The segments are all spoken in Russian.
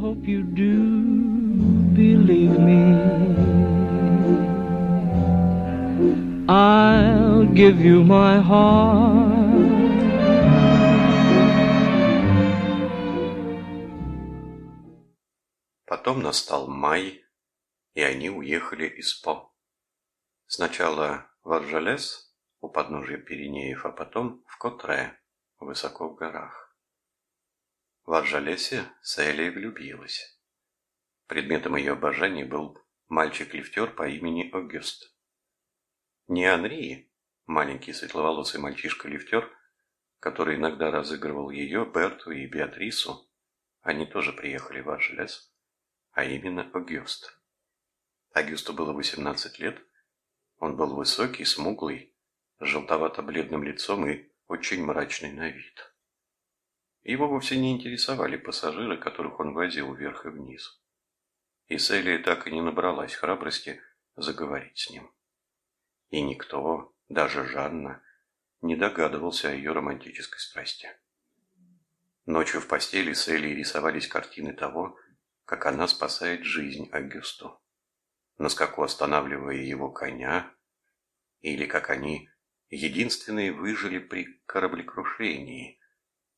hope you do believe me. I'll give you my heart. Потом настал май, и они уехали из По. Сначала в Аржалес, у подножия Пиренеев, а потом в Котре, высоко в горах. В Аржалесе Селия влюбилась. Предметом ее обожания был мальчик-лифтер по имени Огюст. Не Анри, маленький светловолосый мальчишка-лифтер, который иногда разыгрывал ее, Берту и Беатрису, они тоже приехали в Аржелес, а именно Огюст. Агюсту было 18 лет, он был высокий, смуглый, с желтовато-бледным лицом и очень мрачный на вид. Его вовсе не интересовали пассажиры, которых он возил вверх и вниз. И Селия так и не набралась храбрости заговорить с ним. И никто, даже Жанна, не догадывался о ее романтической страсти. Ночью в постели с рисовались картины того, как она спасает жизнь Агюсту на скаку останавливая его коня, или как они единственные выжили при кораблекрушении,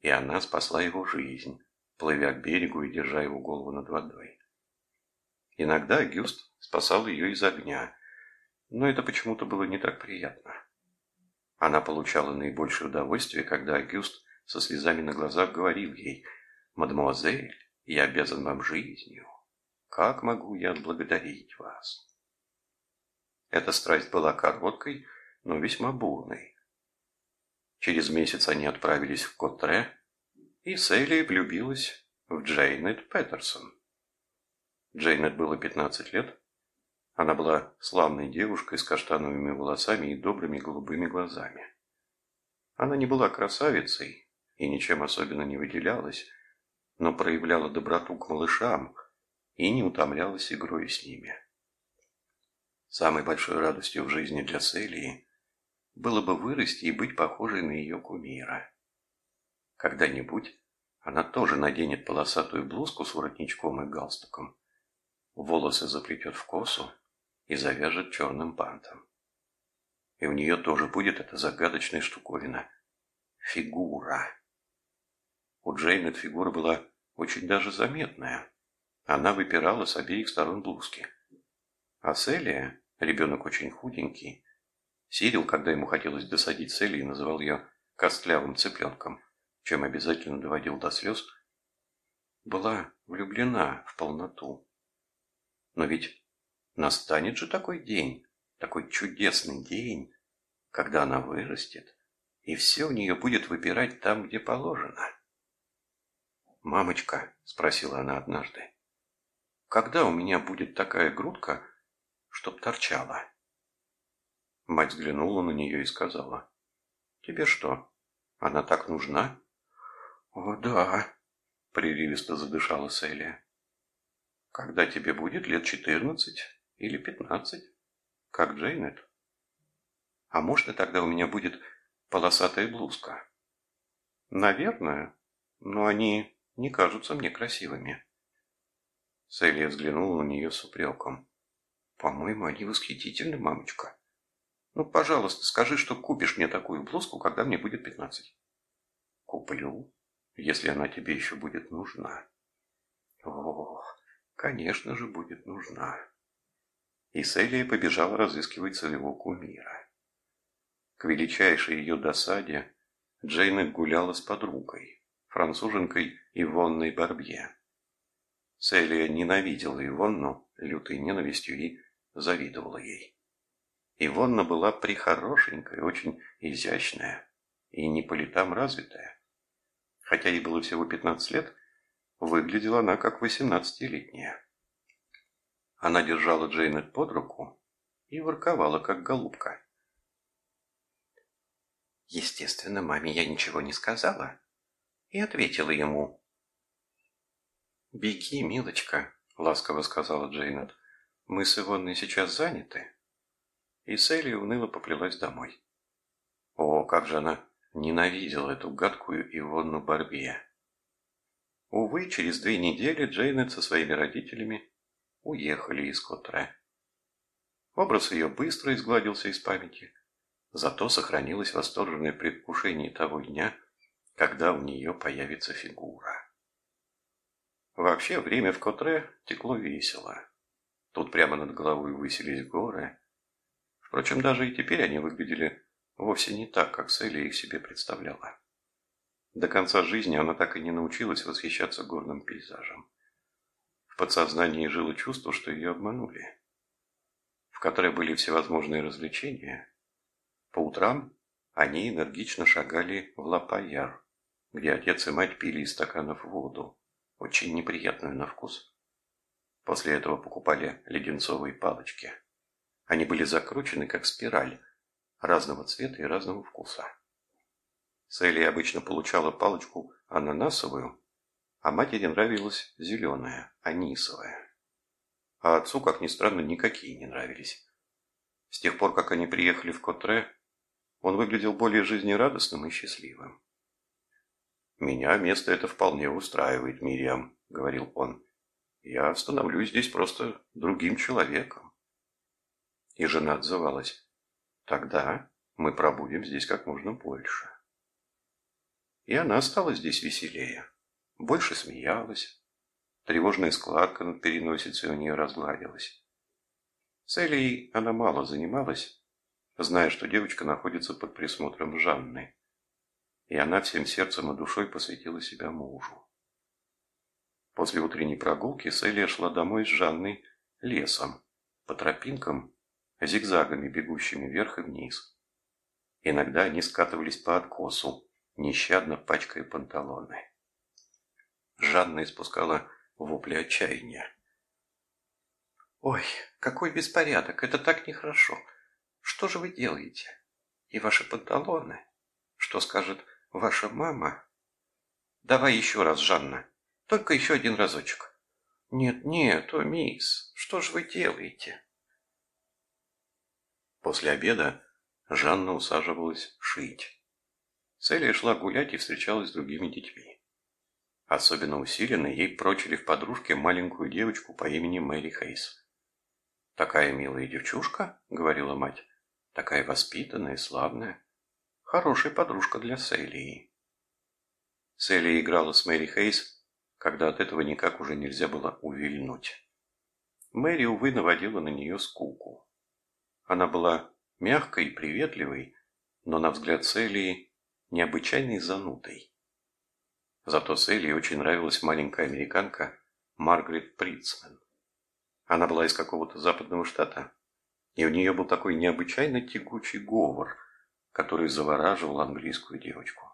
и она спасла его жизнь, плывя к берегу и держа его голову над водой. Иногда Гюст спасал ее из огня, но это почему-то было не так приятно. Она получала наибольшее удовольствие, когда Гюст со слезами на глазах говорил ей «Мадемуазель, я обязан вам жизнью». Как могу я отблагодарить вас? Эта страсть была короткой, но весьма бурной. Через месяц они отправились в Котре, и Селли влюбилась в Джейнет Петерсон. Джейнет было 15 лет. Она была славной девушкой с каштановыми волосами и добрыми голубыми глазами. Она не была красавицей и ничем особенно не выделялась, но проявляла доброту к малышам – и не утомлялась игрой с ними. Самой большой радостью в жизни для Селии было бы вырасти и быть похожей на ее кумира. Когда-нибудь она тоже наденет полосатую блузку с воротничком и галстуком, волосы заплетет в косу и завяжет черным бантом. И у нее тоже будет эта загадочная штуковина – фигура. У Джейн эта фигура была очень даже заметная. Она выпирала с обеих сторон блузки. А Селия, ребенок очень худенький, Сирил, когда ему хотелось досадить Селии, называл ее костлявым цыпленком, чем обязательно доводил до слез, была влюблена в полноту. Но ведь настанет же такой день, такой чудесный день, когда она вырастет, и все у нее будет выпирать там, где положено. «Мамочка», — спросила она однажды, когда у меня будет такая грудка, чтоб торчала? Мать взглянула на нее и сказала, «Тебе что, она так нужна?» «О, да», — прерывисто задышала Селия. «Когда тебе будет лет четырнадцать или пятнадцать, как Джейнет? А может, и тогда у меня будет полосатая блузка?» «Наверное, но они не кажутся мне красивыми». Селия взглянула на нее с упреком. «По-моему, они восхитительны, мамочка. Ну, пожалуйста, скажи, что купишь мне такую блузку, когда мне будет пятнадцать». «Куплю, если она тебе еще будет нужна». «Ох, конечно же, будет нужна». И Селия побежала разыскивать своего кумира. К величайшей ее досаде Джейна гуляла с подругой, француженкой Ивонной Барбье. Селия ненавидела Ивонну лютой ненавистью и завидовала ей. Ивонна была прихорошенькая, очень изящная и не по летам развитая. Хотя ей было всего 15 лет, выглядела она как восемнадцатилетняя. Она держала Джейнет под руку и ворковала, как голубка. Естественно, маме я ничего не сказала и ответила ему, «Беги, милочка», — ласково сказала Джейнет. «Мы с Ивонной сейчас заняты». И Селли уныло поплелась домой. О, как же она ненавидела эту гадкую Ивонну Барбия. Увы, через две недели Джейнет со своими родителями уехали из Котре. Образ ее быстро изгладился из памяти, зато сохранилось восторженное предвкушение того дня, когда у нее появится фигура. Вообще, время в Котре текло весело. Тут прямо над головой высились горы. Впрочем, даже и теперь они выглядели вовсе не так, как Селия их себе представляла. До конца жизни она так и не научилась восхищаться горным пейзажем. В подсознании жило чувство, что ее обманули. В которой были всевозможные развлечения. По утрам они энергично шагали в Лапаяр, где отец и мать пили из стаканов воду очень неприятную на вкус. После этого покупали леденцовые палочки. Они были закручены, как спираль, разного цвета и разного вкуса. Селли обычно получала палочку ананасовую, а матери нравилась зеленая, анисовая. А отцу, как ни странно, никакие не нравились. С тех пор, как они приехали в Котре, он выглядел более жизнерадостным и счастливым. «Меня место это вполне устраивает, Мириам», — говорил он. «Я становлюсь здесь просто другим человеком». И жена отзывалась. «Тогда мы пробудем здесь как можно больше». И она стала здесь веселее, больше смеялась. Тревожная складка над переносицей у нее разгладилась. С Элией она мало занималась, зная, что девочка находится под присмотром Жанны и она всем сердцем и душой посвятила себя мужу. После утренней прогулки Селия шла домой с Жанной лесом, по тропинкам, зигзагами, бегущими вверх и вниз. Иногда они скатывались по откосу, нещадно пачкая панталоны. Жанна испускала вопли отчаяния. «Ой, какой беспорядок! Это так нехорошо! Что же вы делаете? И ваши панталоны? Что скажет Ваша мама? Давай еще раз, Жанна. Только еще один разочек. Нет, нет, о, мисс, что же вы делаете? После обеда Жанна усаживалась шить. Селия шла гулять и встречалась с другими детьми. Особенно усиленно ей прочили в подружке маленькую девочку по имени Мэри Хейс. «Такая милая девчушка», — говорила мать, — «такая воспитанная и славная. Хорошая подружка для Селии. Селия играла с Мэри Хейс, когда от этого никак уже нельзя было увильнуть. Мэри, увы, наводила на нее скуку. Она была мягкой и приветливой, но, на взгляд Селии, необычайной занудой. Зато Селии очень нравилась маленькая американка Маргарет Притцмен. Она была из какого-то западного штата, и у нее был такой необычайно тягучий говор – который завораживал английскую девочку.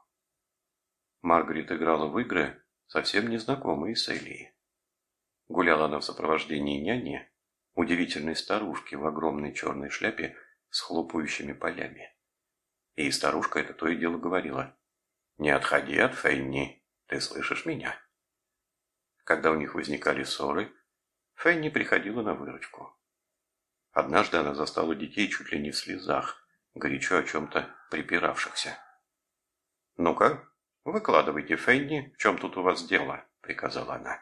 Маргарет играла в игры, совсем незнакомые с Элией. Гуляла она в сопровождении няни, удивительной старушки в огромной черной шляпе с хлопающими полями. И старушка это то и дело говорила. «Не отходи от Фенни, ты слышишь меня?» Когда у них возникали ссоры, Фенни приходила на выручку. Однажды она застала детей чуть ли не в слезах, горячо о чем-то припиравшихся. «Ну-ка, выкладывайте, Фенни, в чем тут у вас дело?» – приказала она.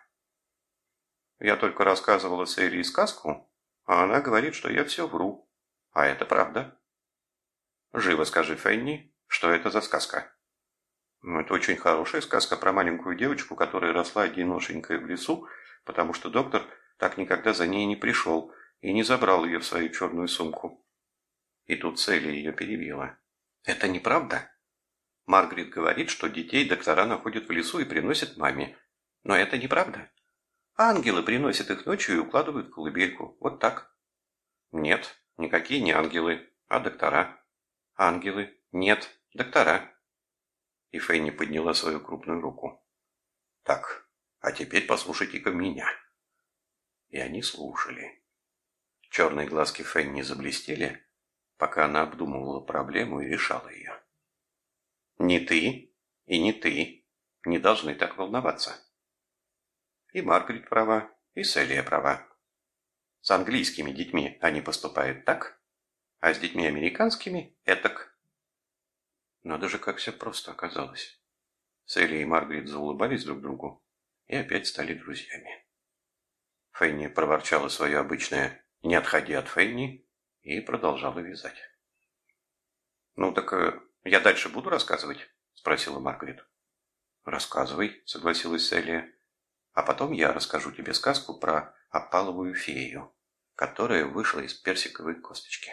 «Я только рассказывала Сейли сказку, а она говорит, что я все вру. А это правда». «Живо скажи, Фенни, что это за сказка?» «Ну, это очень хорошая сказка про маленькую девочку, которая росла одиношенькой в лесу, потому что доктор так никогда за ней не пришел и не забрал ее в свою черную сумку. И тут Селли ее перебила. «Это неправда?» Маргарет говорит, что детей доктора находят в лесу и приносят маме. Но это неправда. Ангелы приносят их ночью и укладывают в колыбельку. Вот так. Нет, никакие не ангелы, а доктора. Ангелы. Нет, доктора. И Фенни подняла свою крупную руку. Так, а теперь послушайте-ка меня. И они слушали. Черные глазки Фенни заблестели, пока она обдумывала проблему и решала ее. «Ни ты и не ты не должны так волноваться. И Маргарет права, и Селия права. С английскими детьми они поступают так, а с детьми американскими – этак. Надо же, как все просто оказалось. Селия и Маргарет заулыбались друг другу, и опять стали друзьями. Фенни проворчала свое обычное «не отходи от Фенни» и продолжала вязать. «Ну так э, я дальше буду рассказывать?» – спросила Маргарет. «Рассказывай», – согласилась Селия. «А потом я расскажу тебе сказку про опаловую фею, которая вышла из персиковой косточки».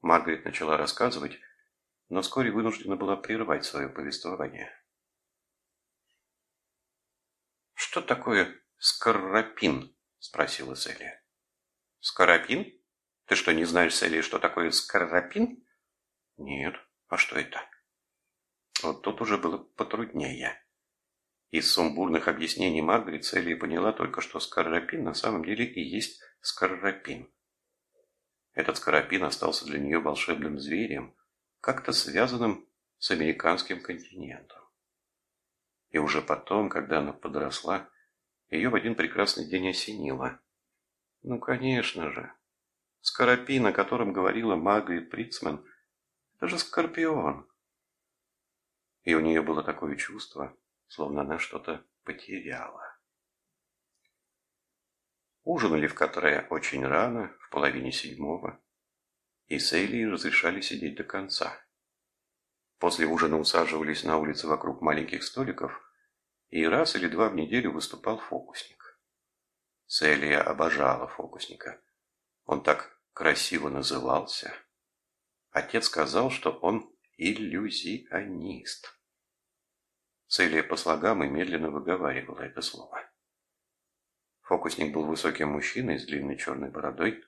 Маргарет начала рассказывать, но вскоре вынуждена была прервать свое повествование. «Что такое скоропин?» – спросила Селия. «Скоропин? Ты что, не знаешь, Селия, что такое скоропин?» «Нет. А что это?» Вот тут уже было потруднее. Из сумбурных объяснений Маргарет Селия поняла только, что скоропин на самом деле и есть скоропин. Этот скоропин остался для нее волшебным зверем, как-то связанным с американским континентом. И уже потом, когда она подросла, ее в один прекрасный день осенило. Ну, конечно же. Скоропин, о котором говорила Маргарет Притцман, это же скорпион. И у нее было такое чувство, словно она что-то потеряла. Ужинали в которое очень рано, в половине седьмого, и с Эйлией разрешали сидеть до конца. После ужина усаживались на улице вокруг маленьких столиков, и раз или два в неделю выступал фокусник. Селия обожала фокусника. Он так красиво назывался. Отец сказал, что он иллюзионист. Селия по слогам и медленно выговаривала это слово. Фокусник был высоким мужчиной с длинной черной бородой,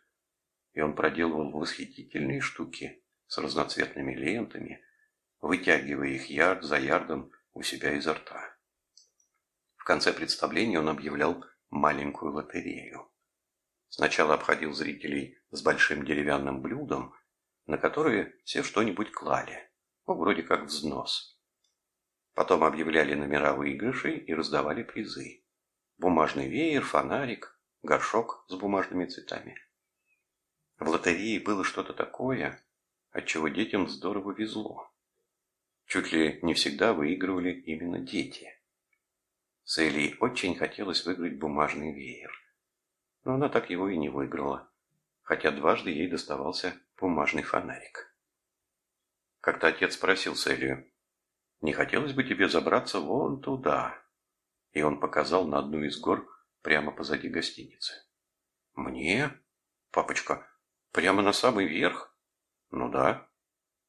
и он проделывал восхитительные штуки с разноцветными лентами, вытягивая их ярд за ярдом у себя изо рта. В конце представления он объявлял маленькую лотерею. Сначала обходил зрителей с большим деревянным блюдом, на которое все что-нибудь клали, ну, вроде как взнос. Потом объявляли номера выигрышей и раздавали призы. Бумажный веер, фонарик, горшок с бумажными цветами. В лотерее было что-то такое, от чего детям здорово везло. Чуть ли не всегда выигрывали именно дети. Селии очень хотелось выиграть бумажный веер. Но она так его и не выиграла, хотя дважды ей доставался бумажный фонарик. Как-то отец спросил Селию, «Не хотелось бы тебе забраться вон туда?» И он показал на одну из гор прямо позади гостиницы. «Мне? Папочка, прямо на самый верх?» «Ну да.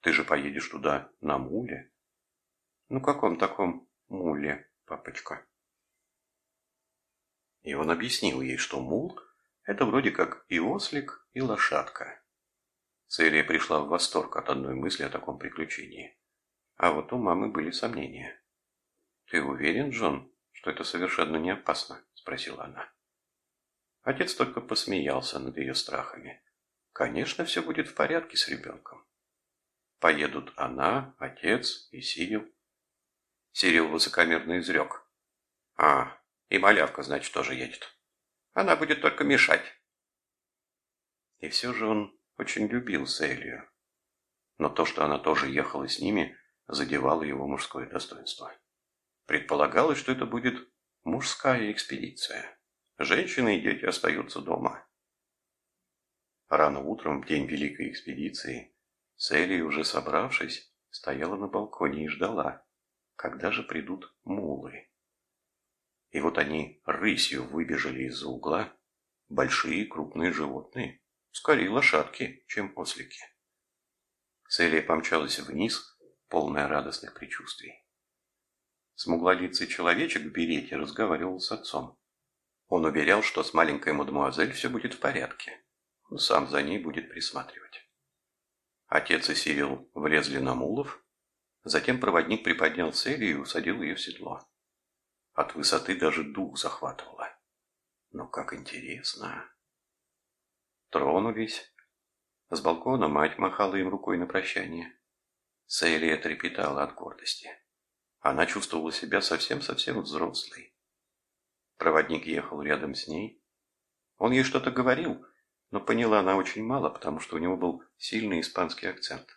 Ты же поедешь туда на муле». «Ну каком таком муле, папочка?» И он объяснил ей, что мул – это вроде как и ослик, и лошадка. Целия пришла в восторг от одной мысли о таком приключении. А вот у мамы были сомнения. «Ты уверен, Джон, что это совершенно не опасно?» – спросила она. Отец только посмеялся над ее страхами. Конечно, все будет в порядке с ребенком. Поедут она, отец и Сирил. Сирил высокомерно изрек. А, и малявка, значит, тоже едет. Она будет только мешать. И все же он очень любил Селию. Но то, что она тоже ехала с ними, задевало его мужское достоинство. Предполагалось, что это будет мужская экспедиция. Женщины и дети остаются дома. Рано утром, в день Великой экспедиции, Селия, уже собравшись, стояла на балконе и ждала, когда же придут мулы. И вот они рысью выбежали из-за угла, большие крупные животные, скорее лошадки, чем ослики. Селия помчалась вниз, полная радостных предчувствий. Смуглолицый человечек в берете разговаривал с отцом. Он уверял, что с маленькой мадемуазель все будет в порядке сам за ней будет присматривать. Отец и Сирил влезли на мулов, затем проводник приподнял Селию и усадил ее в седло. От высоты даже дух захватывало. Но как интересно. Тронулись. С балкона мать махала им рукой на прощание. Селия трепетала от гордости. Она чувствовала себя совсем-совсем взрослой. Проводник ехал рядом с ней. Он ей что-то говорил, но поняла она очень мало, потому что у него был сильный испанский акцент.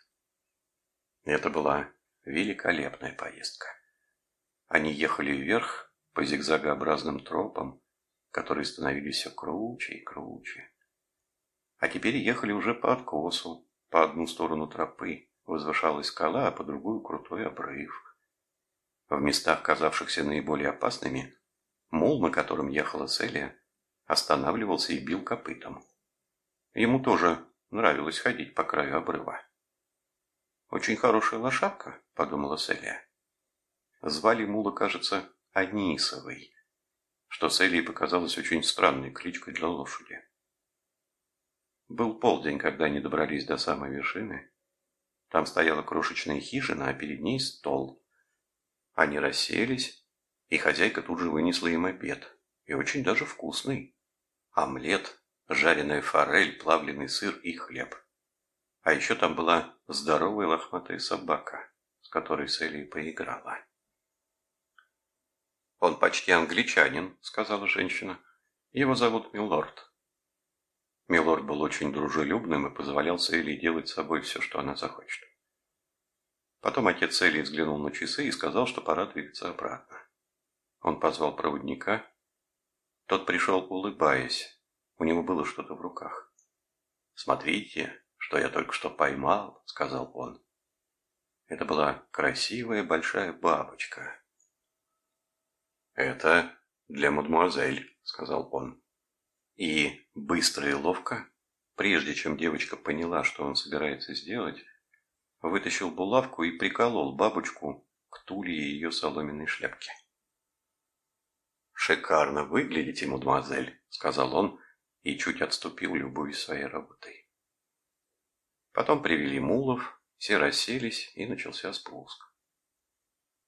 Это была великолепная поездка. Они ехали вверх по зигзагообразным тропам, которые становились все круче и круче. А теперь ехали уже по откосу, по одну сторону тропы возвышалась скала, а по другую крутой обрыв. В местах, казавшихся наиболее опасными, мул, на котором ехала Селия, останавливался и бил копытом. Ему тоже нравилось ходить по краю обрыва. «Очень хорошая лошадка», — подумала Селия. Звали мула, кажется, Анисовой, что Селии показалось очень странной кличкой для лошади. Был полдень, когда они добрались до самой вершины. Там стояла крошечная хижина, а перед ней стол. Они расселись, и хозяйка тут же вынесла им обед. И очень даже вкусный. Омлет, жареная форель, плавленый сыр и хлеб. А еще там была здоровая лохматая собака, с которой Селли поиграла. «Он почти англичанин», — сказала женщина. «Его зовут Милорд». Милорд был очень дружелюбным и позволял Селли делать с собой все, что она захочет. Потом отец Селли взглянул на часы и сказал, что пора двигаться обратно. Он позвал проводника. Тот пришел, улыбаясь. У него было что-то в руках. «Смотрите, что я только что поймал», — сказал он. Это была красивая большая бабочка. «Это для мадемуазель», — сказал он. И быстро и ловко, прежде чем девочка поняла, что он собирается сделать, вытащил булавку и приколол бабочку к туле ее соломенной шляпки. «Шикарно выглядите, мадемуазель», — сказал он и чуть отступил, любую своей работой. Потом привели мулов, все расселись, и начался спуск.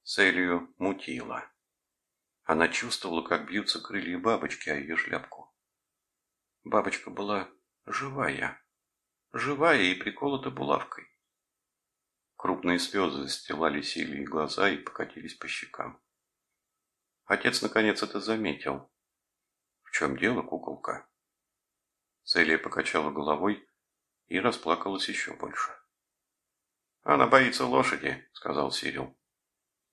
Селию мутило. Она чувствовала, как бьются крылья бабочки о ее шляпку. Бабочка была живая, живая и приколота булавкой. Крупные слезы застилали силе глаза и покатились по щекам. Отец наконец это заметил. «В чем дело, куколка?» Целия покачала головой и расплакалась еще больше. «Она боится лошади», — сказал Сирил.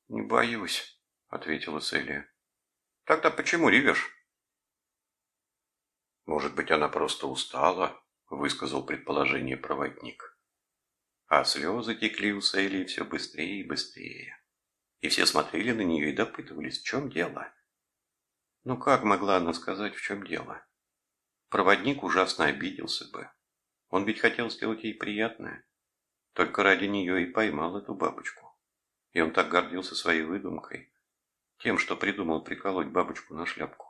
«Не боюсь», — ответила Целия. «Тогда почему ревешь?» «Может быть, она просто устала?» – высказал предположение проводник. А слезы текли у Селии все быстрее и быстрее. И все смотрели на нее и допытывались, в чем дело. Ну как могла она сказать, в чем дело? Проводник ужасно обиделся бы. Он ведь хотел сделать ей приятное. Только ради нее и поймал эту бабочку. И он так гордился своей выдумкой. Тем, что придумал приколоть бабочку на шляпку.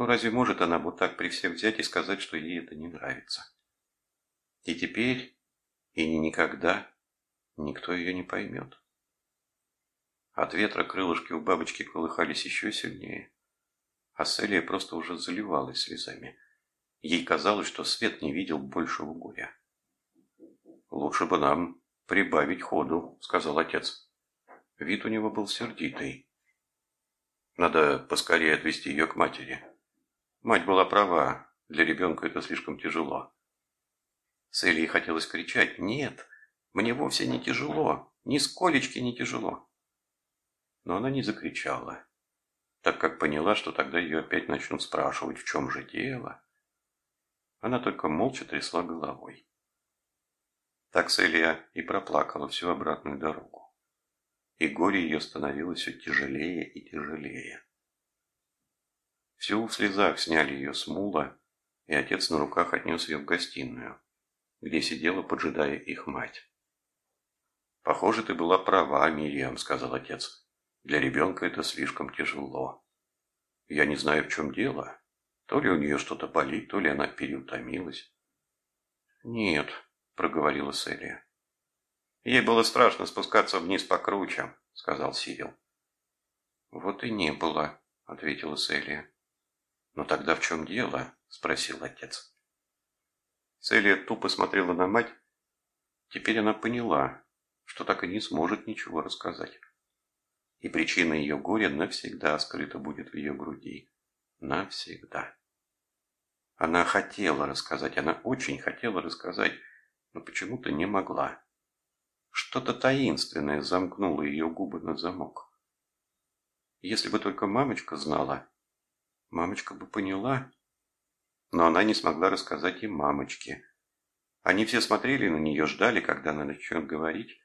Ну разве может она вот так при всех взять и сказать, что ей это не нравится? И теперь, и не никогда, никто ее не поймет. От ветра крылышки у бабочки колыхались еще сильнее, а Селия просто уже заливалась слезами. Ей казалось, что свет не видел большего горя. «Лучше бы нам прибавить ходу», — сказал отец. Вид у него был сердитый. «Надо поскорее отвезти ее к матери». Мать была права, для ребенка это слишком тяжело. С Элей хотелось кричать «Нет, мне вовсе не тяжело, ни сколечки не тяжело». Но она не закричала, так как поняла, что тогда ее опять начнут спрашивать, в чем же дело. Она только молча трясла головой. Так Селия и проплакала всю обратную дорогу. И горе ее становилось все тяжелее и тяжелее. Всю в слезах сняли ее с мула, и отец на руках отнес ее в гостиную, где сидела, поджидая их мать. «Похоже, ты была права, Мириам», — сказал отец. «Для ребенка это слишком тяжело. Я не знаю, в чем дело. То ли у нее что-то болит, то ли она переутомилась». «Нет», — проговорила Селия. «Ей было страшно спускаться вниз по кручам», — сказал Сирил. «Вот и не было», — ответила Селия. «Ну тогда в чем дело?» – спросил отец. Селия тупо смотрела на мать. Теперь она поняла, что так и не сможет ничего рассказать. И причина ее горя навсегда скрыта будет в ее груди. Навсегда. Она хотела рассказать, она очень хотела рассказать, но почему-то не могла. Что-то таинственное замкнуло ее губы на замок. Если бы только мамочка знала. Мамочка бы поняла. Но она не смогла рассказать и мамочке. Они все смотрели на нее, ждали, когда она начнет говорить.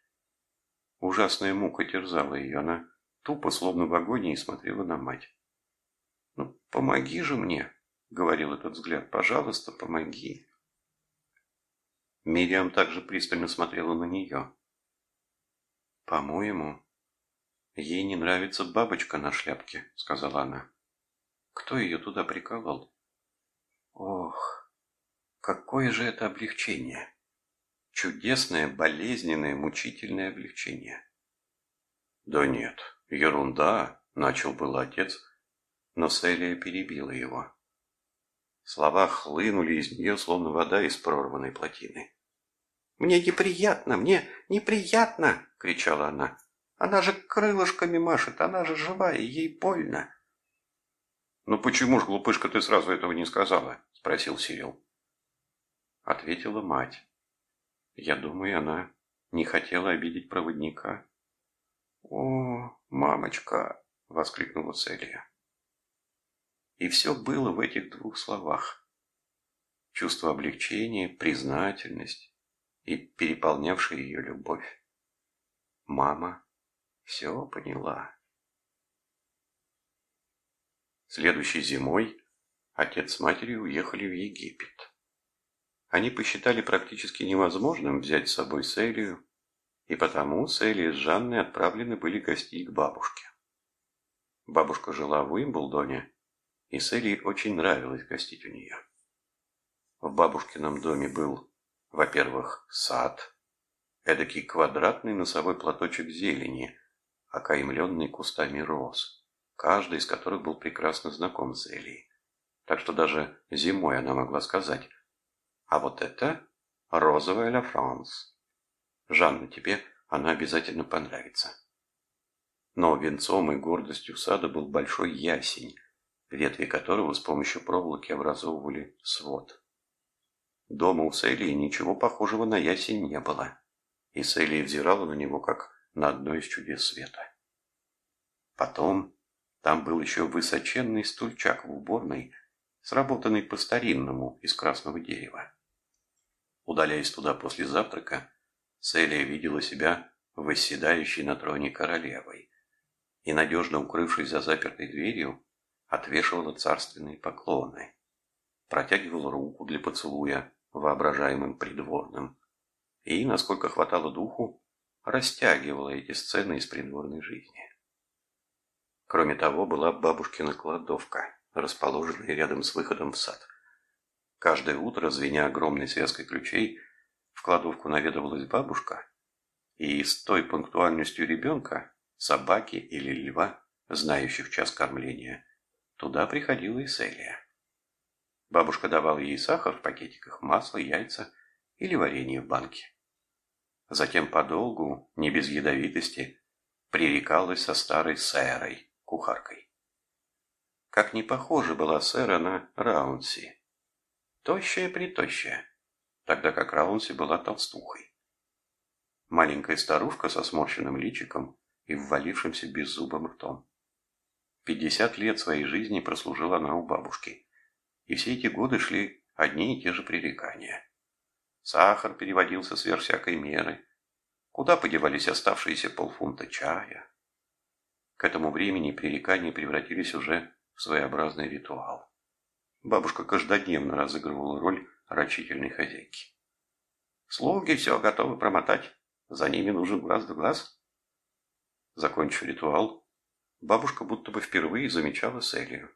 Ужасная мука терзала ее. Она тупо, словно в агонии, смотрела на мать. «Ну, помоги же мне!» — говорил этот взгляд. «Пожалуйста, помоги!» Мириам также пристально смотрела на нее. «По-моему, ей не нравится бабочка на шляпке», — сказала она. «Кто ее туда приколол?» «Ох, какое же это облегчение! Чудесное, болезненное, мучительное облегчение!» «Да нет, ерунда!» — начал был отец, но Селия перебила его. Слова хлынули из нее, словно вода из прорванной плотины. «Мне неприятно, мне неприятно!» — кричала она. «Она же крылышками машет, она же живая, ей больно!» «Ну почему ж, глупышка, ты сразу этого не сказала?» — спросил Сирил. Ответила мать. Я думаю, она не хотела обидеть проводника. «О, мамочка!» — воскликнула Целия. И все было в этих двух словах. Чувство облегчения, признательность и переполнявшая ее любовь. Мама все поняла. Следующей зимой отец с матерью уехали в Египет. Они посчитали практически невозможным взять с собой Селию, и потому Селия с Жанной отправлены были гостить к бабушке. Бабушка жила в Уимблдоне, и Селии очень нравилось гостить у нее. В бабушкином доме был, во-первых, сад, эдакий квадратный носовой платочек зелени, окаймленный кустами роз, каждый из которых был прекрасно знаком с Элией. Так что даже зимой она могла сказать, а вот это розовая Ля Франс. Жанна, тебе она обязательно понравится. Но венцом и гордостью сада был большой ясень, ветви которого с помощью проволоки образовывали свод. Дома у Селии ничего похожего на ясень не было, и Селия взирала на него, как на одно из чудес света. Потом там был еще высоченный стульчак в уборной, сработанный по-старинному из красного дерева. Удаляясь туда после завтрака, Селия видела себя восседающей на троне королевой и, надежно укрывшись за запертой дверью, отвешивала царственные поклоны, протягивала руку для поцелуя воображаемым придворным и, насколько хватало духу, растягивала эти сцены из придворной жизни. Кроме того, была бабушкина кладовка, расположенная рядом с выходом в сад. Каждое утро, звеня огромной связкой ключей, в кладовку наведывалась бабушка, и с той пунктуальностью ребенка, собаки или льва, знающих час кормления, Туда приходила и Селия. Бабушка давала ей сахар в пакетиках, масло, яйца или варенье в банке. Затем подолгу, не без ядовитости, пререкалась со старой сэрой, кухаркой. Как не похожа была сэра на Раунси. Тощая-притощая, тогда как Раунси была толстухой. Маленькая старушка со сморщенным личиком и ввалившимся беззубым ртом. Пятьдесят лет своей жизни прослужила она у бабушки. И все эти годы шли одни и те же пререкания. Сахар переводился сверх всякой меры. Куда подевались оставшиеся полфунта чая? К этому времени пререкания превратились уже в своеобразный ритуал. Бабушка каждодневно разыгрывала роль рачительной хозяйки. Слуги все готовы промотать. За ними нужен глаз да глаз. Закончив ритуал, Бабушка будто бы впервые замечала Селию.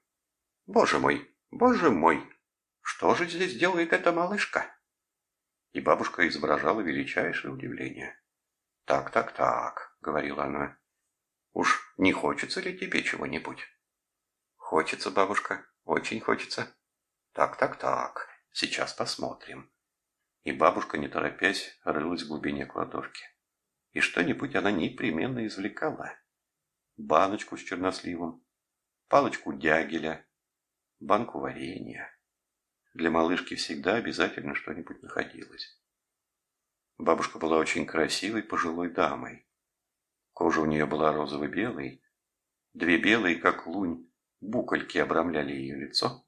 «Боже мой, боже мой! Что же здесь делает эта малышка?» И бабушка изображала величайшее удивление. «Так, так, так», — говорила она. «Уж не хочется ли тебе чего-нибудь?» «Хочется, бабушка, очень хочется». «Так, так, так, сейчас посмотрим». И бабушка, не торопясь, рылась в глубине кладовки. И что-нибудь она непременно извлекала баночку с черносливом, палочку дягеля, банку варенья. Для малышки всегда обязательно что-нибудь находилось. Бабушка была очень красивой пожилой дамой. Кожа у нее была розово-белой, Две белые, как лунь, букольки обрамляли ее лицо,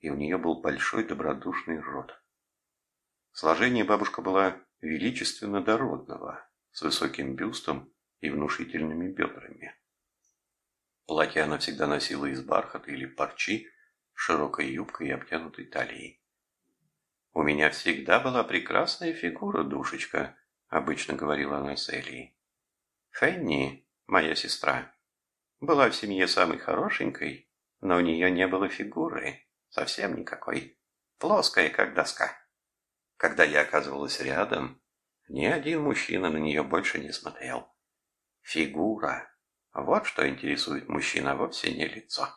и у нее был большой добродушный рот. Сложение бабушка была величественно дородного, с высоким бюстом и внушительными бедрами. Платье она всегда носила из бархата или парчи, широкой юбкой и обтянутой талией. «У меня всегда была прекрасная фигура, душечка», — обычно говорила она с Элией. «Фенни, моя сестра, была в семье самой хорошенькой, но у нее не было фигуры, совсем никакой, плоская, как доска. Когда я оказывалась рядом, ни один мужчина на нее больше не смотрел. Фигура. Вот что интересует мужчина, вовсе не лицо.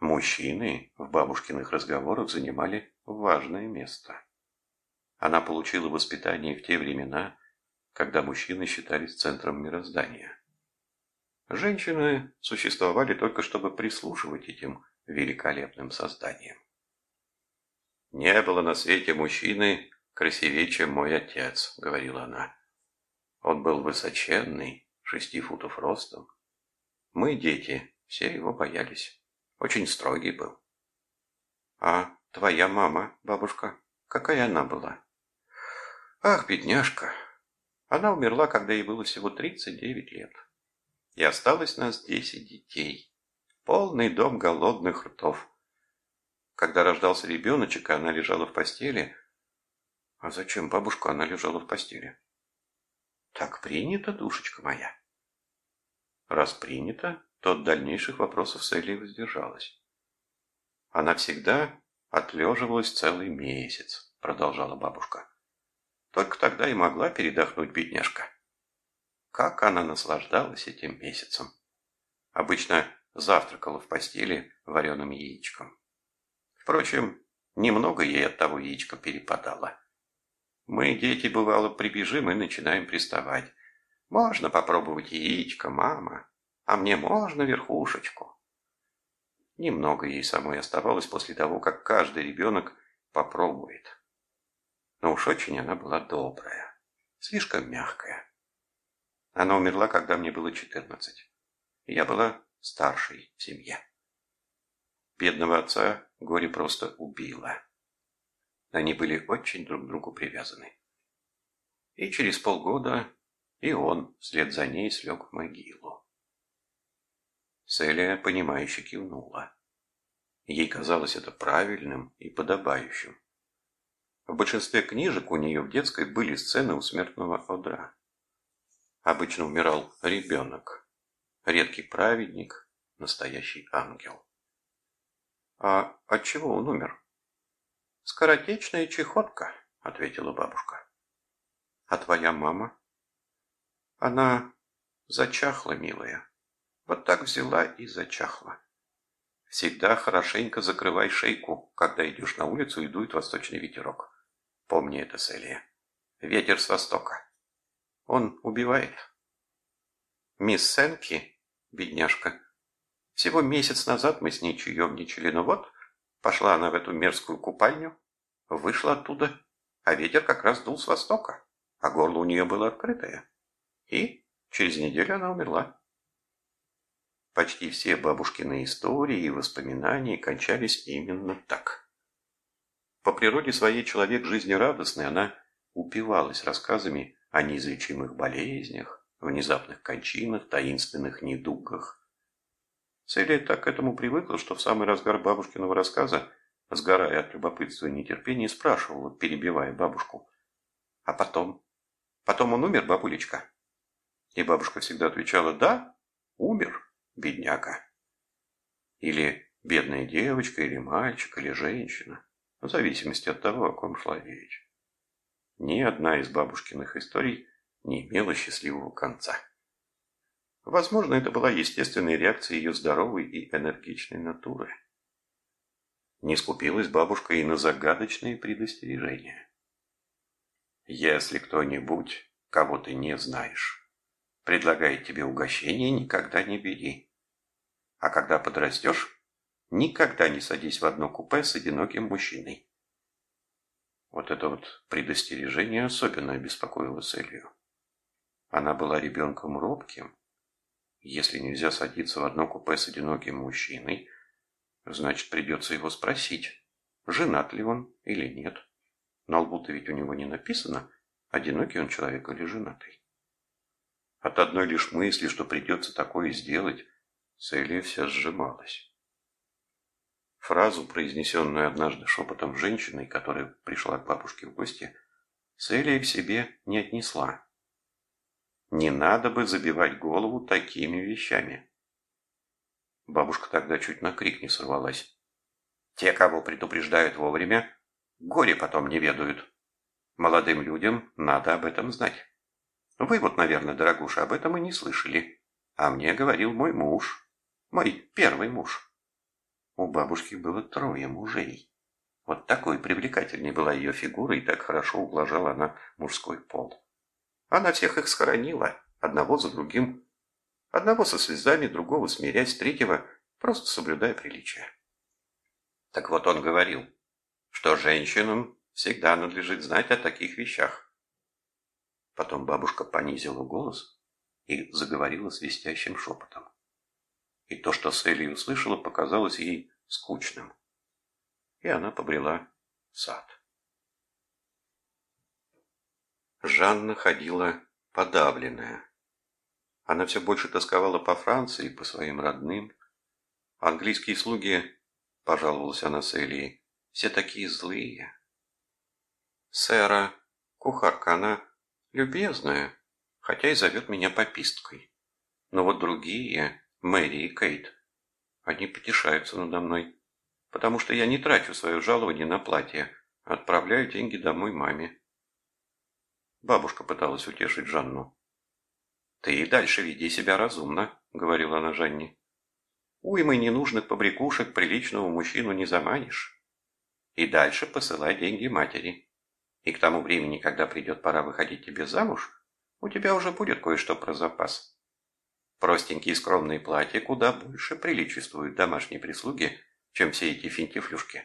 Мужчины в бабушкиных разговорах занимали важное место. Она получила воспитание в те времена, когда мужчины считались центром мироздания. Женщины существовали только, чтобы прислушивать этим великолепным созданиям. «Не было на свете мужчины красивее, чем мой отец», — говорила она. «Он был высоченный, шести футов ростом. Мы, дети, все его боялись. Очень строгий был». «А твоя мама, бабушка, какая она была?» «Ах, бедняжка! Она умерла, когда ей было всего 39 лет» и осталось нас десять детей. Полный дом голодных ртов. Когда рождался ребеночек, она лежала в постели. А зачем бабушка она лежала в постели? Так принято, душечка моя. Раз принято, то от дальнейших вопросов с Элей воздержалась. Она всегда отлеживалась целый месяц, продолжала бабушка. Только тогда и могла передохнуть бедняжка. Как она наслаждалась этим месяцем. Обычно завтракала в постели вареным яичком. Впрочем, немного ей от того яичка перепадало. Мы, дети, бывало, прибежим и начинаем приставать. Можно попробовать яичко, мама, а мне можно верхушечку. Немного ей самой оставалось после того, как каждый ребенок попробует. Но уж очень она была добрая, слишком мягкая. Она умерла, когда мне было четырнадцать. Я была старшей в семье. Бедного отца горе просто убило. Они были очень друг к другу привязаны. И через полгода и он вслед за ней слег в могилу. Селия, понимающе кивнула. Ей казалось это правильным и подобающим. В большинстве книжек у нее в детской были сцены у смертного одра обычно умирал ребенок, редкий праведник, настоящий ангел. А от чего он умер? Скоротечная чехотка, ответила бабушка. А твоя мама? Она зачахла, милая. Вот так взяла и зачахла. Всегда хорошенько закрывай шейку, когда идешь на улицу и дует восточный ветерок. Помни это, Селия. Ветер с востока. Он убивает. Мисс Сенки, бедняжка, всего месяц назад мы с ней чаевничали, но вот пошла она в эту мерзкую купальню, вышла оттуда, а ветер как раз дул с востока, а горло у нее было открытое. И через неделю она умерла. Почти все бабушкины истории и воспоминания кончались именно так. По природе своей человек жизнерадостный, она упивалась рассказами о неизлечимых болезнях, внезапных кончинах, таинственных недугах. Селия так к этому привыкла, что в самый разгар бабушкиного рассказа, сгорая от любопытства и нетерпения, спрашивала, перебивая бабушку. «А потом? Потом он умер, бабулечка?» И бабушка всегда отвечала «Да, умер, бедняка». Или «бедная девочка», или «мальчик», или «женщина», в зависимости от того, о ком шла речь. Ни одна из бабушкиных историй не имела счастливого конца. Возможно, это была естественная реакция ее здоровой и энергичной натуры. Не скупилась бабушка и на загадочные предостережения. Если кто-нибудь, кого ты не знаешь, предлагает тебе угощение, никогда не бери. А когда подрастешь, никогда не садись в одно купе с одиноким мужчиной. Вот это вот предостережение особенно обеспокоило Селью. Она была ребенком робким, Если нельзя садиться в одно купе с одиноким мужчиной, значит, придется его спросить, женат ли он или нет. На лбу-то ведь у него не написано, одинокий он человек или женатый. От одной лишь мысли, что придется такое сделать, Селия вся сжималась. Фразу, произнесенную однажды шепотом женщиной, которая пришла к бабушке в гости, Селия к себе не отнесла. Не надо бы забивать голову такими вещами. Бабушка тогда чуть на крик не сорвалась. Те, кого предупреждают вовремя, горе потом не ведают. Молодым людям надо об этом знать. Вы вот, наверное, дорогуша, об этом и не слышали. А мне говорил мой муж. Мой первый муж. У бабушки было трое мужей. Вот такой привлекательной была ее фигура, и так хорошо ублажала она мужской пол. Она всех их схоронила, одного за другим. Одного со слезами, другого смирясь, третьего просто соблюдая приличие. Так вот он говорил, что женщинам всегда надлежит знать о таких вещах. Потом бабушка понизила голос и заговорила свистящим шепотом. И то, что Селли услышала, показалось ей скучным. И она побрела в сад. Жанна ходила подавленная. Она все больше тосковала по Франции, по своим родным. Английские слуги, пожаловалась она Селии, все такие злые. Сэра, кухарка, она любезная, хотя и зовет меня пописткой. Но вот другие, Мэри и Кейт, они потешаются надо мной, потому что я не трачу свое жалование на платье, а отправляю деньги домой маме. Бабушка пыталась утешить Жанну. «Ты и дальше веди себя разумно», — говорила она Жанне. «Уймы ненужных побрякушек приличного мужчину не заманишь. И дальше посылай деньги матери. И к тому времени, когда придет пора выходить тебе замуж, у тебя уже будет кое-что про запас. Простенькие скромные платья куда больше приличествуют домашней прислуге, чем все эти финтифлюшки.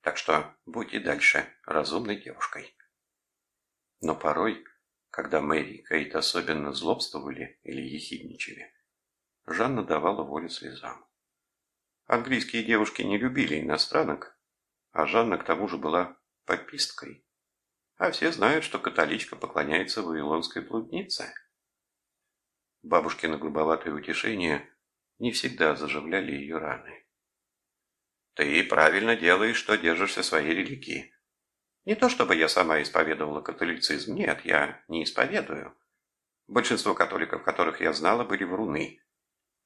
Так что будь и дальше разумной девушкой. Но порой, когда Мэри и Кейт особенно злобствовали или ехидничали, Жанна давала волю слезам. Английские девушки не любили иностранок, а Жанна к тому же была пописткой а все знают, что католичка поклоняется вавилонской блуднице. Бабушкино грубоватое утешение не всегда заживляли ее раны. Ты правильно делаешь, что держишься своей религии. Не то чтобы я сама исповедовала католицизм, нет, я не исповедую. Большинство католиков, которых я знала, были вруны.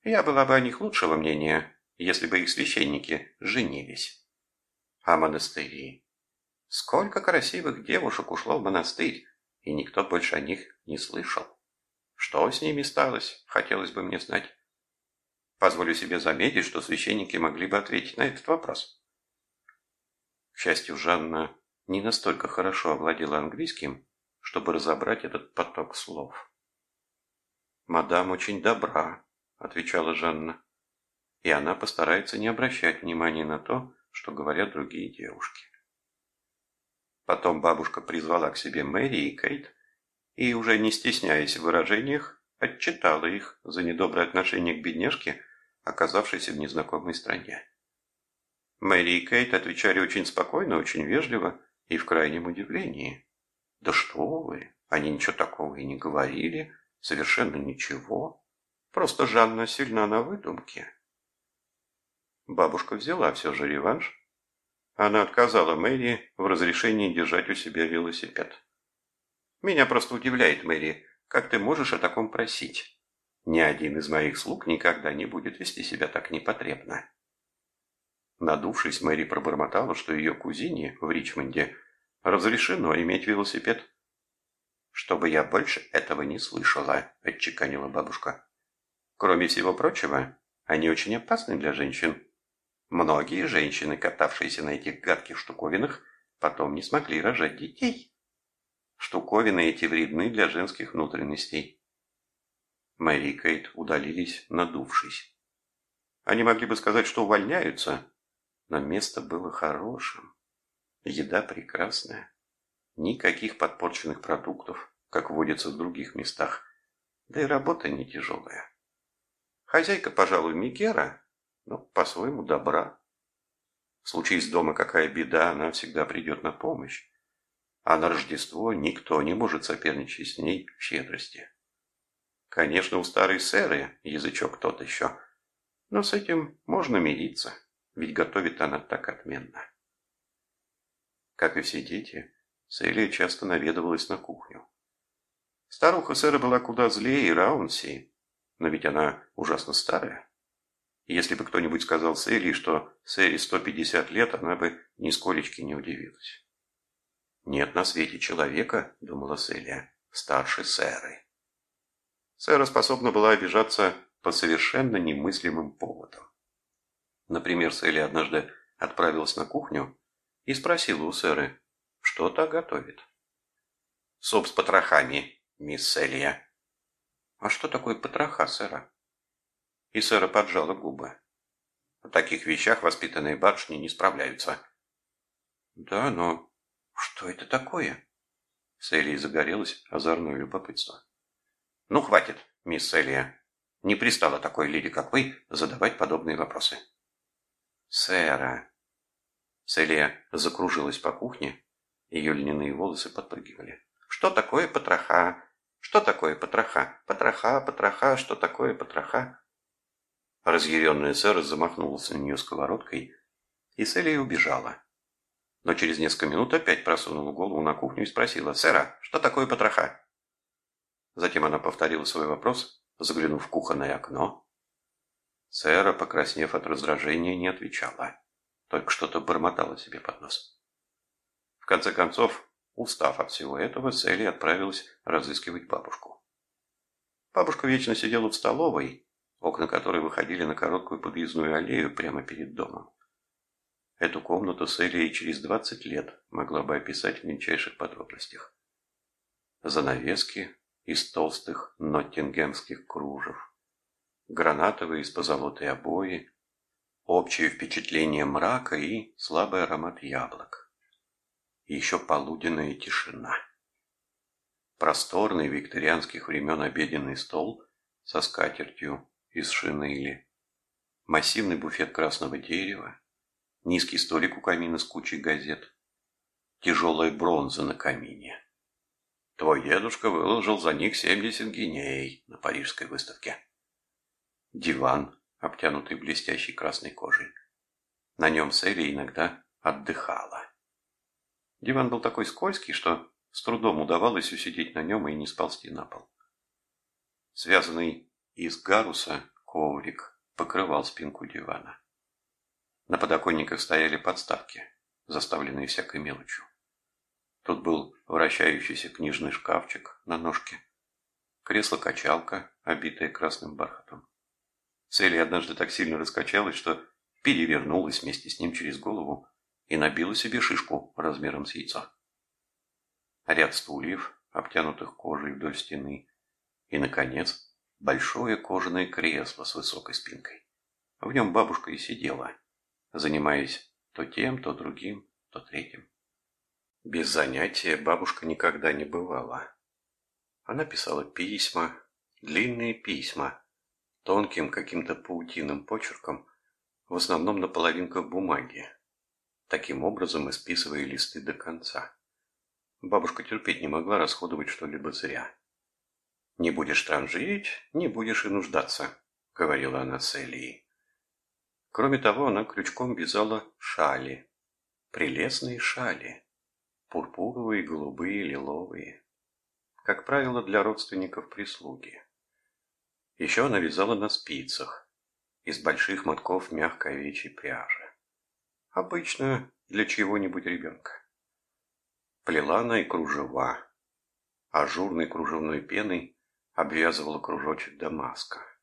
Я была бы о них лучшего мнения, если бы их священники женились. А монастыри? Сколько красивых девушек ушло в монастырь, и никто больше о них не слышал. Что с ними сталось, хотелось бы мне знать. Позволю себе заметить, что священники могли бы ответить на этот вопрос. К счастью, Жанна не настолько хорошо овладела английским, чтобы разобрать этот поток слов. «Мадам очень добра», — отвечала Жанна, «и она постарается не обращать внимания на то, что говорят другие девушки». Потом бабушка призвала к себе Мэри и Кейт и, уже не стесняясь в выражениях, отчитала их за недоброе отношение к бедняжке, оказавшейся в незнакомой стране. Мэри и Кейт отвечали очень спокойно, очень вежливо и в крайнем удивлении. «Да что вы, они ничего такого и не говорили, совершенно ничего. Просто Жанна сильна на выдумке». Бабушка взяла все же реванш она отказала Мэри в разрешении держать у себя велосипед. «Меня просто удивляет, Мэри, как ты можешь о таком просить? Ни один из моих слуг никогда не будет вести себя так непотребно». Надувшись, Мэри пробормотала, что ее кузине в Ричмонде разрешено иметь велосипед. «Чтобы я больше этого не слышала», – отчеканила бабушка. «Кроме всего прочего, они очень опасны для женщин. Многие женщины, катавшиеся на этих гадких штуковинах, потом не смогли рожать детей. Штуковины эти вредны для женских внутренностей. Мэри и Кейт удалились, надувшись. Они могли бы сказать, что увольняются, но место было хорошим. Еда прекрасная. Никаких подпорченных продуктов, как водится в других местах. Да и работа не тяжелая. Хозяйка, пожалуй, Мигера, но по-своему добра. Случись дома какая беда, она всегда придет на помощь. А на Рождество никто не может соперничать с ней в щедрости. Конечно, у старой сэры язычок тот еще, но с этим можно мириться, ведь готовит она так отменно. Как и все дети, Селия часто наведывалась на кухню. Старуха сэра была куда злее Раунси, но ведь она ужасно старая. если бы кто-нибудь сказал Селии, что Сэри 150 лет, она бы нисколечки не удивилась. «Нет на свете человека, — думала Селия, — старше сэры». Сэра способна была обижаться по совершенно немыслимым поводам. Например, Селия однажды отправилась на кухню и спросила у сэры, что та готовит. «Суп с потрохами, мисс Селия». «А что такое потроха, сэра?» И сэра поджала губы. «В таких вещах воспитанные барышни не справляются». «Да, но что это такое?» Селия загорелась озорное любопытство. «Ну, хватит, мисс Селия. Не пристала такой леди, как вы, задавать подобные вопросы». «Сэра!» Селия закружилась по кухне, ее льняные волосы подпрыгивали. «Что такое потроха? Что такое потроха? Потроха, потроха, что такое потроха?» Разъяренная сэра замахнулась на нее сковородкой, и Селия убежала. Но через несколько минут опять просунула голову на кухню и спросила, «Сэра, что такое потроха?» Затем она повторила свой вопрос, заглянув в кухонное окно. Сэра, покраснев от раздражения, не отвечала, только что-то бормотала себе под нос. В конце концов, устав от всего этого, Селли отправилась разыскивать бабушку. Бабушка вечно сидела в столовой, окна которой выходили на короткую подъездную аллею прямо перед домом. Эту комнату Селия через 20 лет могла бы описать в мельчайших подробностях. Занавески, из толстых ноттингемских кружев, гранатовые из позолотой обои, общее впечатление мрака и слабый аромат яблок. Еще полуденная тишина. Просторный викторианских времен обеденный стол со скатертью из шинели, массивный буфет красного дерева, низкий столик у камина с кучей газет, тяжелая бронза на камине. Твой дедушка выложил за них 70 гиней на парижской выставке. Диван, обтянутый блестящей красной кожей. На нем Селли иногда отдыхала. Диван был такой скользкий, что с трудом удавалось усидеть на нем и не сползти на пол. Связанный из гаруса коврик покрывал спинку дивана. На подоконниках стояли подставки, заставленные всякой мелочью. Тут был вращающийся книжный шкафчик на ножке, кресло-качалка, обитое красным бархатом. Селия однажды так сильно раскачалась, что перевернулась вместе с ним через голову и набила себе шишку размером с яйцо. Ряд стульев, обтянутых кожей вдоль стены, и, наконец, большое кожаное кресло с высокой спинкой. В нем бабушка и сидела, занимаясь то тем, то другим, то третьим. Без занятия бабушка никогда не бывала. Она писала письма, длинные письма, тонким каким-то паутиным почерком, в основном на половинках бумаги, таким образом исписывая листы до конца. Бабушка терпеть не могла расходовать что-либо зря. «Не будешь транжирить, не будешь и нуждаться», — говорила она с Элией. Кроме того, она крючком вязала шали, прелестные шали пурпуровые, голубые, лиловые. Как правило, для родственников прислуги. Еще она вязала на спицах, из больших мотков мягкой овечьей пряжи. Обычно для чего-нибудь ребенка. Плела она и кружева. Ажурной кружевной пеной обвязывала кружочек дамаска.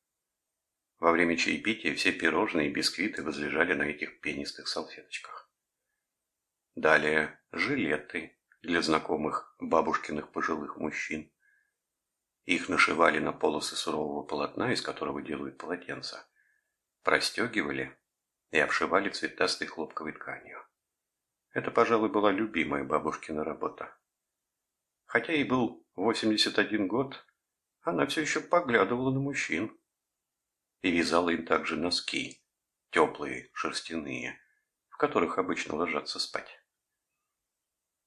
Во время чаепития все пирожные и бисквиты возлежали на этих пенистых салфеточках. Далее жилеты для знакомых бабушкиных пожилых мужчин. Их нашивали на полосы сурового полотна, из которого делают полотенца. Простегивали и обшивали цветастой хлопковой тканью. Это, пожалуй, была любимая бабушкина работа. Хотя ей был 81 год, она все еще поглядывала на мужчин. И вязала им также носки, теплые, шерстяные, в которых обычно ложатся спать.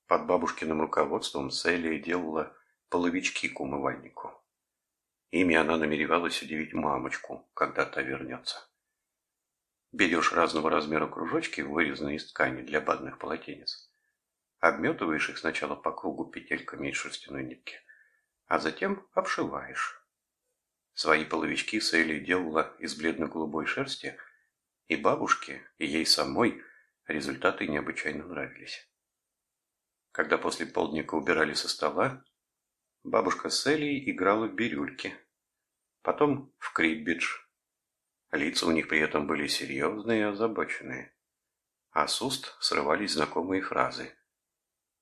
Под бабушкиным руководством Селия делала половички к умывальнику. Ими она намеревалась удивить мамочку, когда та вернется. Берешь разного размера кружочки, вырезанные из ткани для бадных полотенец. Обметываешь их сначала по кругу петельками из шерстяной нитки, а затем обшиваешь. Свои половички Сейли делала из бледно-голубой шерсти, и бабушке, и ей самой результаты необычайно нравились. Когда после полдника убирали со стола, бабушка с играла в бирюльки, потом в криббидж. Лица у них при этом были серьезные и озабоченные. А с уст срывались знакомые фразы.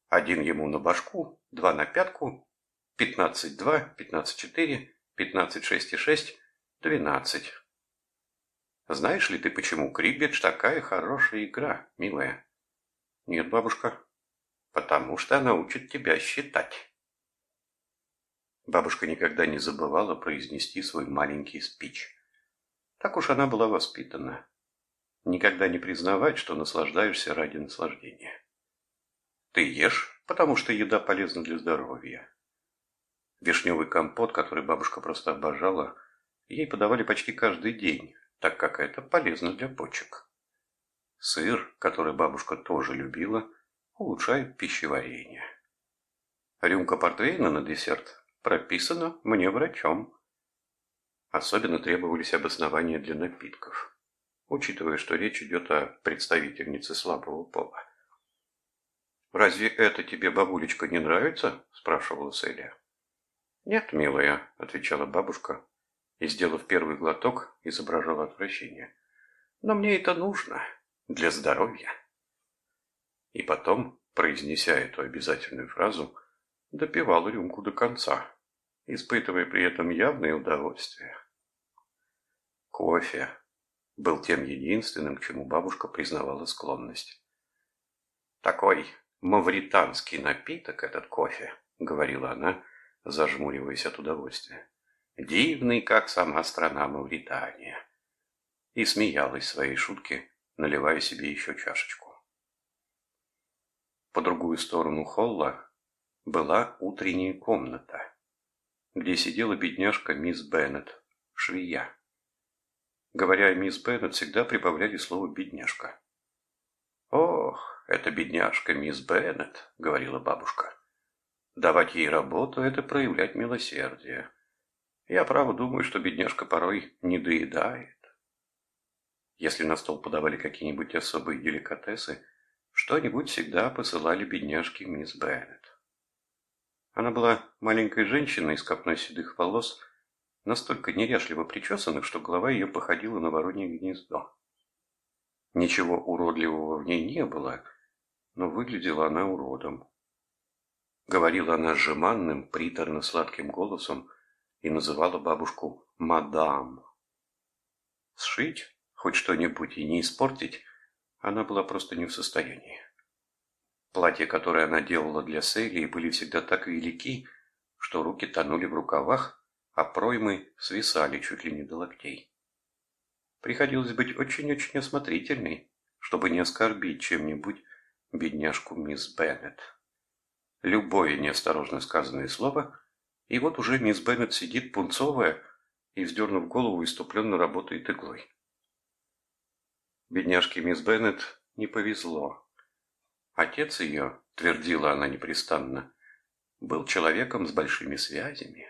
Один ему на башку, два на пятку, пятнадцать-два, пятнадцать-четыре. 15, 6 и 6 – 12. Знаешь ли ты, почему криббедж такая хорошая игра, милая? Нет, бабушка. Потому что она учит тебя считать. Бабушка никогда не забывала произнести свой маленький спич. Так уж она была воспитана. Никогда не признавать, что наслаждаешься ради наслаждения. Ты ешь, потому что еда полезна для здоровья. Вишневый компот, который бабушка просто обожала, ей подавали почти каждый день, так как это полезно для почек. Сыр, который бабушка тоже любила, улучшает пищеварение. Рюмка портвейна на десерт прописана мне врачом. Особенно требовались обоснования для напитков, учитывая, что речь идет о представительнице слабого пола. «Разве это тебе, бабулечка, не нравится?» – спрашивала Селия. «Нет, милая», – отвечала бабушка, и, сделав первый глоток, изображала отвращение. «Но мне это нужно для здоровья». И потом, произнеся эту обязательную фразу, допивал рюмку до конца, испытывая при этом явное удовольствие. Кофе был тем единственным, к чему бабушка признавала склонность. «Такой мавританский напиток этот кофе», — говорила она, зажмуриваясь от удовольствия. «Дивный, как сама страна Мавритания». И смеялась своей шутке, наливая себе еще чашечку. По другую сторону холла была утренняя комната, где сидела бедняжка мисс Беннет, швея. Говоря о мисс Беннет, всегда прибавляли слово «бедняжка». «Ох, это бедняжка мисс Беннет», — говорила бабушка. «Давать ей работу — это проявлять милосердие. Я, право, думаю, что бедняжка порой не доедает». Если на стол подавали какие-нибудь особые деликатесы, что-нибудь всегда посылали бедняжке мисс Беннет. Она была маленькой женщиной с копной седых волос, настолько неряшливо причесанных, что голова ее походила на воронье гнездо. Ничего уродливого в ней не было, но выглядела она уродом. Говорила она жеманным, приторно-сладким голосом и называла бабушку «мадам». Сшить хоть что-нибудь и не испортить она была просто не в состоянии. Платья, которые она делала для Селии, были всегда так велики, что руки тонули в рукавах, а проймы свисали чуть ли не до локтей. Приходилось быть очень-очень осмотрительной, чтобы не оскорбить чем-нибудь бедняжку мисс Беннет. Любое неосторожно сказанное слово, и вот уже мисс Беннет сидит пунцовая и, вздернув голову, иступленно работает иглой. Бедняжке мисс Беннет не повезло. Отец ее, твердила она непрестанно, был человеком с большими связями.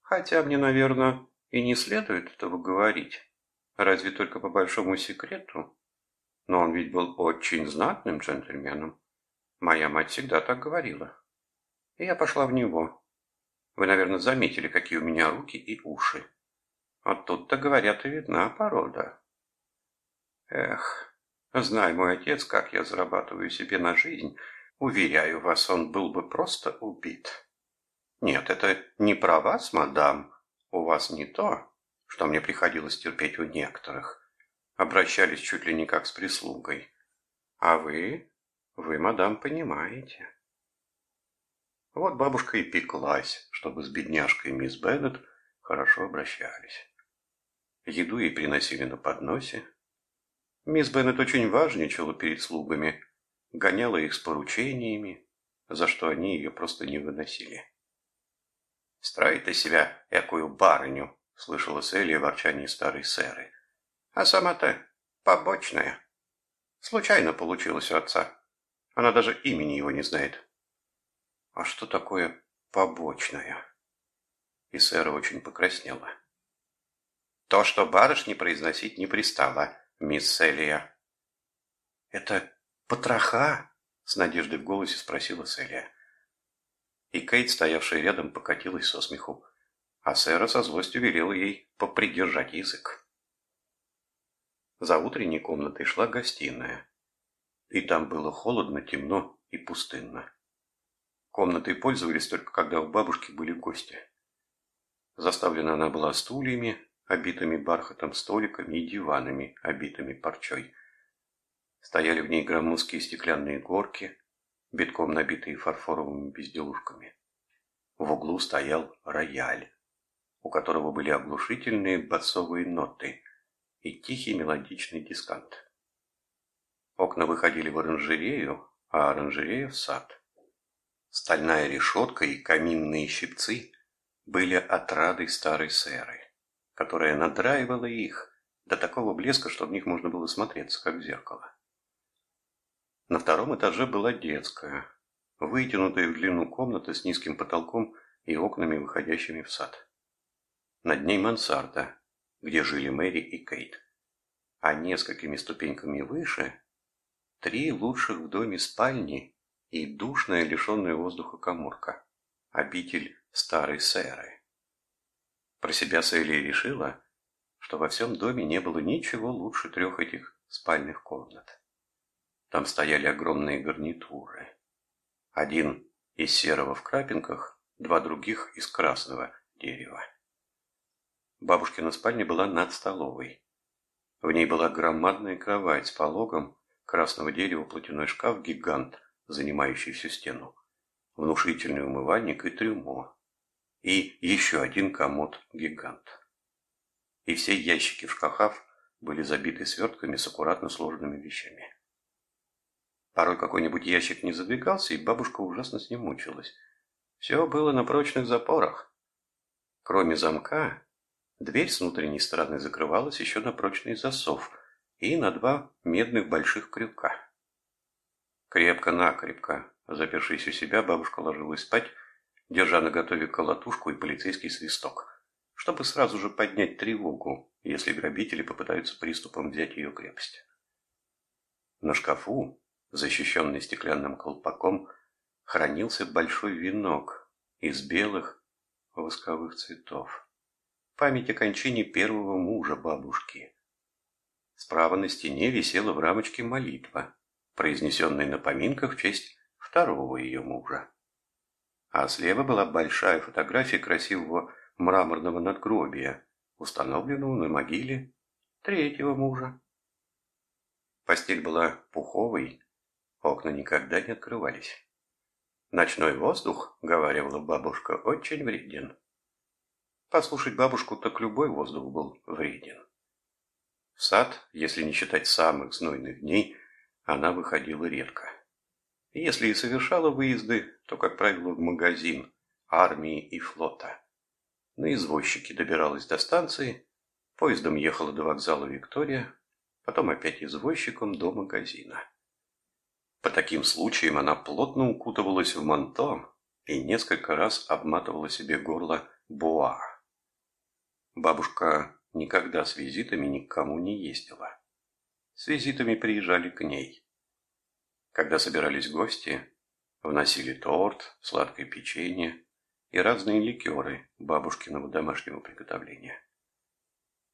Хотя мне, наверное, и не следует этого говорить, разве только по большому секрету. Но он ведь был очень знатным джентльменом. Моя мать всегда так говорила. И я пошла в него. Вы, наверное, заметили, какие у меня руки и уши. Вот тут-то, говорят, и видна порода. Эх, знай, мой отец, как я зарабатываю себе на жизнь, уверяю вас, он был бы просто убит. Нет, это не про вас, мадам. У вас не то, что мне приходилось терпеть у некоторых. Обращались чуть ли не как с прислугой. А вы, вы, мадам, понимаете. Вот бабушка и пеклась, чтобы с бедняжкой мисс Беннет хорошо обращались. Еду ей приносили на подносе. Мисс Беннет очень важничала перед слугами, гоняла их с поручениями, за что они ее просто не выносили. «Строит из себя экую барыню», — слышала Селия ворчание старой сэры. «А сама-то побочная. Случайно получилось у отца. Она даже имени его не знает». «А что такое побочная?» И сэра очень покраснела. «То, что барышни произносить не пристало, мисс Селия». «Это потроха?» — с надеждой в голосе спросила Селия. И Кейт, стоявшая рядом, покатилась со смеху, а Сэра со злостью велела ей попридержать язык. За утренней комнатой шла гостиная, и там было холодно, темно и пустынно. Комнатой пользовались только когда у бабушки были гости. Заставлена она была стульями, обитыми бархатом, столиками и диванами, обитыми парчой. Стояли в ней громоздкие стеклянные горки, битком набитые фарфоровыми безделушками. В углу стоял рояль, у которого были оглушительные басовые ноты и тихий мелодичный дискант. Окна выходили в оранжерею, а оранжерея в сад. Стальная решетка и каминные щипцы были отрадой старой сэры, которая надраивала их до такого блеска, что в них можно было смотреться, как в зеркало. На втором этаже была детская, вытянутая в длину комната с низким потолком и окнами, выходящими в сад. Над ней мансарда, где жили Мэри и Кейт. А несколькими ступеньками выше – три лучших в доме спальни и душная, лишенная воздуха коморка, обитель старой сэры. Про себя Селли решила, что во всем доме не было ничего лучше трех этих спальных комнат. Там стояли огромные гарнитуры. Один из серого в крапинках, два других из красного дерева. Бабушкина спальня была над столовой. В ней была громадная кровать с пологом, красного дерева платяной шкаф гигант, занимающий всю стену, внушительный умывальник и трюмо, и еще один комод гигант. И все ящики в шкафах были забиты свертками с аккуратно сложенными вещами. Порой какой-нибудь ящик не задвигался, и бабушка ужасно с ним мучилась. Все было на прочных запорах. Кроме замка, дверь с внутренней стороны закрывалась еще на прочный засов и на два медных больших крюка. Крепко-накрепко, запершись у себя, бабушка ложилась спать, держа на готове колотушку и полицейский свисток, чтобы сразу же поднять тревогу, если грабители попытаются приступом взять ее крепость. На шкафу защищенный стеклянным колпаком, хранился большой венок из белых восковых цветов. Память о кончине первого мужа бабушки. Справа на стене висела в рамочке молитва, произнесенная на поминках в честь второго ее мужа. А слева была большая фотография красивого мраморного надгробия, установленного на могиле третьего мужа. Постель была пуховой, Окна никогда не открывались. «Ночной воздух, — говорила бабушка, — очень вреден». Послушать бабушку, так любой воздух был вреден. В сад, если не считать самых знойных дней, она выходила редко. Если и совершала выезды, то, как правило, в магазин, армии и флота. На извозчике добиралась до станции, поездом ехала до вокзала Виктория, потом опять извозчиком до магазина. По таким случаям она плотно укутывалась в манто и несколько раз обматывала себе горло буа. Бабушка никогда с визитами никому не ездила. С визитами приезжали к ней. Когда собирались гости, вносили торт, сладкое печенье и разные ликеры бабушкиного домашнего приготовления.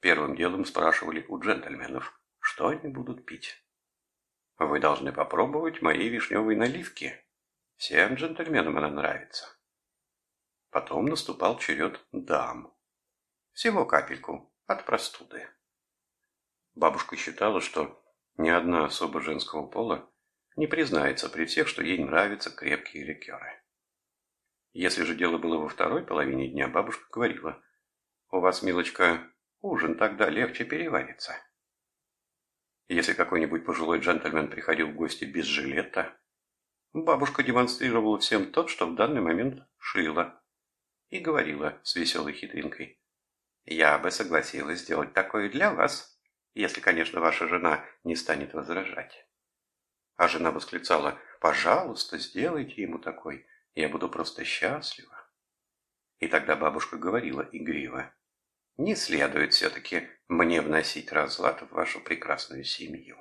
Первым делом спрашивали у джентльменов, что они будут пить. Вы должны попробовать мои вишневые наливки. Всем джентльменам она нравится. Потом наступал черед дам. Всего капельку от простуды. Бабушка считала, что ни одна особа женского пола не признается при всех, что ей нравятся крепкие ликеры. Если же дело было во второй половине дня, бабушка говорила, «У вас, милочка, ужин тогда легче переварится. Если какой-нибудь пожилой джентльмен приходил в гости без жилета, бабушка демонстрировала всем тот, что в данный момент шила, и говорила с веселой хитринкой. «Я бы согласилась сделать такое для вас, если, конечно, ваша жена не станет возражать». А жена восклицала «Пожалуйста, сделайте ему такой, я буду просто счастлива». И тогда бабушка говорила игриво не следует все-таки мне вносить разлад в вашу прекрасную семью.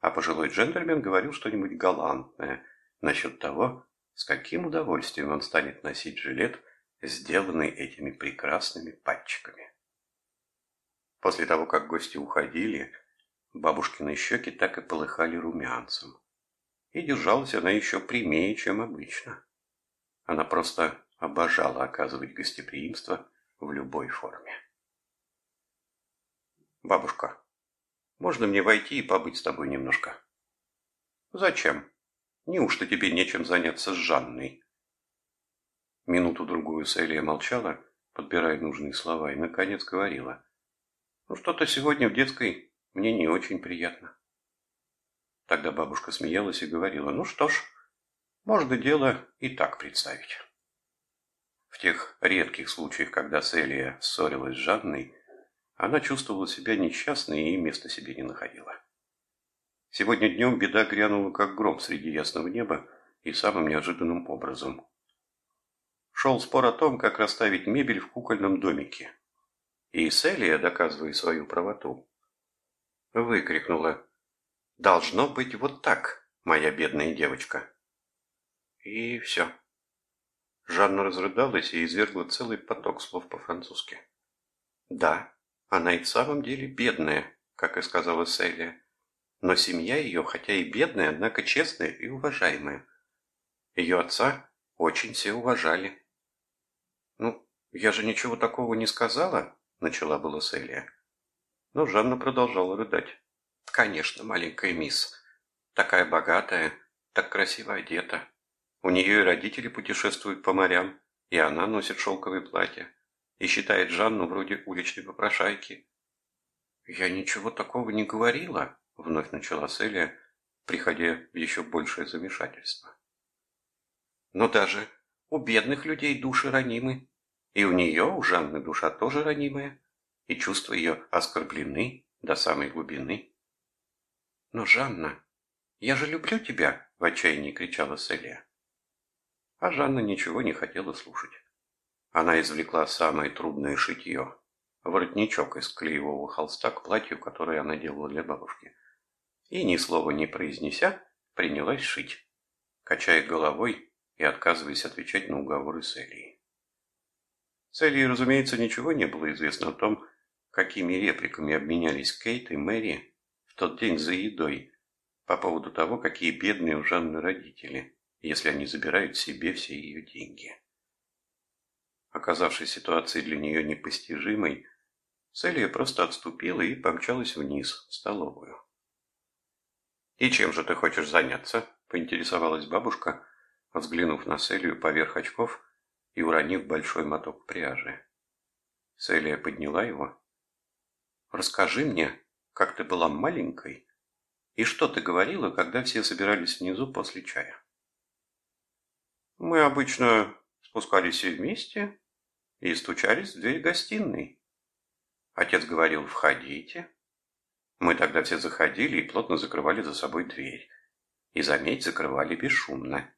А пожилой джентльмен говорил что-нибудь галантное насчет того, с каким удовольствием он станет носить жилет, сделанный этими прекрасными пальчиками. После того, как гости уходили, бабушкины щеки так и полыхали румянцем. И держалась она еще прямее, чем обычно. Она просто обожала оказывать гостеприимство в любой форме. Бабушка, можно мне войти и побыть с тобой немножко? Зачем? Неужто тебе нечем заняться с Жанной? Минуту-другую Селия молчала, подбирая нужные слова, и, наконец, говорила. Ну, что-то сегодня в детской мне не очень приятно. Тогда бабушка смеялась и говорила, ну что ж, можно дело и так представить. В тех редких случаях, когда Селия ссорилась с Жанной, она чувствовала себя несчастной и места себе не находила. Сегодня днем беда грянула, как гром среди ясного неба и самым неожиданным образом. Шел спор о том, как расставить мебель в кукольном домике. И Селия, доказывая свою правоту, выкрикнула «Должно быть вот так, моя бедная девочка!» И все. Жанна разрыдалась и извергла целый поток слов по-французски. Да, она и в самом деле бедная, как и сказала Селия. Но семья ее, хотя и бедная, однако честная и уважаемая. Ее отца очень все уважали. «Ну, я же ничего такого не сказала», — начала была Селия. Но Жанна продолжала рыдать. «Конечно, маленькая мисс. Такая богатая, так красиво одета. У нее и родители путешествуют по морям, и она носит шелковые платья, и считает Жанну вроде уличной попрошайки. «Я ничего такого не говорила», — вновь начала Селия, приходя в еще большее замешательство. «Но даже у бедных людей души ранимы, и у нее, у Жанны, душа тоже ранимая, и чувства ее оскорблены до самой глубины». «Но, Жанна, я же люблю тебя!» — в отчаянии кричала Селия. А Жанна ничего не хотела слушать. Она извлекла самое трудное шитье – воротничок из клеевого холста к платью, которое она делала для бабушки. И, ни слова не произнеся, принялась шить, качая головой и отказываясь отвечать на уговоры Селии. Селии, разумеется, ничего не было известно о том, какими репликами обменялись Кейт и Мэри в тот день за едой по поводу того, какие бедные у Жанны родители – если они забирают себе все ее деньги. Оказавшись в ситуации для нее непостижимой, Селия просто отступила и помчалась вниз, в столовую. «И чем же ты хочешь заняться?» – поинтересовалась бабушка, взглянув на Селию поверх очков и уронив большой моток пряжи. Селия подняла его. «Расскажи мне, как ты была маленькой, и что ты говорила, когда все собирались внизу после чая?» Мы обычно спускались все вместе и стучались в дверь гостиной. Отец говорил «входите». Мы тогда все заходили и плотно закрывали за собой дверь. И, заметь, закрывали бесшумно.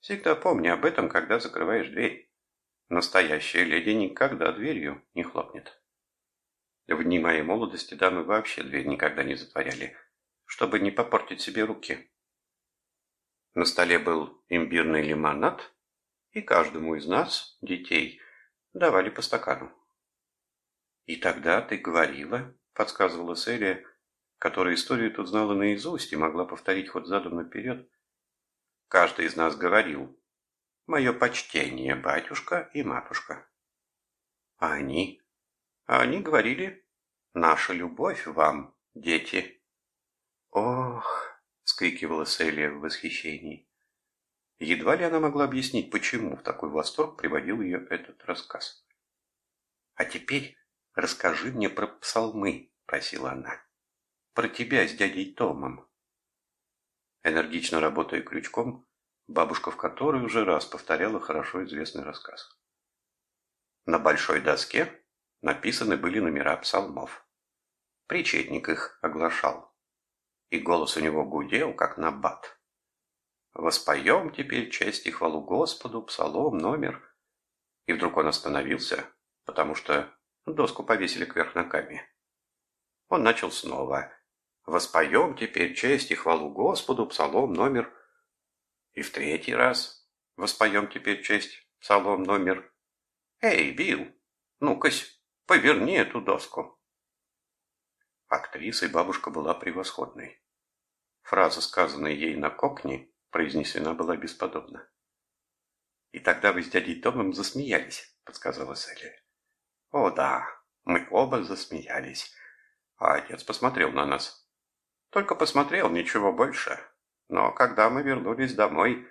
Всегда помни об этом, когда закрываешь дверь. Настоящая леди никогда дверью не хлопнет. В дни моей молодости дамы вообще дверь никогда не затворяли, чтобы не попортить себе руки. На столе был имбирный лимонад, и каждому из нас, детей, давали по стакану. «И тогда ты говорила», — подсказывала Селия, которая историю тут знала наизусть и могла повторить ход задом наперед. «Каждый из нас говорил. Мое почтение, батюшка и матушка». «А они?» «А они говорили, наша любовь вам, дети». «Ох!» вскрикивала Селия в восхищении. Едва ли она могла объяснить, почему в такой восторг приводил ее этот рассказ. «А теперь расскажи мне про псалмы», — просила она. «Про тебя с дядей Томом». Энергично работая крючком, бабушка в который уже раз повторяла хорошо известный рассказ. На большой доске написаны были номера псалмов. Причетник их оглашал. И голос у него гудел, как набат. «Воспоем теперь честь и хвалу Господу, псалом, номер». И вдруг он остановился, потому что доску повесили кверх ногами. Он начал снова. «Воспоем теперь честь и хвалу Господу, псалом, номер». И в третий раз воспоем теперь честь, псалом, номер. «Эй, Билл, ну-кась, поверни эту доску». Актрисой бабушка была превосходной. Фраза, сказанная ей на кокне, произнесена была бесподобно. «И тогда вы с дядей Томом засмеялись», — подсказала Селия. «О, да, мы оба засмеялись. А отец посмотрел на нас. Только посмотрел, ничего больше. Но когда мы вернулись домой,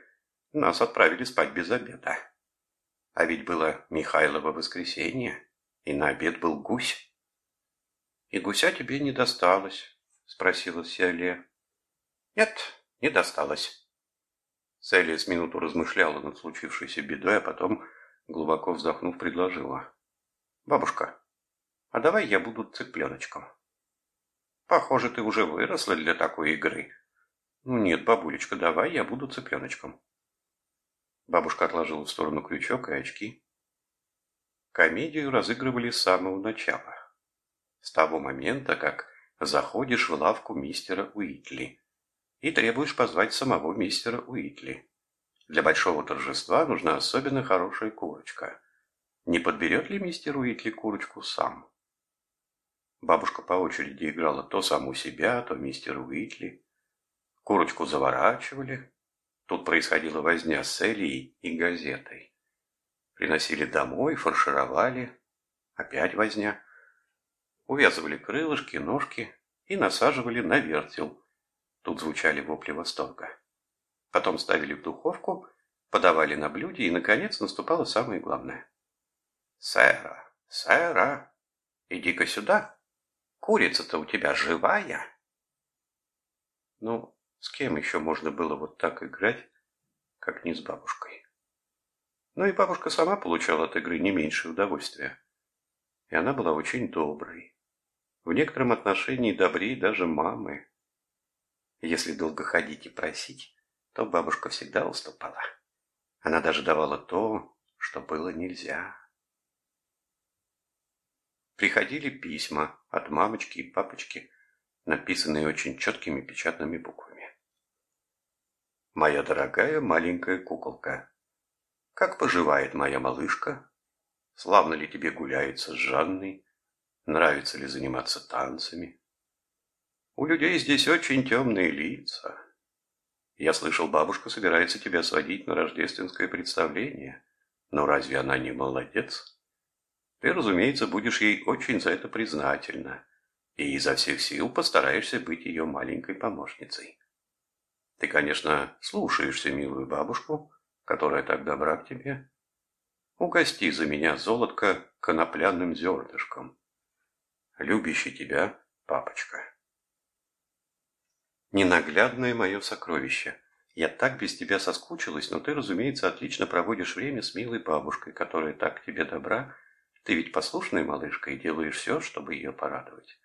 нас отправили спать без обеда. А ведь было Михайлово воскресенье, и на обед был гусь. «И гуся тебе не досталось?» — спросила Селия. «Нет, не досталось». Селия с минуту размышляла над случившейся бедой, а потом, глубоко вздохнув, предложила. «Бабушка, а давай я буду цыпленочком». «Похоже, ты уже выросла для такой игры». «Ну нет, бабулечка, давай я буду цыпленочком». Бабушка отложила в сторону крючок и очки. Комедию разыгрывали с самого начала с того момента, как заходишь в лавку мистера Уитли и требуешь позвать самого мистера Уитли. Для большого торжества нужна особенно хорошая курочка. Не подберет ли мистер Уитли курочку сам? Бабушка по очереди играла то саму себя, то мистера Уитли. Курочку заворачивали. Тут происходила возня с Элией и газетой. Приносили домой, фаршировали. Опять возня увязывали крылышки, ножки и насаживали на вертел. Тут звучали вопли восторга. Потом ставили в духовку, подавали на блюде, и, наконец, наступало самое главное. «Сэра, сэра, иди-ка сюда. Курица-то у тебя живая?» Ну, с кем еще можно было вот так играть, как не с бабушкой? Ну и бабушка сама получала от игры не меньшее удовольствие. И она была очень доброй в некотором отношении добрее даже мамы. Если долго ходить и просить, то бабушка всегда уступала. Она даже давала то, что было нельзя. Приходили письма от мамочки и папочки, написанные очень четкими печатными буквами. «Моя дорогая маленькая куколка, как поживает моя малышка? Славно ли тебе гуляется с Жанной? Нравится ли заниматься танцами? У людей здесь очень темные лица. Я слышал, бабушка собирается тебя сводить на рождественское представление. Но разве она не молодец? Ты, разумеется, будешь ей очень за это признательна и изо всех сил постараешься быть ее маленькой помощницей. Ты, конечно, слушаешься милую бабушку, которая так добра к тебе. Угости за меня золотко конопляным зернышком любящий тебя папочка. Ненаглядное мое сокровище. Я так без тебя соскучилась, но ты, разумеется, отлично проводишь время с милой бабушкой, которая так к тебе добра. Ты ведь послушная малышка и делаешь все, чтобы ее порадовать.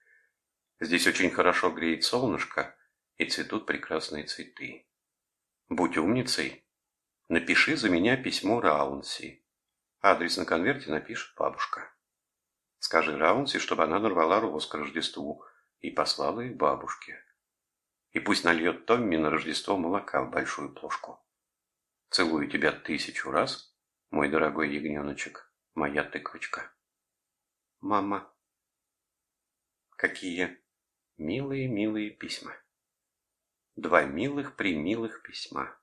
Здесь очень хорошо греет солнышко, и цветут прекрасные цветы. Будь умницей. Напиши за меня письмо Раунси. Адрес на конверте напишет бабушка. Скажи Раунси, чтобы она нарвала роз к Рождеству и послала их бабушке. И пусть нальет Томми на Рождество молока в большую плошку. Целую тебя тысячу раз, мой дорогой ягненочек, моя тыквочка. Мама. Какие милые-милые письма. Два милых-примилых письма.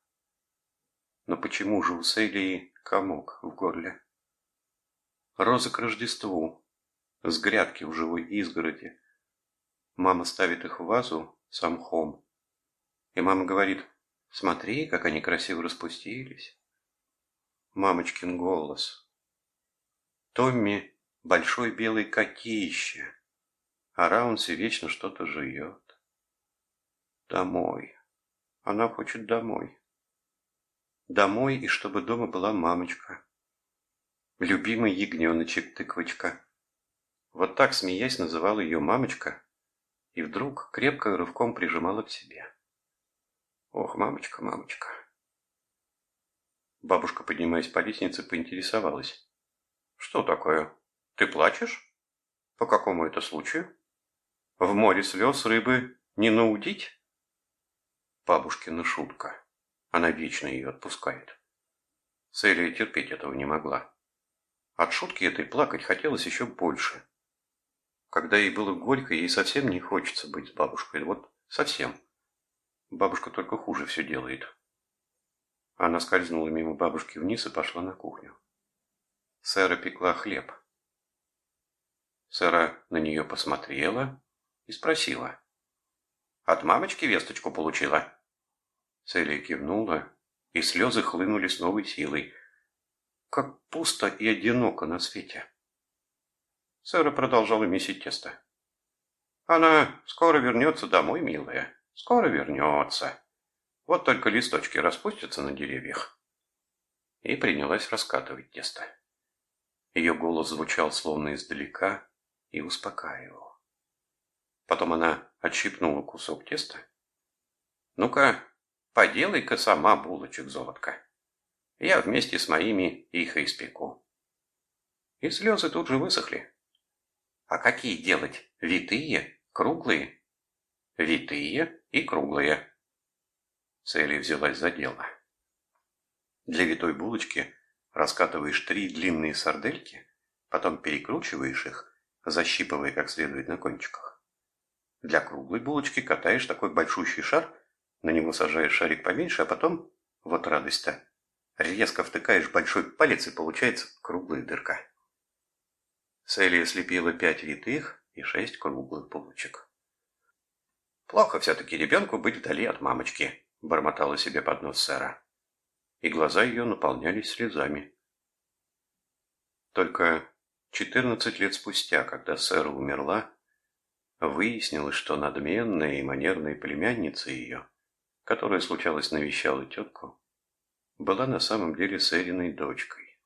Но почему же у Селии комок в горле? Роза к Рождеству, с грядки в живой изгороди. Мама ставит их в вазу с мхом. И мама говорит, смотри, как они красиво распустились. Мамочкин голос. Томми большой белый котище, а Раунси вечно что-то жует. Домой. Она хочет домой. Домой, и чтобы дома была мамочка. Любимый ягненочек-тыквочка. Вот так, смеясь, называла ее мамочка, и вдруг крепко рывком прижимала к себе. Ох, мамочка, мамочка. Бабушка, поднимаясь по лестнице, поинтересовалась. Что такое? Ты плачешь? По какому это случаю? В море слез рыбы не наудить? Бабушкина шутка. Она вечно ее отпускает. Селия терпеть этого не могла. От шутки этой плакать хотелось еще больше. Когда ей было горько, ей совсем не хочется быть с бабушкой. Вот совсем. Бабушка только хуже все делает. Она скользнула мимо бабушки вниз и пошла на кухню. Сэра пекла хлеб. Сэра на нее посмотрела и спросила. «От мамочки весточку получила?» Селия кивнула, и слезы хлынули с новой силой. Как пусто и одиноко на свете. Сэра продолжала месить тесто. «Она скоро вернется домой, милая. Скоро вернется. Вот только листочки распустятся на деревьях». И принялась раскатывать тесто. Ее голос звучал словно издалека и успокаивал. Потом она отщипнула кусок теста. «Ну-ка, поделай-ка сама булочек, золотка. Я вместе с моими их испеку». И слезы тут же высохли. «А какие делать? Витые? Круглые?» «Витые и круглые». Цели взялась за дело. Для витой булочки Раскатываешь три длинные сардельки, потом перекручиваешь их, защипывая как следует на кончиках. Для круглой булочки катаешь такой большущий шар, на него сажаешь шарик поменьше, а потом, вот радость-то, резко втыкаешь большой палец и получается круглая дырка. Селия слепила пять витых и шесть круглых булочек. «Плохо все-таки ребенку быть вдали от мамочки», — бормотала себе под нос сэра и глаза ее наполнялись слезами. Только четырнадцать лет спустя, когда Сэра умерла, выяснилось, что надменная и манерная племянница ее, которая случалось навещала тетку, была на самом деле Сэриной дочкой,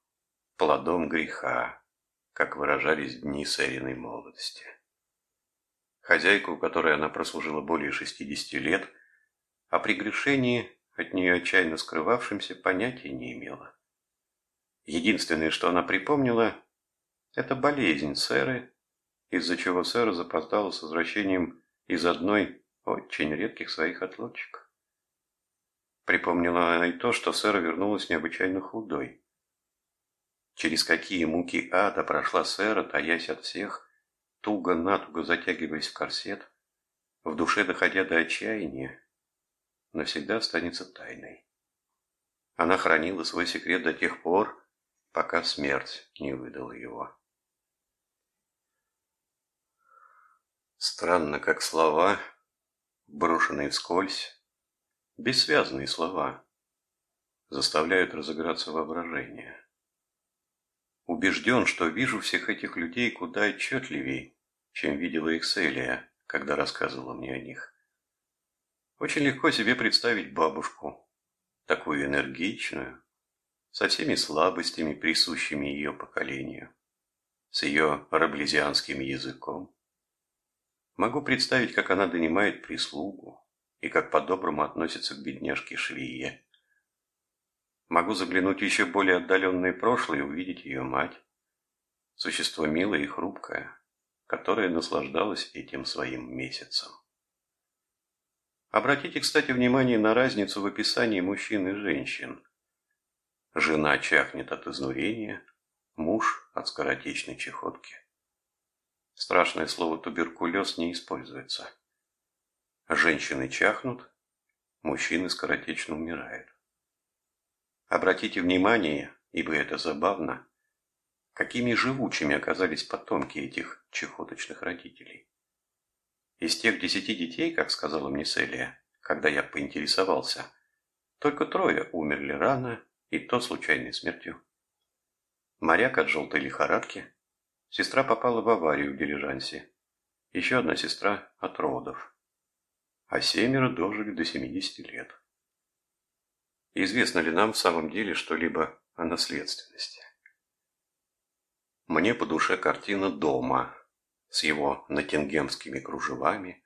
плодом греха, как выражались дни Сэриной молодости. Хозяйку, которой она прослужила более шестидесяти лет, о прегрешении от нее отчаянно скрывавшимся, понятия не имела. Единственное, что она припомнила, это болезнь сэры, из-за чего сэра запоздала с возвращением из одной очень редких своих отлучек. Припомнила она и то, что сэра вернулась необычайно худой. Через какие муки ада прошла сэра, таясь от всех, туго-натуго затягиваясь в корсет, в душе доходя до отчаяния, навсегда останется тайной. Она хранила свой секрет до тех пор, пока смерть не выдала его. Странно, как слова, брошенные вскользь, бессвязные слова, заставляют разыграться воображение. Убежден, что вижу всех этих людей куда отчетливей, чем видела их Селия, когда рассказывала мне о них. Очень легко себе представить бабушку, такую энергичную, со всеми слабостями, присущими ее поколению, с ее раблезианским языком. Могу представить, как она донимает прислугу и как по-доброму относится к бедняжке Швие. Могу заглянуть в еще более отдаленное прошлое и увидеть ее мать, существо милое и хрупкое, которое наслаждалось этим своим месяцем. Обратите, кстати, внимание на разницу в описании мужчин и женщин. Жена чахнет от изнурения, муж от скоротечной чехотки. Страшное слово «туберкулез» не используется. Женщины чахнут, мужчины скоротечно умирают. Обратите внимание, ибо это забавно, какими живучими оказались потомки этих чехоточных родителей. Из тех десяти детей, как сказала мне Селия, когда я поинтересовался, только трое умерли рано, и то случайной смертью. Моряк от желтой лихорадки, Сестра попала в аварию в дилижансе. Еще одна сестра от родов. А семеро дожили до 70 лет. Известно ли нам в самом деле что-либо о наследственности? Мне по душе картина дома с его натингемскими кружевами,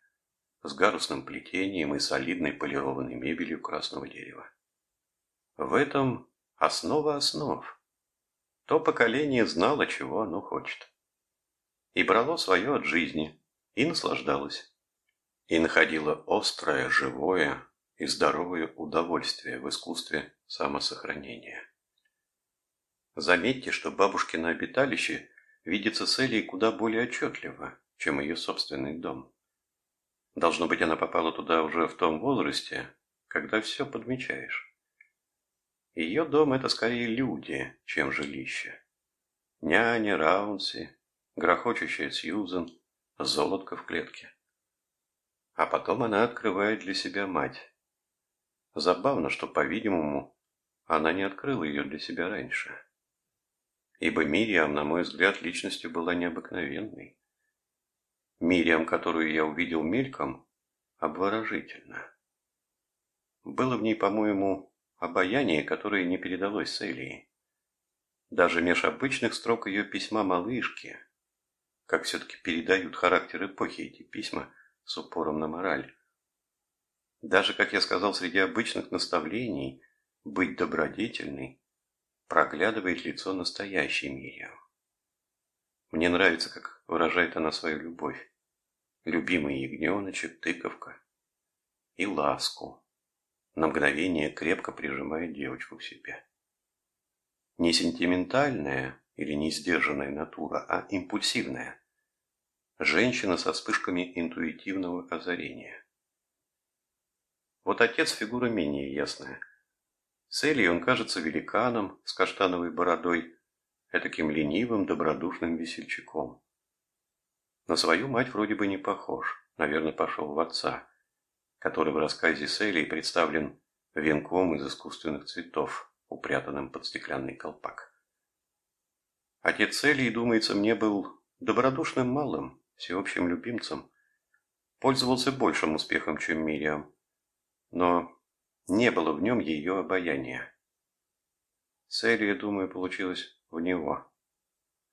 с гарусным плетением и солидной полированной мебелью красного дерева. В этом основа основ. То поколение знало, чего оно хочет. И брало свое от жизни, и наслаждалось. И находило острое, живое и здоровое удовольствие в искусстве самосохранения. Заметьте, что бабушкино обиталище видится с Элей куда более отчетливо, чем ее собственный дом. Должно быть, она попала туда уже в том возрасте, когда все подмечаешь. Ее дом – это скорее люди, чем жилище. Няня, Раунси, грохочущая Сьюзен, золотко в клетке. А потом она открывает для себя мать. Забавно, что, по-видимому, она не открыла ее для себя раньше. Ибо Мириам, на мой взгляд, личностью была необыкновенной. Мириам, которую я увидел мельком, обворожительно. Было в ней, по-моему, обаяние, которое не передалось Селии. Даже меж обычных строк ее письма малышки, как все-таки передают характер эпохи эти письма с упором на мораль. Даже, как я сказал, среди обычных наставлений быть добродетельной проглядывает лицо настоящей Мириам. Мне нравится, как выражает она свою любовь. Любимый ягненочек, тыковка и ласку, на мгновение крепко прижимает девочку к себе. Не сентиментальная или не сдержанная натура, а импульсивная. Женщина со вспышками интуитивного озарения. Вот отец фигура менее ясная. С он кажется великаном с каштановой бородой, этаким ленивым, добродушным весельчаком. На свою мать вроде бы не похож, наверное, пошел в отца который в рассказе Селии представлен венком из искусственных цветов, упрятанным под стеклянный колпак. Отец Селии, думается, мне был добродушным малым, всеобщим любимцем, пользовался большим успехом, чем Мириам, но не было в нем ее обаяния. Селия, думаю, получилась в него.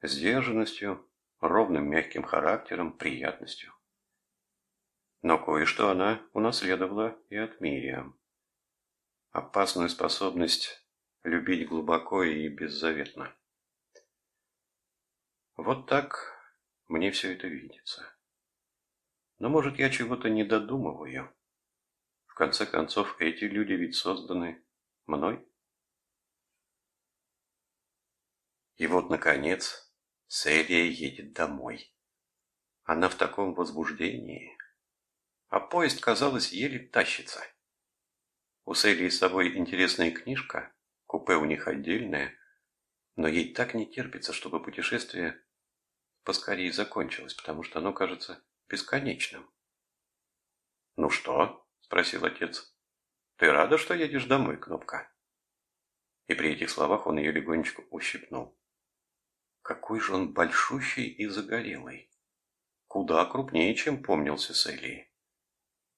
Сдержанностью, ровным мягким характером, приятностью. Но кое-что она унаследовала и от Мириам. Опасную способность любить глубоко и беззаветно. Вот так мне все это видится. Но, может, я чего-то не додумываю. В конце концов, эти люди ведь созданы мной. И вот, наконец, Селия едет домой. Она в таком возбуждении, а поезд, казалось, еле тащится. У Селии с собой интересная книжка, купе у них отдельное, но ей так не терпится, чтобы путешествие поскорее закончилось, потому что оно кажется бесконечным. «Ну что?» – спросил отец. «Ты рада, что едешь домой, Кнопка?» И при этих словах он ее легонечко ущипнул. Какой же он большущий и загорелый! Куда крупнее, чем помнился Селии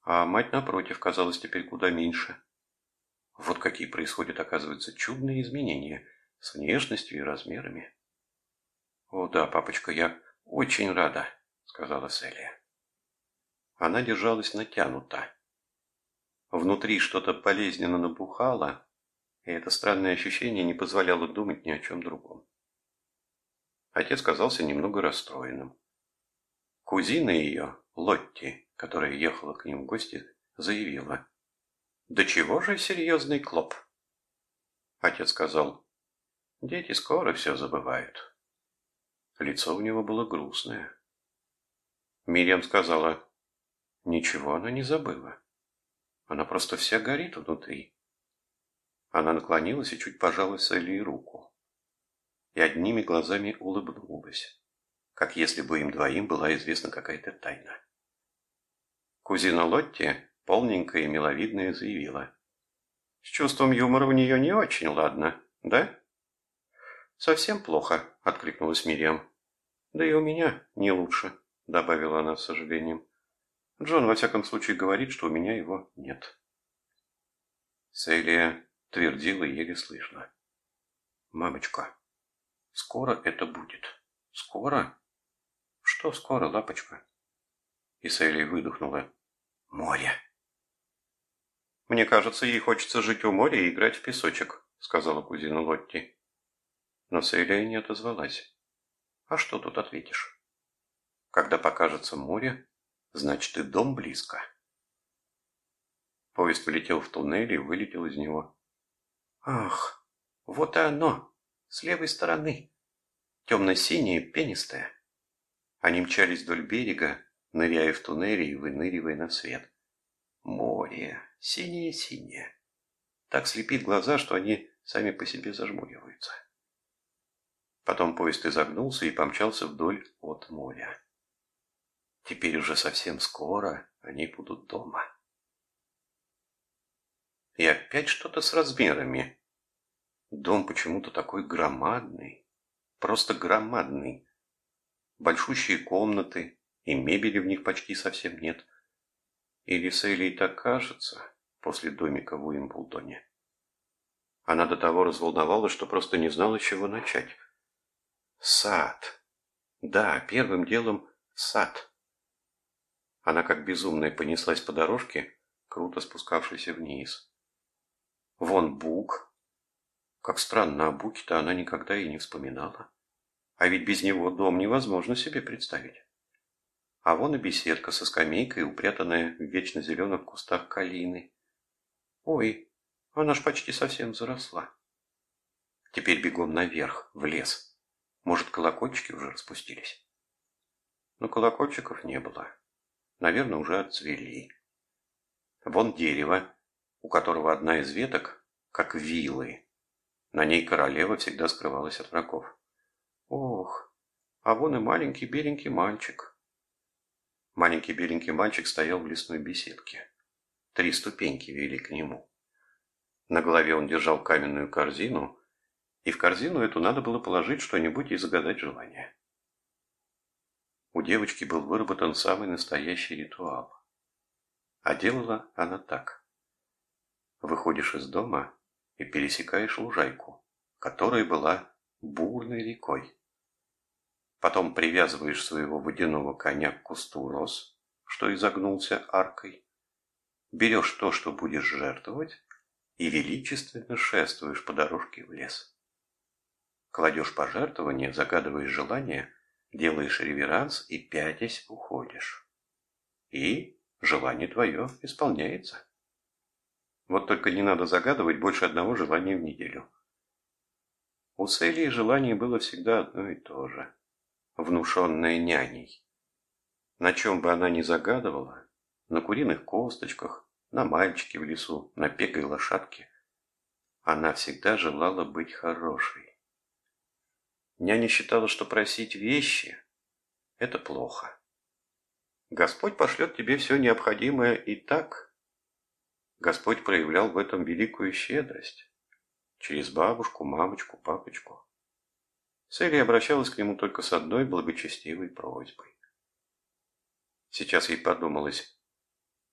а мать, напротив, казалась теперь куда меньше. Вот какие происходят, оказывается, чудные изменения с внешностью и размерами. «О да, папочка, я очень рада», — сказала Селия. Она держалась натянута. Внутри что-то болезненно набухало, и это странное ощущение не позволяло думать ни о чем другом. Отец казался немного расстроенным. Кузина ее, Лотти, которая ехала к ним в гости, заявила. «Да чего же серьезный клоп?» Отец сказал, «Дети скоро все забывают». Лицо у него было грустное. Мирьям сказала, «Ничего она не забыла. Она просто вся горит внутри». Она наклонилась и чуть пожала Селли руку. И одними глазами улыбнулась, как если бы им двоим была известна какая-то тайна. Кузина Лотти, полненькая и миловидная, заявила. С чувством юмора у нее не очень ладно, да? Совсем плохо, откликнулась Мириам. Да и у меня не лучше, добавила она с сожалением. Джон, во всяком случае, говорит, что у меня его нет. Селия твердила еле слышно. Мамочка, скоро это будет. Скоро? Что скоро, лапочка? И Селия выдохнула. Море. Мне кажется, ей хочется жить у моря и играть в песочек, сказала кузина Лотти. Но Селия не отозвалась. А что тут ответишь? Когда покажется море, значит и дом близко. Поезд влетел в туннель и вылетел из него. Ах, вот и оно, с левой стороны. Темно-синее, пенистое. Они мчались вдоль берега, ныряя в туннели и выныривая на свет. Море, синее-синее. Так слепит глаза, что они сами по себе зажмуриваются. Потом поезд изогнулся и помчался вдоль от моря. Теперь уже совсем скоро они будут дома. И опять что-то с размерами. Дом почему-то такой громадный, просто громадный. Большущие комнаты, и мебели в них почти совсем нет. Или Сейли так кажется после домика в Уимблдоне. Она до того разволновалась, что просто не знала, с чего начать. Сад. Да, первым делом сад. Она как безумная понеслась по дорожке, круто спускавшейся вниз. Вон бук. Как странно, о буке-то она никогда и не вспоминала. А ведь без него дом невозможно себе представить. А вон и беседка со скамейкой, упрятанная в вечно зеленых кустах калины. Ой, она ж почти совсем заросла. Теперь бегом наверх, в лес. Может, колокольчики уже распустились? Но колокольчиков не было. Наверное, уже отцвели. Вон дерево, у которого одна из веток, как вилы. На ней королева всегда скрывалась от врагов. Ох, а вон и маленький беленький мальчик. Маленький беленький мальчик стоял в лесной беседке. Три ступеньки вели к нему. На голове он держал каменную корзину, и в корзину эту надо было положить что-нибудь и загадать желание. У девочки был выработан самый настоящий ритуал. А делала она так. Выходишь из дома и пересекаешь лужайку, которая была бурной рекой. Потом привязываешь своего водяного коня к кусту роз, что изогнулся аркой, берешь то, что будешь жертвовать, и величественно шествуешь по дорожке в лес. Кладешь пожертвование, загадываешь желание, делаешь реверанс и пятясь уходишь. И желание твое исполняется. Вот только не надо загадывать больше одного желания в неделю. У Селии желание было всегда одно и то же, внушенное няней. На чем бы она ни загадывала, на куриных косточках, на мальчике в лесу, на пегой лошадке, она всегда желала быть хорошей. Няня считала, что просить вещи – это плохо. Господь пошлет тебе все необходимое и так. Господь проявлял в этом великую щедрость. Через бабушку, мамочку, папочку. Селия обращалась к нему только с одной благочестивой просьбой. Сейчас ей подумалось,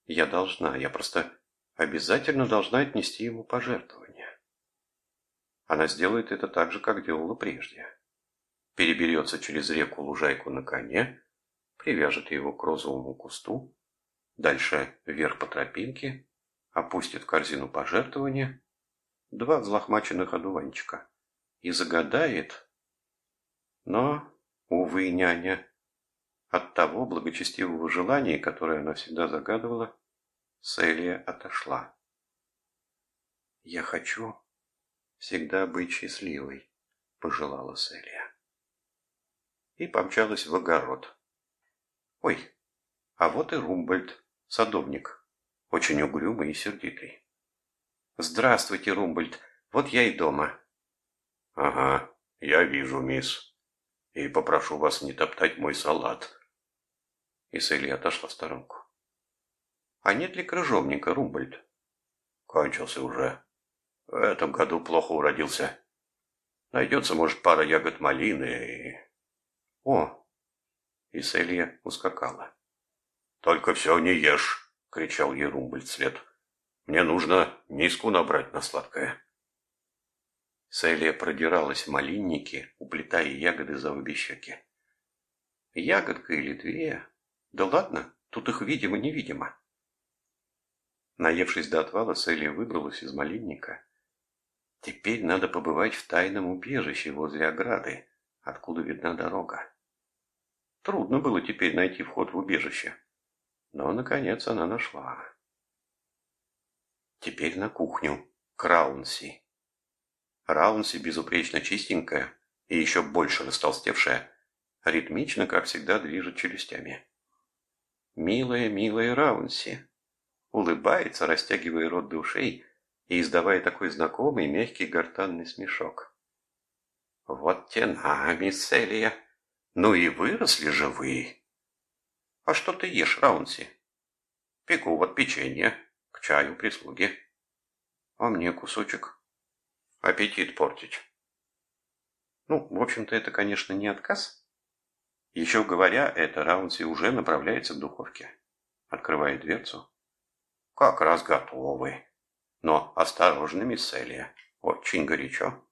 я должна, я просто обязательно должна отнести ему пожертвование. Она сделает это так же, как делала прежде переберется через реку лужайку на коне, привяжет его к розовому кусту, дальше вверх по тропинке, опустит корзину пожертвования, два взлохмаченных одуванчика, и загадает. Но, увы, няня, от того благочестивого желания, которое она всегда загадывала, Селия отошла. «Я хочу всегда быть счастливой», — пожелала Селия и помчалась в огород. Ой, а вот и Румбольд, садовник, очень угрюмый и сердитый. Здравствуйте, Румбольд, вот я и дома. Ага, я вижу, мисс, и попрошу вас не топтать мой салат. И Селли отошла в сторонку. А нет ли крыжовника, Румбольд? Кончился уже. В этом году плохо уродился. Найдется, может, пара ягод малины и о, и Селия ускакала. «Только все не ешь!» — кричал ей Румбольд вслед. «Мне нужно миску набрать на сладкое». Селия продиралась в малинники, уплетая ягоды за обе щеки. Ягодка или две? Да ладно, тут их видимо-невидимо. Наевшись до отвала, Селия выбралась из малинника. Теперь надо побывать в тайном убежище возле ограды, откуда видна дорога. Трудно было теперь найти вход в убежище, но, наконец, она нашла. Теперь на кухню, к Раунси. Раунси безупречно чистенькая и еще больше растолстевшая, ритмично, как всегда, движет челюстями. Милая, милая Раунси. Улыбается, растягивая рот до ушей и издавая такой знакомый мягкий гортанный смешок. Вот тена, мисс Элия. Ну и выросли же вы. А что ты ешь, Раунси? Пеку вот печенье, к чаю прислуги. А мне кусочек аппетит портить. Ну, в общем-то, это, конечно, не отказ. Еще говоря это, Раунси уже направляется к духовке. Открывает дверцу. Как раз готовы. Но осторожно, мисс. Очень горячо.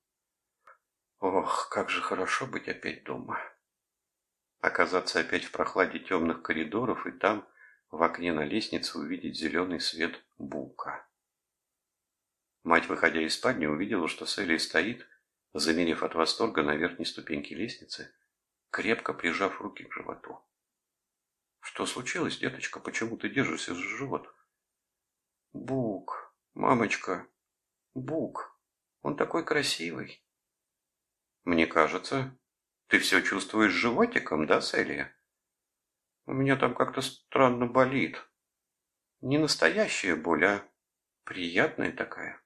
Ох, как же хорошо быть опять дома. Оказаться опять в прохладе темных коридоров и там, в окне на лестнице, увидеть зеленый свет бука. Мать, выходя из спальни, увидела, что Селия стоит, замерев от восторга на верхней ступеньке лестницы, крепко прижав руки к животу. «Что случилось, деточка? Почему ты держишься за живот?» «Бук, мамочка, Бук, он такой красивый». «Мне кажется, ты все чувствуешь животиком, да, Селия?» «У меня там как-то странно болит. Не настоящая боль, а приятная такая».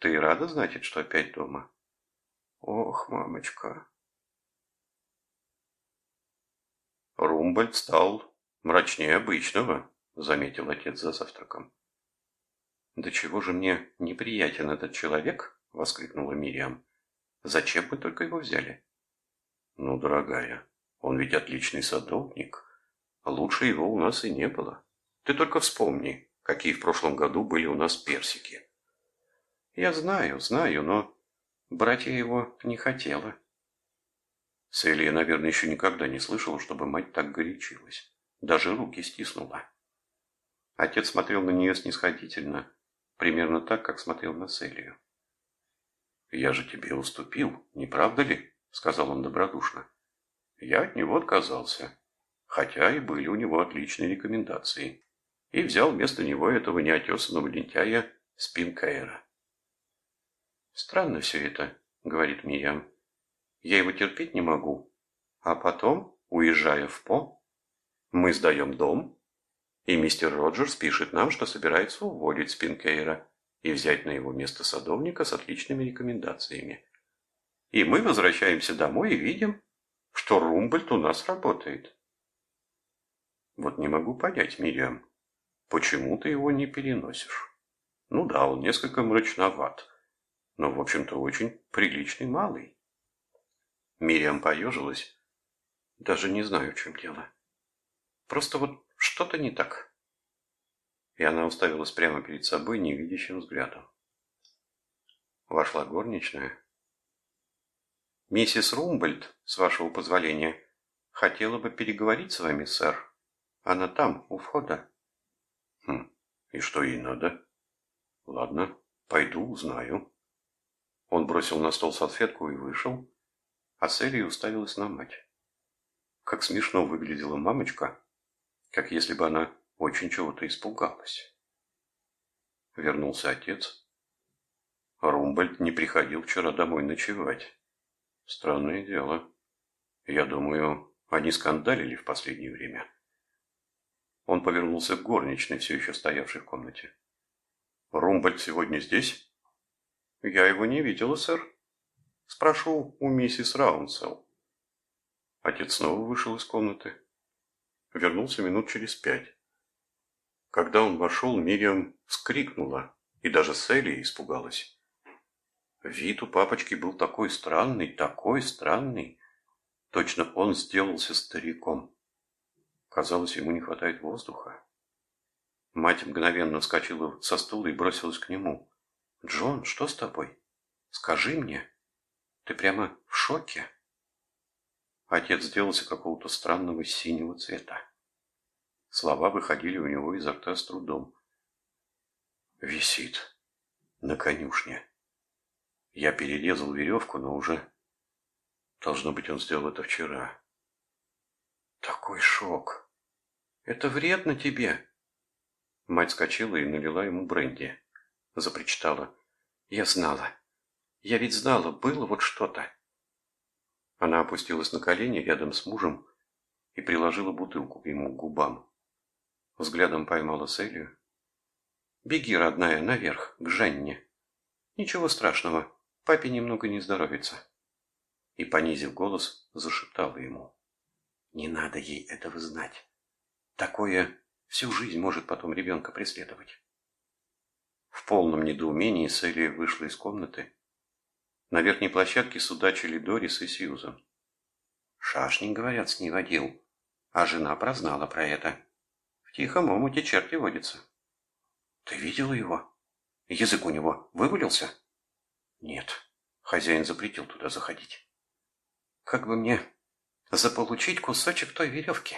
Ты рада, значит, что опять дома? Ох, мамочка. Румбольд стал мрачнее обычного, заметил отец за завтраком. «Да чего же мне неприятен этот человек?» — воскликнула Мириам. «Зачем мы только его взяли?» «Ну, дорогая, он ведь отличный садовник. Лучше его у нас и не было. Ты только вспомни, какие в прошлом году были у нас персики. Я знаю, знаю, но братья его не хотела. Селия, наверное, еще никогда не слышала, чтобы мать так горячилась. Даже руки стиснула. Отец смотрел на нее снисходительно, примерно так, как смотрел на Селию. «Я же тебе уступил, не правда ли?» — сказал он добродушно. Я от него отказался, хотя и были у него отличные рекомендации, и взял вместо него этого неотесанного лентяя Спинкаэра. «Странно все это», — говорит Мириам. «Я его терпеть не могу. А потом, уезжая в По, мы сдаем дом, и мистер Роджерс пишет нам, что собирается уволить Спинкейра и взять на его место садовника с отличными рекомендациями. И мы возвращаемся домой и видим, что Румбольд у нас работает. Вот не могу понять, Мириам, почему ты его не переносишь? Ну да, он несколько мрачноват, но, в общем-то, очень приличный малый. Мириам поежилась. Даже не знаю, в чем дело. Просто вот что-то не так. И она уставилась прямо перед собой невидящим взглядом. Вошла горничная. «Миссис Румбольд, с вашего позволения, хотела бы переговорить с вами, сэр. Она там, у входа». «Хм, и что ей надо?» «Ладно, пойду, узнаю». Он бросил на стол салфетку и вышел, а Селия уставилась на мать. Как смешно выглядела мамочка, как если бы она очень чего-то испугалась. Вернулся отец. Румбольд не приходил вчера домой ночевать. Странное дело. Я думаю, они скандалили в последнее время. Он повернулся к горничной, все еще стоявшей в комнате. «Румбольд сегодня здесь?» «Я его не видела, сэр. Спрошу у миссис Раунсел». Отец снова вышел из комнаты. Вернулся минут через пять. Когда он вошел, Мириам вскрикнула, и даже Селия испугалась. Вид у папочки был такой странный, такой странный. Точно он сделался стариком. Казалось, ему не хватает воздуха. Мать мгновенно вскочила со стула и бросилась к нему. «Джон, что с тобой? Скажи мне. Ты прямо в шоке?» Отец сделался какого-то странного синего цвета. Слова выходили у него изо рта с трудом. «Висит на конюшне. Я перерезал веревку, но уже... Должно быть, он сделал это вчера. Такой шок. Это вредно тебе?» Мать скочила и налила ему бренди. Запричитала. «Я знала. Я ведь знала, было вот что-то». Она опустилась на колени рядом с мужем и приложила бутылку ему к губам. Взглядом поймала Селию. «Беги, родная, наверх, к Жанне. Ничего страшного, папе немного не здоровится». И, понизив голос, зашептала ему. «Не надо ей этого знать. Такое всю жизнь может потом ребенка преследовать». В полном недоумении Селия вышла из комнаты на верхней площадке судачили Дорис и Сьюзан. Шашник, говорят, с ней водил, а жена прознала про это. В тихом омуте черти водится. Ты видела его? Язык у него вывалился? Нет, хозяин запретил туда заходить. Как бы мне заполучить кусочек той веревки?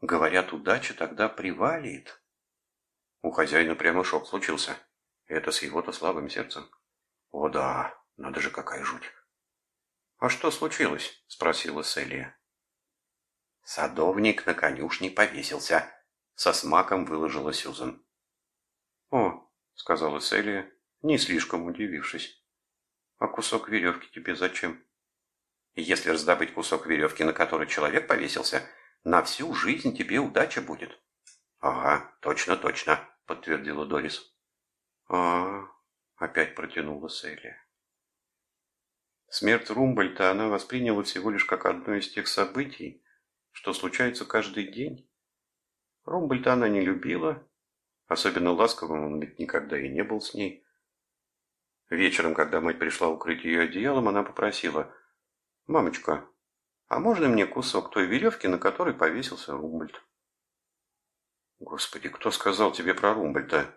Говорят, удача тогда привалит. У хозяина прямо шок случился. Это с его-то слабым сердцем. О да, надо же, какая жуть. «А что случилось?» – спросила Селия. «Садовник на конюшне повесился», – со смаком выложила Сюзан. «О», – сказала Селия, не слишком удивившись. «А кусок веревки тебе зачем?» «Если раздобыть кусок веревки, на который человек повесился, на всю жизнь тебе удача будет». «Ага, точно, точно», – подтвердила Дорис. а, опять протянула Селия. Смерть Румбольта она восприняла всего лишь как одно из тех событий, что случаются каждый день. Румбольта она не любила, особенно ласковым он ведь никогда и не был с ней. Вечером, когда мать пришла укрыть ее одеялом, она попросила, «Мамочка, а можно мне кусок той веревки, на которой повесился Румбольд?» «Господи, кто сказал тебе про Румбольта?»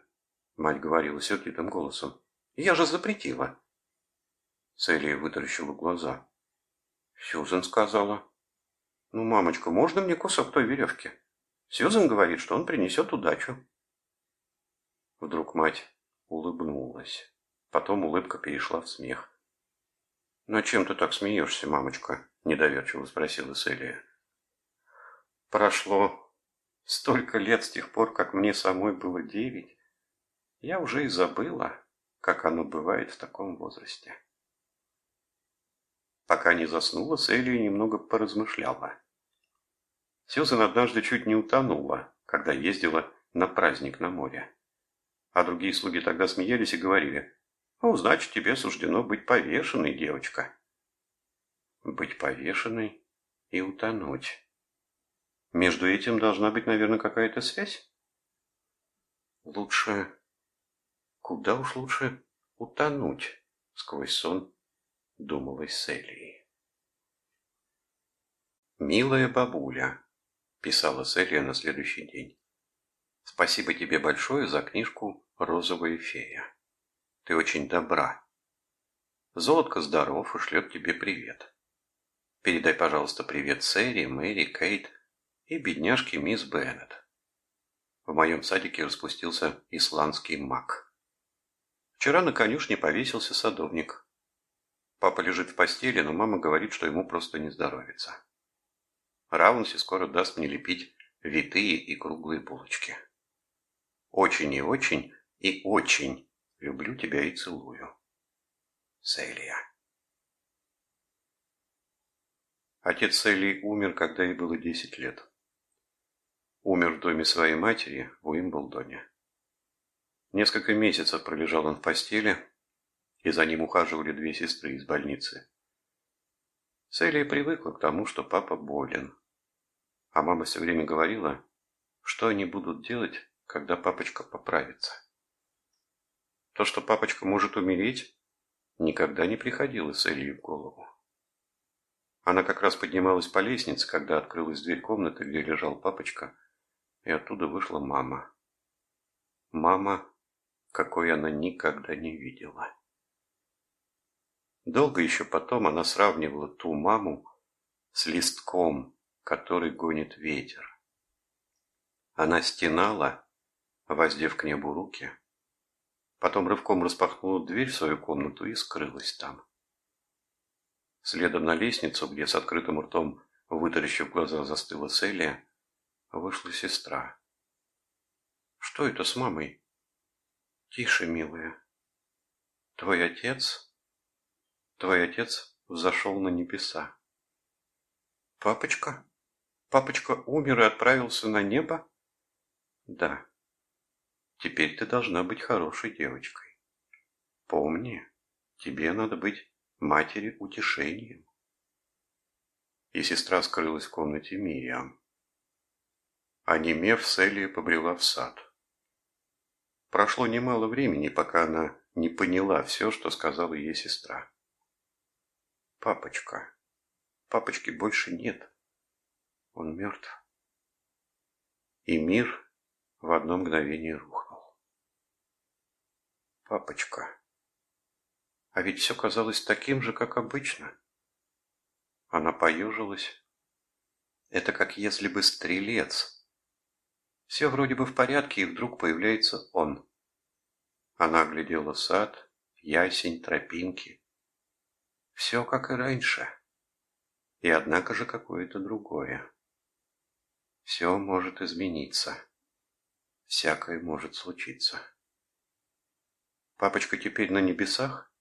Мать говорила сердитым голосом. «Я же запретила». Селия вытаращила глаза. Сьюзен сказала. «Ну, мамочка, можно мне кусок той веревки? Сьюзен говорит, что он принесет удачу». Вдруг мать улыбнулась. Потом улыбка перешла в смех. «Ну, чем ты так смеешься, мамочка?» – недоверчиво спросила Селия. «Прошло столько лет с тех пор, как мне самой было девять. Я уже и забыла, как оно бывает в таком возрасте». Пока не заснула, Селия немного поразмышляла. Сьюзан однажды чуть не утонула, когда ездила на праздник на море. А другие слуги тогда смеялись и говорили, «Ну, значит, тебе суждено быть повешенной, девочка». Быть повешенной и утонуть. Между этим должна быть, наверное, какая-то связь. Лучше... Куда уж лучше утонуть сквозь сон – думалось Селии. «Милая бабуля», – писала Селия на следующий день, – «спасибо тебе большое за книжку «Розовая фея». Ты очень добра. Золотко здоров и шлет тебе привет. Передай, пожалуйста, привет Сэри, Мэри, Кейт и бедняжке мисс Беннет. В моем садике распустился исландский мак. Вчера на конюшне повесился садовник. Папа лежит в постели, но мама говорит, что ему просто не здоровится. Раунси скоро даст мне лепить витые и круглые булочки. Очень и очень и очень люблю тебя и целую. Селия. Отец Селии умер, когда ей было десять лет. Умер в доме своей матери в Уимблдоне. Несколько месяцев пролежал он в постели, и за ним ухаживали две сестры из больницы. Селия привыкла к тому, что папа болен. А мама все время говорила, что они будут делать, когда папочка поправится. То, что папочка может умереть, никогда не приходило Селии в голову. Она как раз поднималась по лестнице, когда открылась дверь комнаты, где лежал папочка, и оттуда вышла мама. Мама, какой она никогда не видела. Долго еще потом она сравнивала ту маму с листком, который гонит ветер. Она стенала, воздев к небу руки, потом рывком распахнула дверь в свою комнату и скрылась там. Следом на лестницу, где с открытым ртом, вытаращив глаза, застыла Селия, вышла сестра. «Что это с мамой?» «Тише, милая. Твой отец...» «Твой отец взошел на небеса». «Папочка? Папочка умер и отправился на небо?» «Да. Теперь ты должна быть хорошей девочкой. Помни, тебе надо быть матери утешением». И сестра скрылась в комнате Мириам. Онемев, Селия побрела в сад. Прошло немало времени, пока она не поняла все, что сказала ей сестра. «Папочка, Папочки больше нет. Он мертв. И мир в одно мгновение рухнул. Папочка. А ведь все казалось таким же, как обычно. Она поежилась. Это как если бы стрелец. Все вроде бы в порядке, и вдруг появляется он. Она оглядела сад, ясень, тропинки. Все как и раньше и однако же какое-то другое. Все может измениться. Всякое может случиться. Папочка теперь на небесах?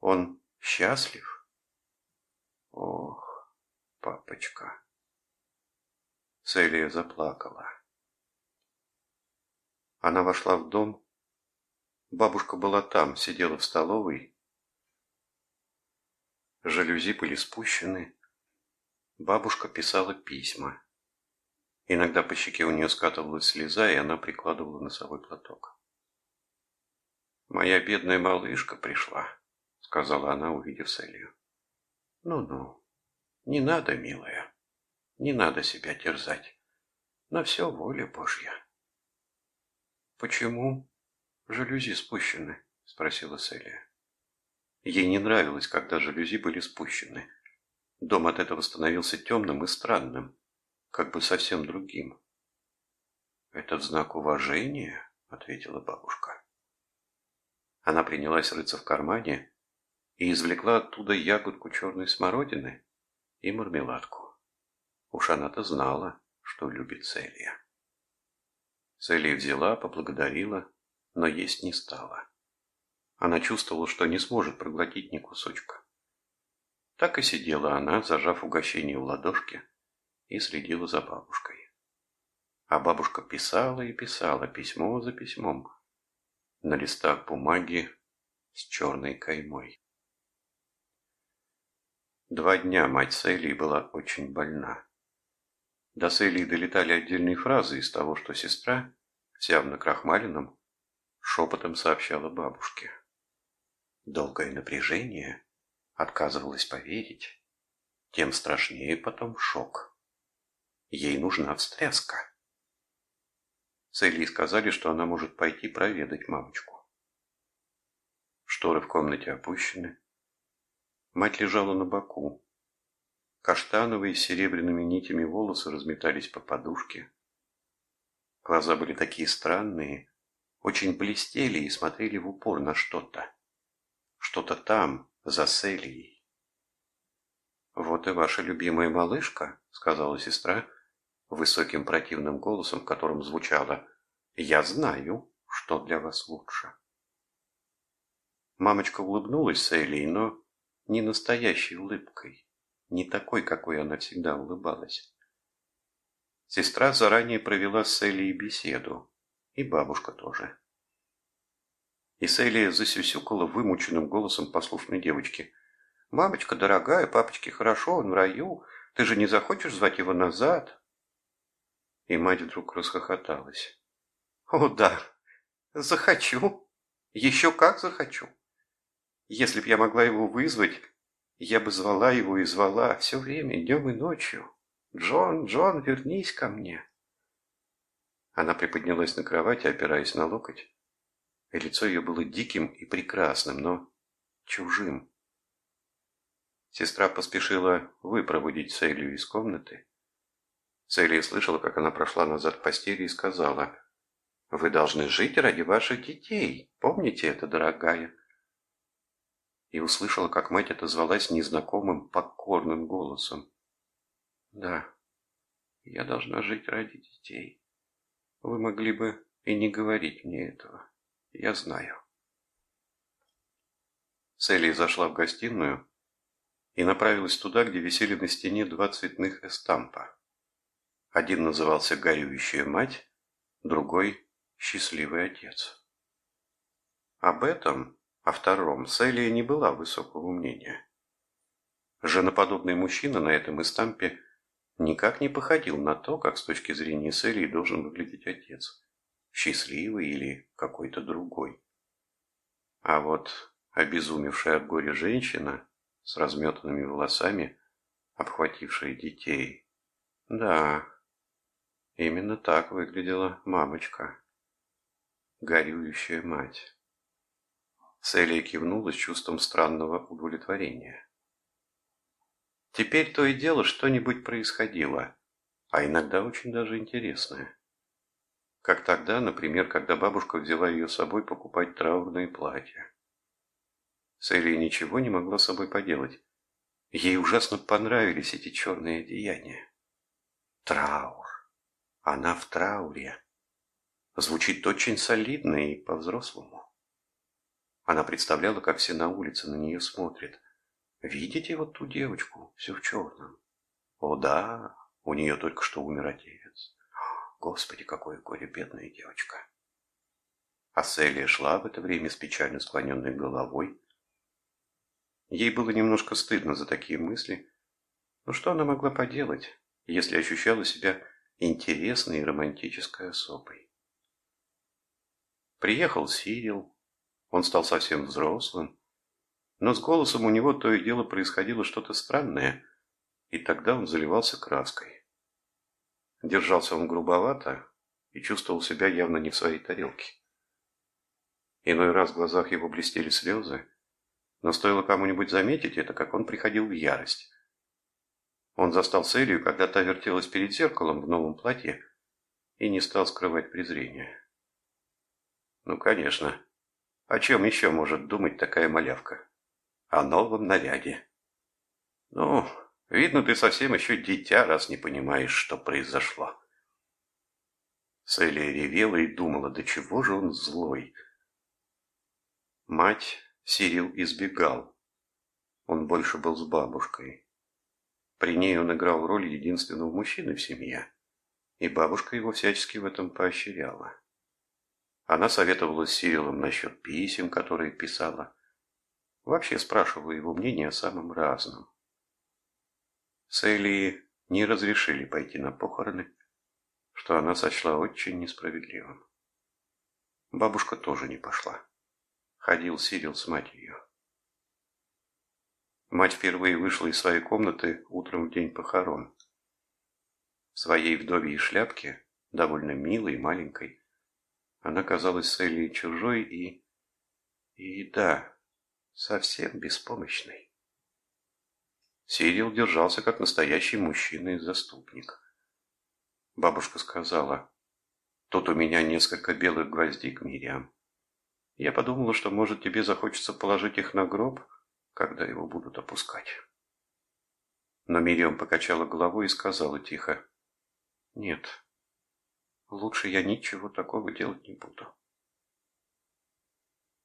Он счастлив? Ох, папочка. Селия заплакала. Она вошла в дом. Бабушка была там, сидела в столовой Жалюзи были спущены. Бабушка писала письма. Иногда по щеке у нее скатывалась слеза, и она прикладывала носовой платок. «Моя бедная малышка пришла», — сказала она, увидев Селию. «Ну-ну, не надо, милая, не надо себя терзать. На все воля Божья». «Почему жалюзи спущены?» — спросила Селия. Ей не нравилось, когда жалюзи были спущены. Дом от этого становился темным и странным, как бы совсем другим. «Это в знак уважения?» — ответила бабушка. Она принялась рыться в кармане и извлекла оттуда ягодку черной смородины и мармеладку. Уж она-то знала, что любит Селия. Селия взяла, поблагодарила, но есть не стала. Она чувствовала, что не сможет проглотить ни кусочка. Так и сидела она, зажав угощение в ладошке, и следила за бабушкой. А бабушка писала и писала письмо за письмом на листах бумаги с черной каймой. Два дня мать Селии была очень больна. До Селии долетали отдельные фразы из того, что сестра, вся в накрахмаленном, шепотом сообщала бабушке. Долгое напряжение отказывалась поверить, тем страшнее потом шок. Ей нужна встряска. Цели сказали, что она может пойти проведать мамочку. Шторы в комнате опущены. Мать лежала на боку. Каштановые с серебряными нитями волосы разметались по подушке. Глаза были такие странные, очень блестели и смотрели в упор на что-то. Что-то там, за Селией. «Вот и ваша любимая малышка», — сказала сестра, высоким противным голосом, в котором звучало «Я знаю, что для вас лучше». Мамочка улыбнулась Селии, но не настоящей улыбкой, не такой, какой она всегда улыбалась. Сестра заранее провела с Селией беседу, и бабушка тоже. И Селия засюсюкала вымученным голосом послушной девочки. «Мамочка дорогая, папочке хорошо, он в раю. Ты же не захочешь звать его назад?» И мать вдруг расхохоталась. «О да, захочу. Еще как захочу. Если б я могла его вызвать, Я бы звала его и звала все время, днем и ночью. «Джон, Джон, вернись ко мне!» Она приподнялась на кровати, опираясь на локоть. И лицо ее было диким и прекрасным, но чужим. Сестра поспешила выпроводить Селию из комнаты. Селия слышала, как она прошла назад к постели и сказала, «Вы должны жить ради ваших детей. Помните это, дорогая?» И услышала, как мать отозвалась незнакомым, покорным голосом. Да, я должна жить ради детей. Вы могли бы и не говорить мне этого. Я знаю. Селли зашла в гостиную и направилась туда, где висели на стене два цветных эстампа. Один назывался «Горюющая мать», другой «Счастливый отец». Об этом, о втором, Селия не была высокого мнения. Женоподобный мужчина на этом эстампе никак не походил на то, как с точки зрения Селии должен выглядеть отец. Счастливый или какой-то другой. А вот обезумевшая от горя женщина с разметанными волосами, обхватившая детей. Да, именно так выглядела мамочка. Горюющая мать. Селия кивнула с чувством странного удовлетворения. Теперь то и дело что-нибудь происходило, а иногда очень даже интересное. Как тогда, например, когда бабушка взяла ее с собой покупать траурные платья. Селия ничего не могла с собой поделать. Ей ужасно понравились эти черные одеяния. Траур. Она в трауре. Звучит очень солидно и по-взрослому. Она представляла, как все на улице на нее смотрят. Видите вот ту девочку, все в черном? О да, у нее только что умер отец. Господи, какое горе, бедная девочка. А Селия шла в это время с печально склоненной головой. Ей было немножко стыдно за такие мысли. Но что она могла поделать, если ощущала себя интересной и романтической особой? Приехал Сирил. Он стал совсем взрослым но с голосом у него то и дело происходило что-то странное, и тогда он заливался краской. Держался он грубовато и чувствовал себя явно не в своей тарелке. Иной раз в глазах его блестели слезы, но стоило кому-нибудь заметить это, как он приходил в ярость. Он застал Селию, когда та вертелась перед зеркалом в новом платье и не стал скрывать презрения. Ну, конечно. О чем еще может думать такая малявка? о новом наряде. Ну, видно, ты совсем еще дитя, раз не понимаешь, что произошло. Селия ревела и думала, до чего же он злой. Мать Сирил избегал. Он больше был с бабушкой. При ней он играл роль единственного мужчины в семье, и бабушка его всячески в этом поощряла. Она советовала с Сирилом насчет писем, которые писала, Вообще спрашивала его мнение о самом разном. Селии не разрешили пойти на похороны, что она сочла очень несправедливым. Бабушка тоже не пошла. Ходил Сирил с матерью. Мать впервые вышла из своей комнаты утром в день похорон. В своей вдовьей шляпке, довольно милой и маленькой, она казалась Селии чужой и... И да, совсем беспомощный. Сирил держался как настоящий мужчина и заступник. Бабушка сказала, «Тут у меня несколько белых гвоздик, Мириам. Я подумала, что, может, тебе захочется положить их на гроб, когда его будут опускать». Но Мириам покачала головой и сказала тихо, «Нет, лучше я ничего такого делать не буду».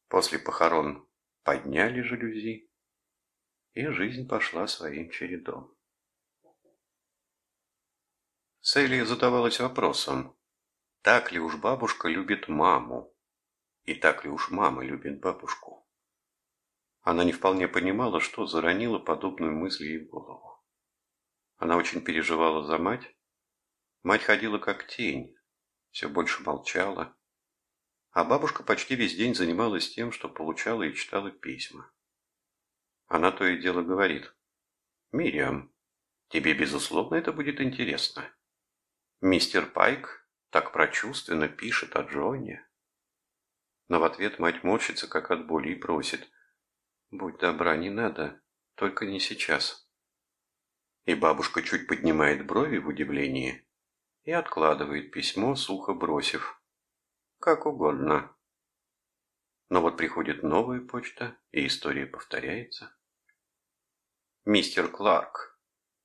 После похорон подняли жалюзи, и жизнь пошла своим чередом. Селия задавалась вопросом, так ли уж бабушка любит маму, и так ли уж мама любит бабушку. Она не вполне понимала, что заронила подобную мысль ей в голову. Она очень переживала за мать. Мать ходила как тень, все больше молчала, а бабушка почти весь день занималась тем, что получала и читала письма. она то и дело говорит. «Мириам, тебе, безусловно, это будет интересно. Мистер Пайк так прочувственно пишет о Джоне». Но в ответ мать морщится, как от боли, и просит. «Будь добра, не надо, только не сейчас». И бабушка чуть поднимает брови в удивлении и откладывает письмо, сухо бросив. «Как угодно». Но вот приходит новая почта, и история повторяется. «Мистер Кларк,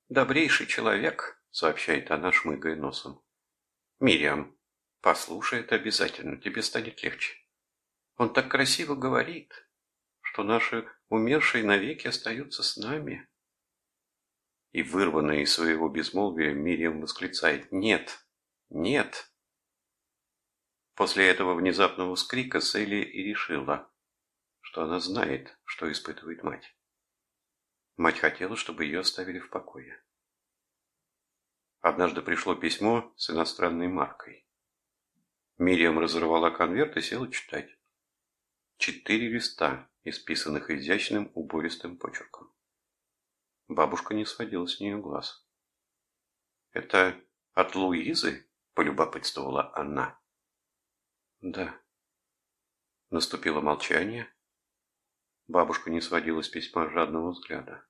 добрейший человек», — сообщает она, шмыгая носом. «Мириам, послушай это обязательно, тебе станет легче. Он так красиво говорит, что наши умершие навеки остаются с нами». И вырванная из своего безмолвия Мириам восклицает «Нет! Нет!» После этого внезапного вскрика Селли и решила, что она знает, что испытывает мать. Мать хотела, чтобы ее оставили в покое. Однажды пришло письмо с иностранной маркой. Мириам разорвала конверт и села читать. Четыре листа, исписанных изящным убористым почерком. Бабушка не сводила с нее глаз. «Это от Луизы?» – полюбопытствовала она. Да. Наступило молчание. Бабушка не сводила с письма жадного взгляда.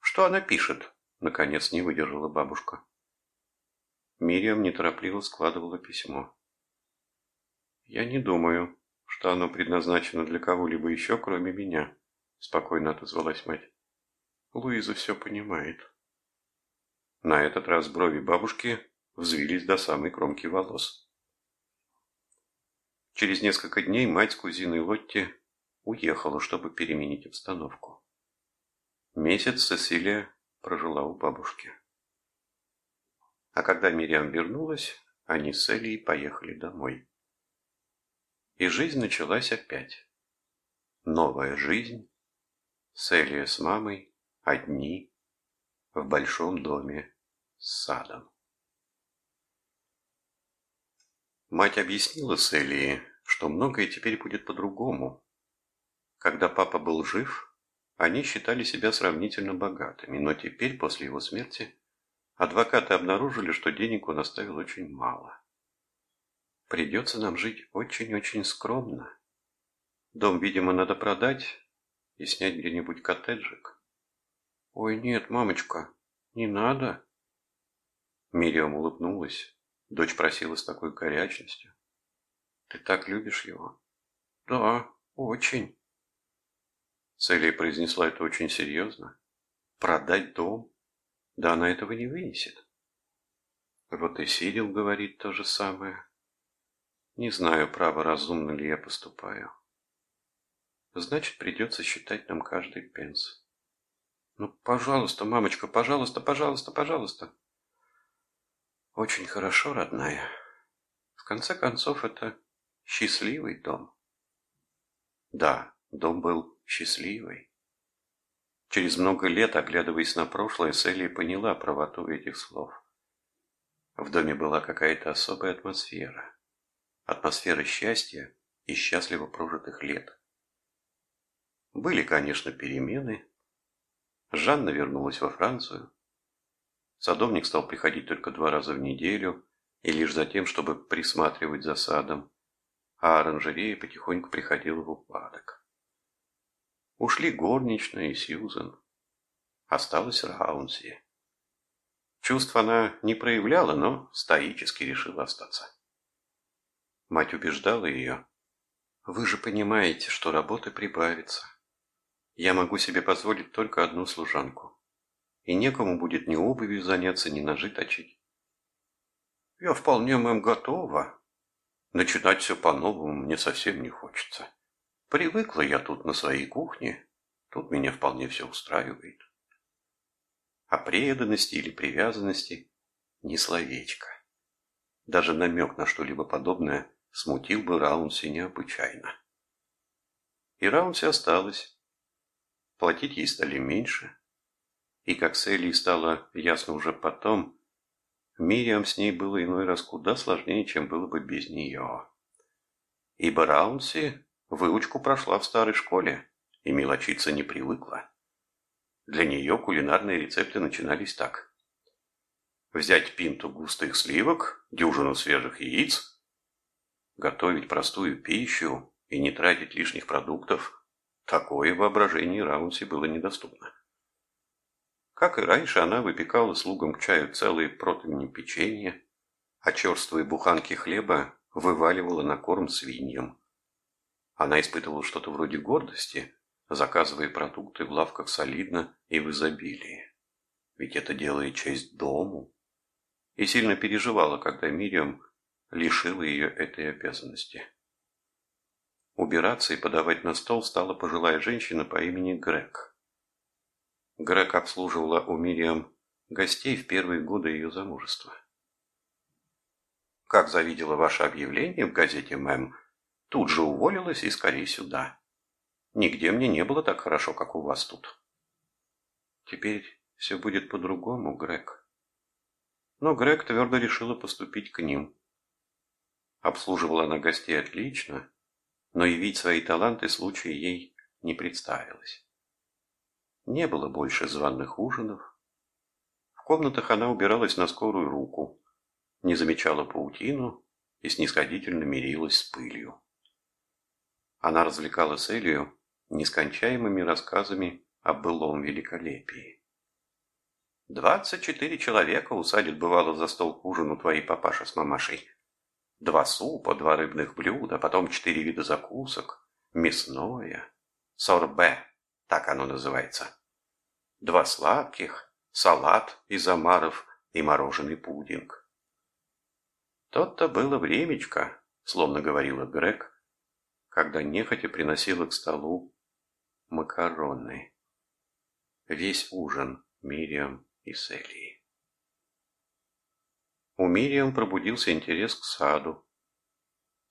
«Что она пишет?» – наконец не выдержала бабушка. Мириам неторопливо складывала письмо. «Я не думаю, что оно предназначено для кого-либо еще, кроме меня», – спокойно отозвалась мать. «Луиза все понимает». На этот раз брови бабушки взвились до самой кромки волос. Через несколько дней мать с кузиной Лотти уехала, чтобы переменить обстановку. Месяц Сесилия прожила у бабушки. А когда Мириам вернулась, они с Элией поехали домой. И жизнь началась опять. Новая жизнь. Селия с мамой одни в большом доме с садом. Мать объяснила Селии, что многое теперь будет по-другому. Когда папа был жив, они считали себя сравнительно богатыми, но теперь, после его смерти, адвокаты обнаружили, что денег он оставил очень мало. Придется нам жить очень-очень скромно. Дом, видимо, надо продать и снять где-нибудь коттеджик. Ой, нет, мамочка, не надо. Мириам улыбнулась. Дочь просила с такой горячностью. Ты так любишь его? Да, очень. Целия произнесла это очень серьезно. Продать дом? Да она этого не вынесет. Вот и Сирил говорит то же самое. Не знаю, право, разумно ли я поступаю. Значит, придется считать нам каждый пенс. Ну, пожалуйста, мамочка, пожалуйста, пожалуйста, пожалуйста. Очень хорошо, родная. В конце концов, это счастливый дом. Да, дом был счастливый. Через много лет, оглядываясь на прошлое, Селли поняла правоту этих слов. В доме была какая-то особая атмосфера. Атмосфера счастья и счастливо прожитых лет. Были, конечно, перемены. Жанна вернулась во Францию. Садовник стал приходить только два раза в неделю, и лишь за тем, чтобы присматривать за садом, а оранжерея потихоньку приходила в упадок. Ушли горничная и Сьюзен. Осталась Раунси. Чувств она не проявляла, но стоически решила остаться. Мать убеждала ее. «Вы же понимаете, что работы прибавится. Я могу себе позволить только одну служанку и некому будет ни обувью заняться, ни ножи точить. Я вполне, мэм, готова. Начинать все по-новому мне совсем не хочется. Привыкла я тут на своей кухне, тут меня вполне все устраивает. О преданности или привязанности ни словечко. Даже намек на что-либо подобное смутил бы Раунси необычайно. И Раунси осталась. Платить ей стали меньше, и как с Элли стало ясно уже потом, Мириам с ней было иной раз куда сложнее, чем было бы без нее. Ибо Раунси выучку прошла в старой школе и мелочиться не привыкла. Для нее кулинарные рецепты начинались так. Взять пинту густых сливок, дюжину свежих яиц, готовить простую пищу и не тратить лишних продуктов, такое воображение Раунси было недоступно. Как и раньше, она выпекала слугам к чаю целые противни печенья, а черствые буханки хлеба вываливала на корм свиньям. Она испытывала что-то вроде гордости, заказывая продукты в лавках солидно и в изобилии. Ведь это делает честь дому. И сильно переживала, когда Мириам лишила ее этой обязанности. Убираться и подавать на стол стала пожилая женщина по имени Грег. Грег обслуживала у Мириам гостей в первые годы ее замужества. Как завидела ваше объявление в газете «Мэм», тут же уволилась и скорее сюда. Нигде мне не было так хорошо, как у вас тут. Теперь все будет по-другому, Грег. Но Грег твердо решила поступить к ним. Обслуживала она гостей отлично, но явить свои таланты случая ей не представилось. Не было больше званных ужинов. В комнатах она убиралась на скорую руку, не замечала паутину и снисходительно мирилась с пылью. Она развлекала Селию нескончаемыми рассказами о былом великолепии. Двадцать четыре человека усадят бывало за стол к ужину твои папаша с мамашей. Два супа, два рыбных блюда, потом четыре вида закусок, мясное, сорбе, так оно называется. Два сладких, салат из омаров и мороженый пудинг. Тот-то было времечко, словно говорила Грег, когда нехотя приносила к столу макароны. Весь ужин Мириам и Селии. У Мириам пробудился интерес к саду.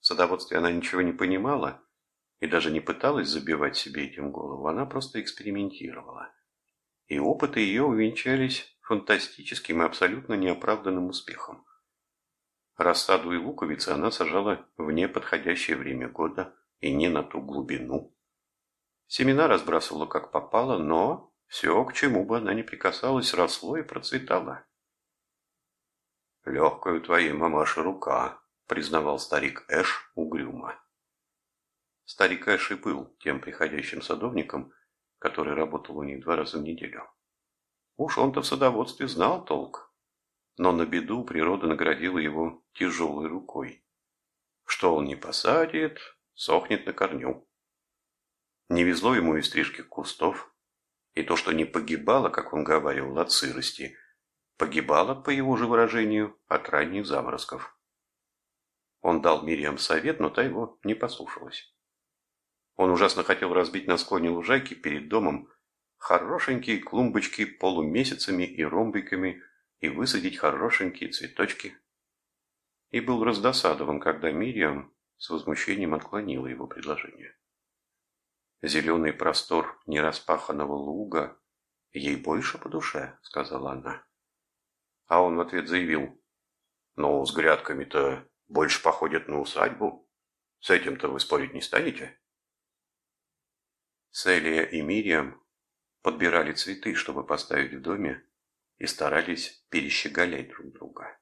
В садоводстве она ничего не понимала и даже не пыталась забивать себе этим голову, она просто экспериментировала. И опыты ее увенчались фантастическим и абсолютно неоправданным успехом. Рассаду и луковицы она сажала в неподходящее время года и не на ту глубину. Семена разбрасывала как попало, но все, к чему бы она ни прикасалась, росло и процветало. «Легкая у твоей мамаши рука», — признавал старик Эш угрюмо. Старик Эш и был тем приходящим садовником, который работал у них два раза в неделю. Уж он-то в садоводстве знал толк, но на беду природа наградила его тяжелой рукой. Что он не посадит, сохнет на корню. Не везло ему и стрижки кустов, и то, что не погибало, как он говорил, от сырости, погибало, по его же выражению, от ранних заморозков. Он дал Мириам совет, но та его не послушалась. Он ужасно хотел разбить на склоне лужайки перед домом хорошенькие клумбочки полумесяцами и ромбиками и высадить хорошенькие цветочки. И был раздосадован, когда Мириам с возмущением отклонила его предложение. Зеленый простор нераспаханного луга ей больше по душе, сказала она. А он в ответ заявил, ну, с грядками-то больше походят на усадьбу. С этим-то вы спорить не станете? Селия и Мириам подбирали цветы, чтобы поставить в доме, и старались перещеголять друг друга.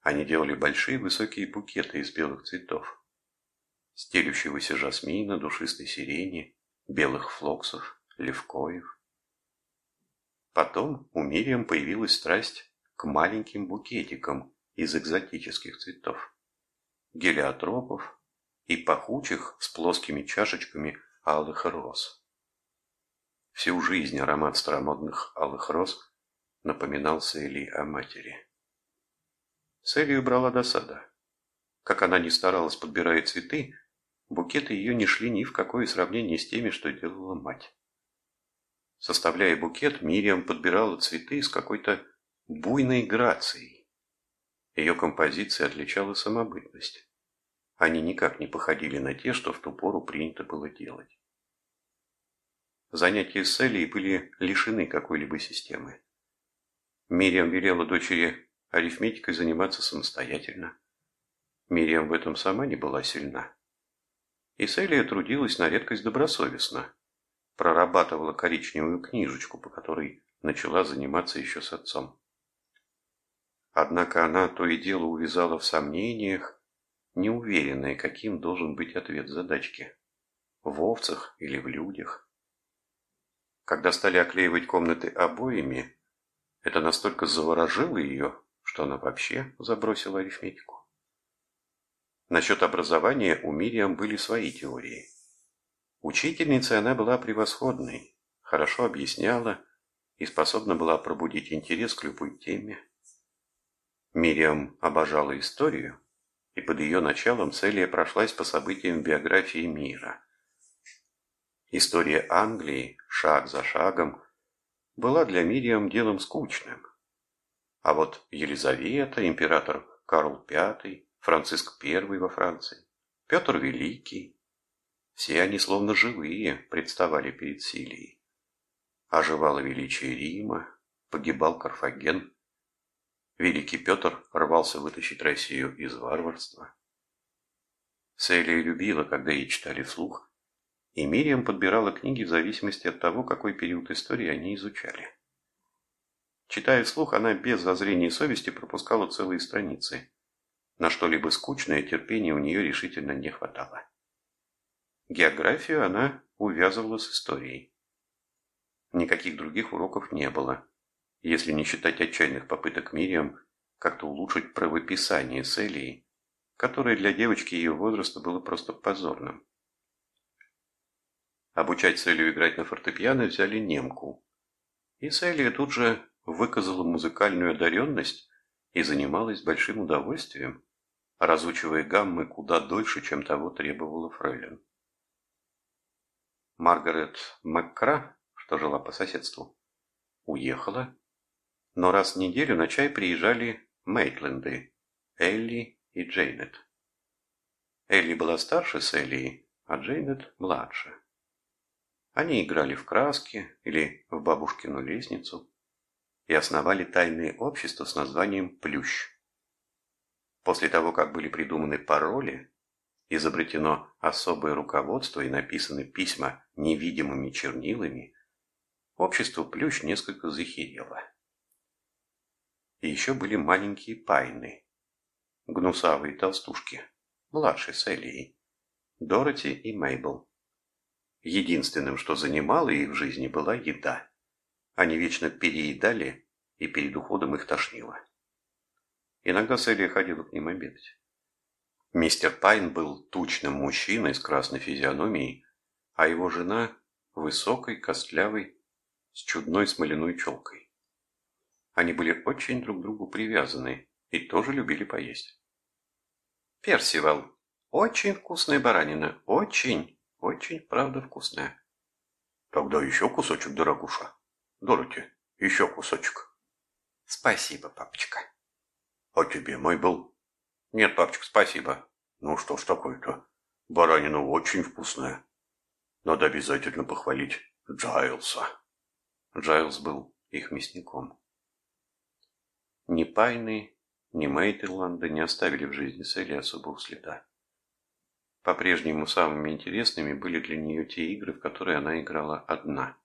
Они делали большие высокие букеты из белых цветов. Стелющегося жасмина, душистой сирени, белых флоксов, левкоев. Потом у Мириам появилась страсть к маленьким букетикам из экзотических цветов. Гелиотропов и пахучих с плоскими чашечками алых роз. Всю жизнь аромат старомодных алых роз напоминал Сели о матери. Селию брала досада. Как она ни старалась, подбирая цветы, букеты ее не шли ни в какое сравнение с теми, что делала мать. Составляя букет, Мириам подбирала цветы с какой-то буйной грацией. Ее композиция отличала самобытность. Они никак не походили на те, что в ту пору принято было делать. Занятия с Селией были лишены какой-либо системы. Мириам велела дочери арифметикой заниматься самостоятельно. Мириам в этом сама не была сильна. И Селия трудилась на редкость добросовестно, прорабатывала коричневую книжечку, по которой начала заниматься еще с отцом. Однако она то и дело увязала в сомнениях, неуверенная, каким должен быть ответ задачки – в овцах или в людях. Когда стали оклеивать комнаты обоями, это настолько заворожило ее, что она вообще забросила арифметику. Насчет образования у Мириам были свои теории. Учительницей она была превосходной, хорошо объясняла и способна была пробудить интерес к любой теме. Мириам обожала историю, и под ее началом Селия прошлась по событиям биографии мира. История Англии, шаг за шагом, была для Мириам делом скучным. А вот Елизавета, император Карл V, Франциск I во Франции, Петр Великий, все они словно живые представали перед Силией. Оживало величие Рима, погибал Карфаген. Великий Петр рвался вытащить Россию из варварства. Селия любила, когда ей читали вслух, и Мириам подбирала книги в зависимости от того, какой период истории они изучали. Читая вслух, она без зазрения совести пропускала целые страницы. На что-либо скучное терпения у нее решительно не хватало. Географию она увязывала с историей. Никаких других уроков не было, если не считать отчаянных попыток Мириам как-то улучшить правописание с Элией, которое для девочки ее возраста было просто позорным. Обучать Селию играть на фортепиано взяли немку. И Селия тут же выказала музыкальную одаренность и занималась большим удовольствием, разучивая гаммы куда дольше, чем того требовала Фрейлин. Маргарет Маккра, что жила по соседству, уехала, но раз в неделю на чай приезжали Мейтленды, Элли и Джейнет. Элли была старше Селли, а Джейнет младше. Они играли в краски или в бабушкину лестницу и основали тайное общество с названием «Плющ». После того, как были придуманы пароли, изобретено особое руководство и написаны письма невидимыми чернилами, общество Плющ несколько захерело. И еще были маленькие пайны, гнусавые толстушки, младшие с Элией, Дороти и Мейбл. Единственным, что занимало их в жизни, была еда. Они вечно переедали, и перед уходом их тошнило. Иногда Селия ходила к ним обедать. Мистер Пайн был тучным мужчиной с красной физиономией, а его жена – высокой, костлявой, с чудной смоляной челкой. Они были очень друг к другу привязаны и тоже любили поесть. «Персивал, очень вкусная баранина, очень, очень, правда, вкусная». «Тогда еще кусочек, дорогуша. Дороти, еще кусочек». «Спасибо, папочка». «А тебе мой был?» Нет, папочка, спасибо. Ну что ж такое-то? Баранина очень вкусная. Надо обязательно похвалить Джайлса. Джайлс был их мясником. Ни Пайны, ни Мейтерланда не оставили в жизни Селли особого следа. По-прежнему самыми интересными были для нее те игры, в которые она играла одна.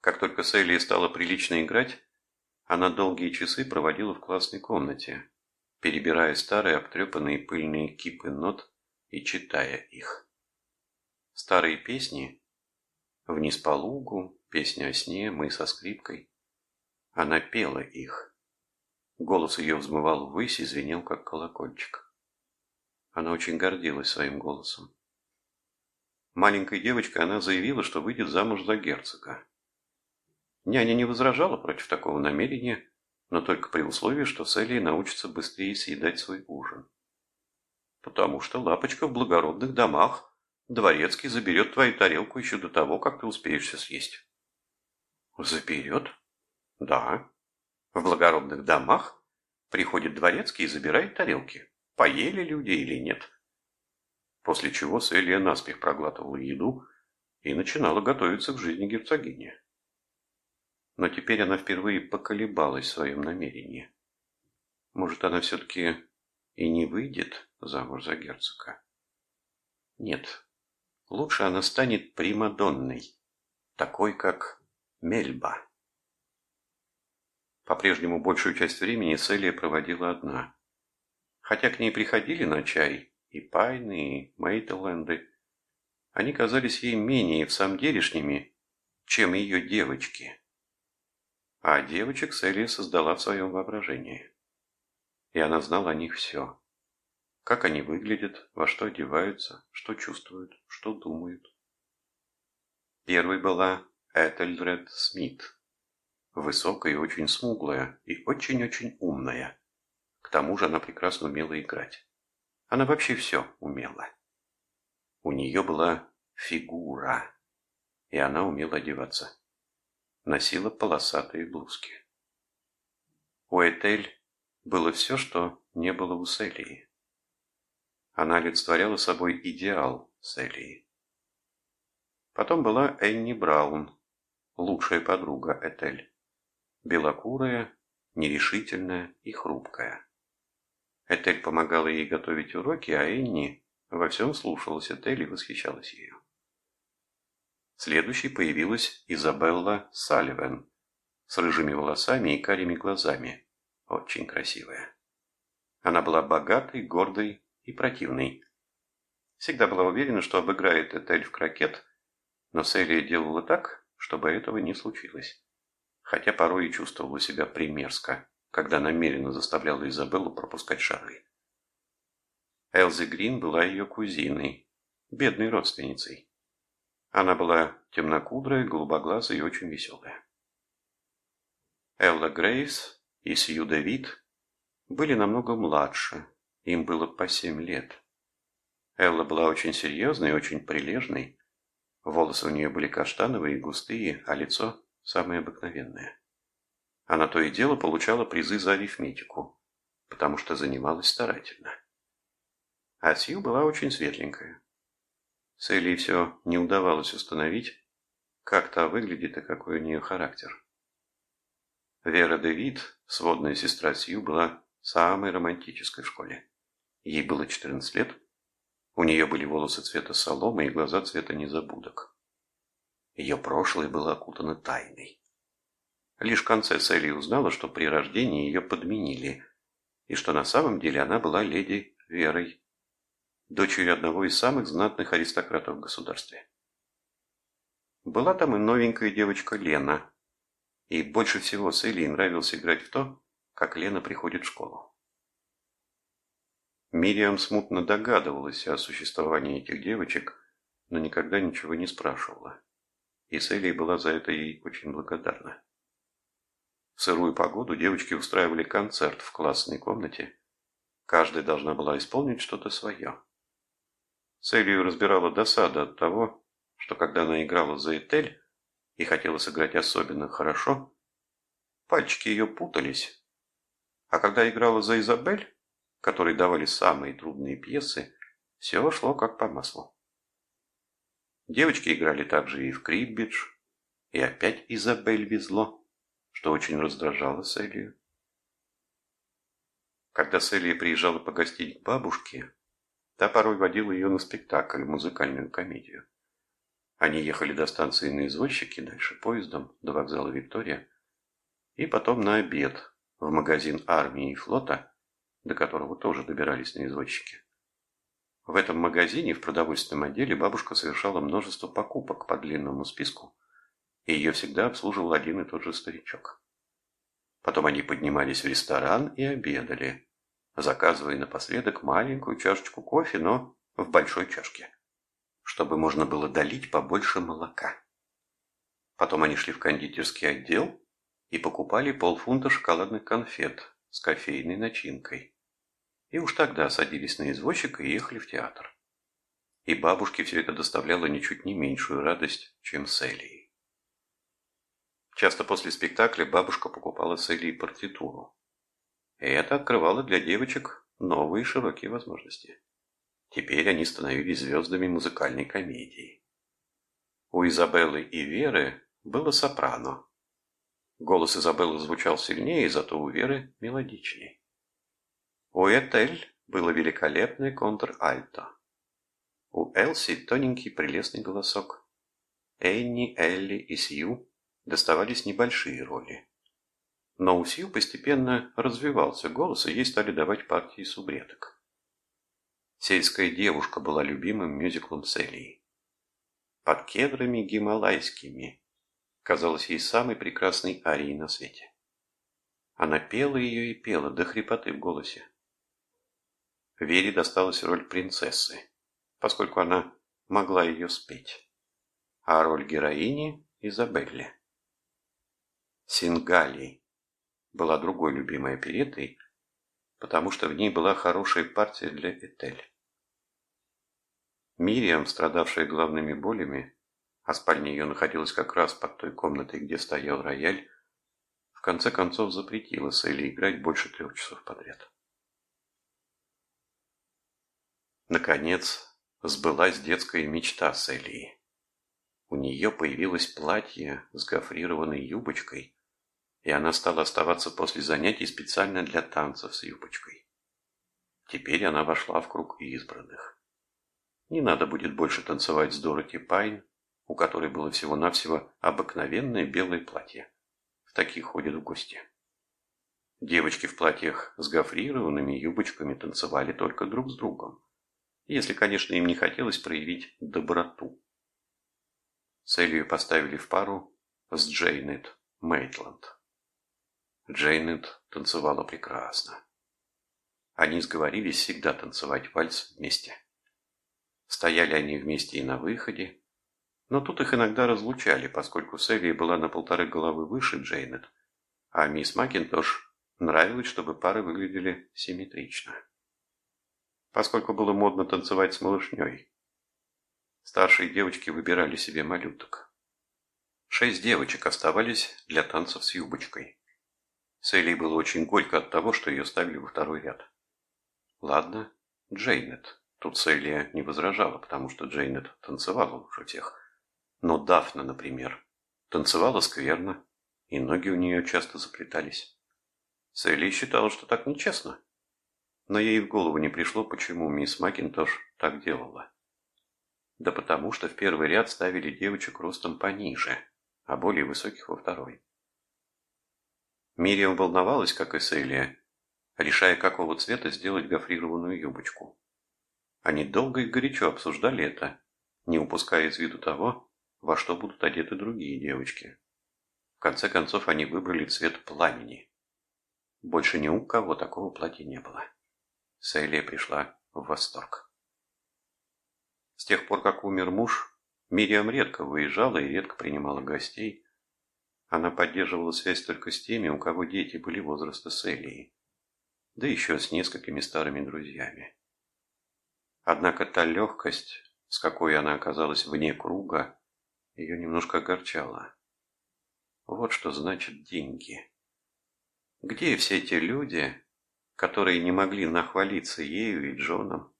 Как только Селли стала прилично играть, она долгие часы проводила в классной комнате, перебирая старые обтрепанные пыльные кипы нот и читая их. Старые песни «Вниз по лугу», «Песня о сне», «Мы со скрипкой». Она пела их. Голос ее взмывал ввысь и звенел, как колокольчик. Она очень гордилась своим голосом. Маленькой девочкой она заявила, что выйдет замуж за герцога. Няня не возражала против такого намерения, но только при условии, что Селия научится быстрее съедать свой ужин. Потому что лапочка в благородных домах дворецкий заберет твою тарелку еще до того, как ты успеешь все съесть. Заберет? Да. В благородных домах приходит дворецкий и забирает тарелки. Поели люди или нет. После чего Селия наспех проглатывала еду и начинала готовиться к жизни герцогини но теперь она впервые поколебалась в своем намерении. Может, она все-таки и не выйдет замуж за герцога? Нет, лучше она станет Примадонной, такой как Мельба. По-прежнему большую часть времени Селия проводила одна. Хотя к ней приходили на чай и Пайны, и Мейтленды, они казались ей менее в самом делешними, чем ее девочки. А девочек Селия создала в своем воображении. И она знала о них все. Как они выглядят, во что одеваются, что чувствуют, что думают. Первой была Этельдред Смит. Высокая и очень смуглая, и очень-очень умная. К тому же она прекрасно умела играть. Она вообще все умела. У нее была фигура, и она умела одеваться. Носила полосатые блузки. У Этель было все, что не было у Селии. Она олицетворяла собой идеал Селии. Потом была Энни Браун, лучшая подруга Этель. Белокурая, нерешительная и хрупкая. Этель помогала ей готовить уроки, а Энни во всем слушалась Этель и восхищалась ею. Следующей появилась Изабелла Салливен с рыжими волосами и карими глазами. Очень красивая. Она была богатой, гордой и противной. Всегда была уверена, что обыграет Этель в крокет, но Селия делала так, чтобы этого не случилось. Хотя порой и чувствовала себя примерзко когда намеренно заставляла Изабеллу пропускать шары. Элзи Грин была ее кузиной, бедной родственницей. Она была темнокудрая, голубоглазая и очень веселая. Элла Грейс и Сью Дэвид были намного младше, им было по семь лет. Элла была очень серьезной и очень прилежной, волосы у нее были каштановые и густые, а лицо самое обыкновенное. Она то и дело получала призы за арифметику, потому что занималась старательно. А Сью была очень светленькая. С Элей все не удавалось установить, как та выглядит и какой у нее характер. Вера Дэвид, сводная сестра Сью, была самой романтической в школе. Ей было 14 лет, у нее были волосы цвета соломы и глаза цвета незабудок. Ее прошлое было окутано тайной. Лишь в конце Селли узнала, что при рождении ее подменили, и что на самом деле она была леди Верой, дочерью одного из самых знатных аристократов в государстве. Была там и новенькая девочка Лена, и больше всего Селли нравилось играть в то, как Лена приходит в школу. Мириам смутно догадывалась о существовании этих девочек, но никогда ничего не спрашивала. И Селли была за это ей очень благодарна. В сырую погоду девочки устраивали концерт в классной комнате. Каждая должна была исполнить что-то свое. Селию разбирала досада от того, что когда она играла за Этель и хотела сыграть особенно хорошо, пальчики ее путались. А когда играла за Изабель, которой давали самые трудные пьесы, все шло как по маслу. Девочки играли также и в криббидж, и опять Изабель везло что очень раздражало Селию. Когда Селия приезжала погостить к бабушке, та порой водила ее на спектакль, музыкальную комедию. Они ехали до станции на извозчике, дальше поездом, до вокзала Виктория, и потом на обед в магазин армии и флота, до которого тоже добирались на извозчике. В этом магазине в продовольственном отделе бабушка совершала множество покупок по длинному списку, и ее всегда обслуживал один и тот же старичок. Потом они поднимались в ресторан и обедали, заказывая напоследок маленькую чашечку кофе, но в большой чашке, чтобы можно было долить побольше молока. Потом они шли в кондитерский отдел и покупали полфунта шоколадных конфет с кофейной начинкой. И уж тогда садились на извозчика и ехали в театр. И бабушке все это доставляло ничуть не меньшую радость, чем с. Часто после спектакля бабушка покупала с партитуру. И это открывало для девочек новые широкие возможности. Теперь они становились звездами музыкальной комедии. У Изабеллы и Веры было сопрано. Голос Изабеллы звучал сильнее, зато у Веры мелодичнее. У Этель было великолепное контр-альто. У Элси тоненький прелестный голосок. Энни, Элли и Сью доставались небольшие роли. Но у Сью постепенно развивался голос, и ей стали давать партии субреток. Сельская девушка была любимым мюзиклом Селии. Под кедрами гималайскими казалась ей самой прекрасной арией на свете. Она пела ее и пела до хрипоты в голосе. Вере досталась роль принцессы, поскольку она могла ее спеть, а роль героини – Изабелле. Сингалий была другой любимой оперетой, потому что в ней была хорошая партия для Этель. Мириам, страдавшая главными болями, а спальня ее находилась как раз под той комнатой, где стоял рояль, в конце концов запретила Селли играть больше трех часов подряд. Наконец, сбылась детская мечта Селии. У нее появилось платье с гофрированной юбочкой, и она стала оставаться после занятий специально для танцев с юбочкой. Теперь она вошла в круг избранных. Не надо будет больше танцевать с Дороти Пайн, у которой было всего-навсего обыкновенное белое платье. В таких ходят в гости. Девочки в платьях с гофрированными юбочками танцевали только друг с другом если, конечно, им не хотелось проявить доброту. Целью поставили в пару с Джейнет Мейтланд. Джейнет танцевала прекрасно. Они сговорились всегда танцевать вальс вместе. Стояли они вместе и на выходе, но тут их иногда разлучали, поскольку Селия была на полторы головы выше Джейнет, а мисс Макинтош нравилось, чтобы пары выглядели симметрично поскольку было модно танцевать с малышней. Старшие девочки выбирали себе малюток. Шесть девочек оставались для танцев с юбочкой. Селли было очень горько от того, что ее ставили во второй ряд. Ладно, Джейнет. Тут Селия не возражала, потому что Джейнет танцевала лучше всех. Но Дафна, например, танцевала скверно, и ноги у нее часто заплетались. Селли считала, что так нечестно. Но ей в голову не пришло, почему мисс Макинтош так делала. Да потому что в первый ряд ставили девочек ростом пониже, а более высоких во второй. Мириам волновалась, как и Селия, решая, какого цвета сделать гофрированную юбочку. Они долго и горячо обсуждали это, не упуская из виду того, во что будут одеты другие девочки. В конце концов они выбрали цвет пламени. Больше ни у кого такого платья не было. Селия пришла в восторг. С тех пор, как умер муж, Мириам редко выезжала и редко принимала гостей. Она поддерживала связь только с теми, у кого дети были возраста Селии, да еще с несколькими старыми друзьями. Однако та легкость, с какой она оказалась вне круга, ее немножко огорчала. Вот что значит деньги. Где все те люди, которые не могли нахвалиться ею и Джоном.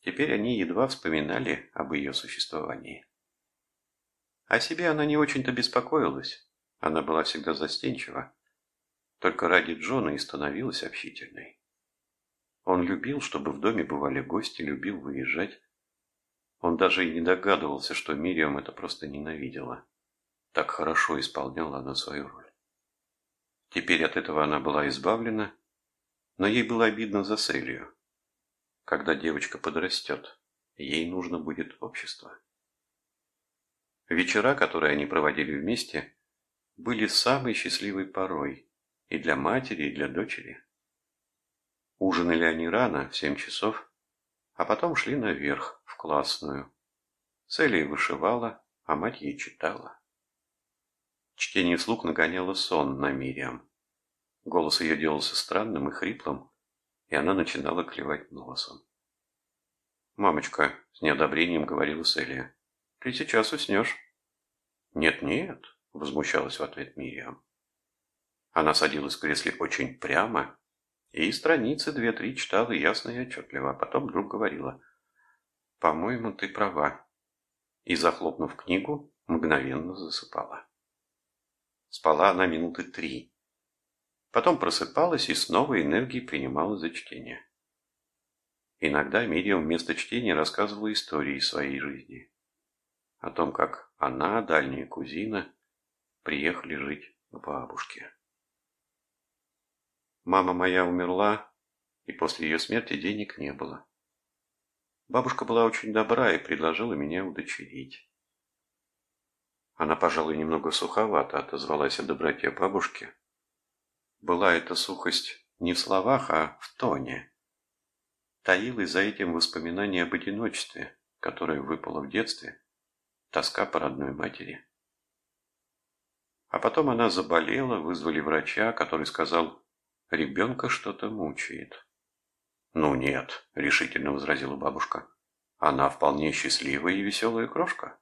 Теперь они едва вспоминали об ее существовании. О себе она не очень-то беспокоилась, она была всегда застенчива. Только ради Джона и становилась общительной. Он любил, чтобы в доме бывали гости, любил выезжать. Он даже и не догадывался, что Мириам это просто ненавидела. Так хорошо исполняла она свою роль. Теперь от этого она была избавлена но ей было обидно за Селию. Когда девочка подрастет, ей нужно будет общество. Вечера, которые они проводили вместе, были самой счастливой порой и для матери, и для дочери. Ужинали они рано, в семь часов, а потом шли наверх, в классную. Селия вышивала, а мать ей читала. Чтение вслух нагоняло сон на Мириам. Голос ее делался странным и хриплым, и она начинала клевать носом. «Мамочка», — с неодобрением говорила Селия, — «ты сейчас уснешь». «Нет-нет», — возмущалась в ответ Мириам. Она садилась в кресле очень прямо и страницы две-три читала ясно и отчетливо, а потом вдруг говорила «По-моему, ты права». И, захлопнув книгу, мгновенно засыпала. Спала она минуты три, Потом просыпалась и снова энергией принимала за чтение. Иногда Мириам вместо чтения рассказывала истории своей жизни. О том, как она, дальняя кузина, приехали жить к бабушке. Мама моя умерла, и после ее смерти денег не было. Бабушка была очень добра и предложила меня удочерить. Она, пожалуй, немного суховато отозвалась о доброте бабушки. Была эта сухость не в словах, а в тоне. Таилось за этим воспоминание об одиночестве, которое выпало в детстве, тоска по родной матери. А потом она заболела, вызвали врача, который сказал, ребенка что-то мучает. «Ну нет», — решительно возразила бабушка, — «она вполне счастливая и веселая крошка».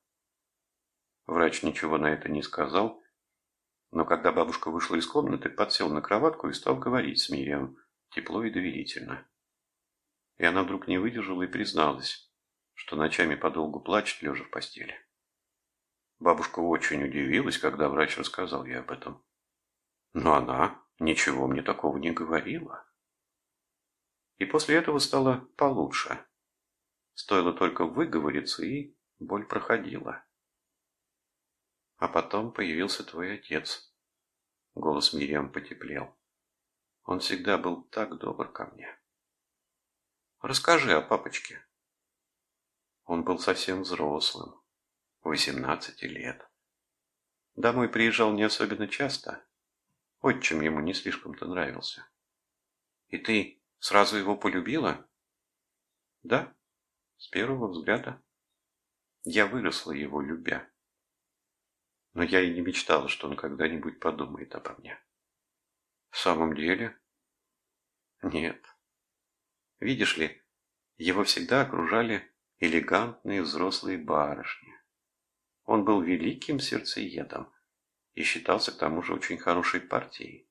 Врач ничего на это не сказал, но когда бабушка вышла из комнаты, подсел на кроватку и стал говорить с Мирием, тепло и доверительно. И она вдруг не выдержала и призналась, что ночами подолгу плачет, лежа в постели. Бабушка очень удивилась, когда врач рассказал ей об этом. Но она ничего мне такого не говорила. И после этого стало получше. Стоило только выговориться, и боль проходила. А потом появился твой отец. Голос Мириам потеплел. Он всегда был так добр ко мне. Расскажи о папочке. Он был совсем взрослым, восемнадцати лет. Домой приезжал не особенно часто. Отчим ему не слишком-то нравился. И ты сразу его полюбила? Да, с первого взгляда. Я выросла его любя но я и не мечтала, что он когда-нибудь подумает обо мне. В самом деле? Нет. Видишь ли, его всегда окружали элегантные взрослые барышни. Он был великим сердцеедом и считался к тому же очень хорошей партией.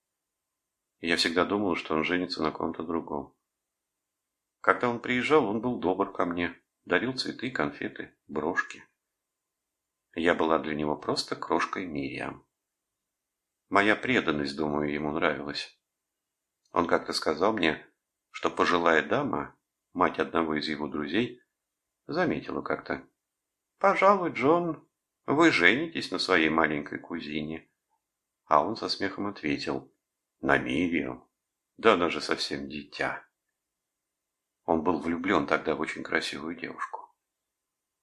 я всегда думала, что он женится на ком-то другом. Когда он приезжал, он был добр ко мне, дарил цветы, конфеты, брошки. Я была для него просто крошкой Мириам. Моя преданность, думаю, ему нравилась. Он как-то сказал мне, что пожилая дама, мать одного из его друзей, заметила как-то. «Пожалуй, Джон, вы женитесь на своей маленькой кузине». А он со смехом ответил. «На Мириам? Да она же совсем дитя». Он был влюблен тогда в очень красивую девушку.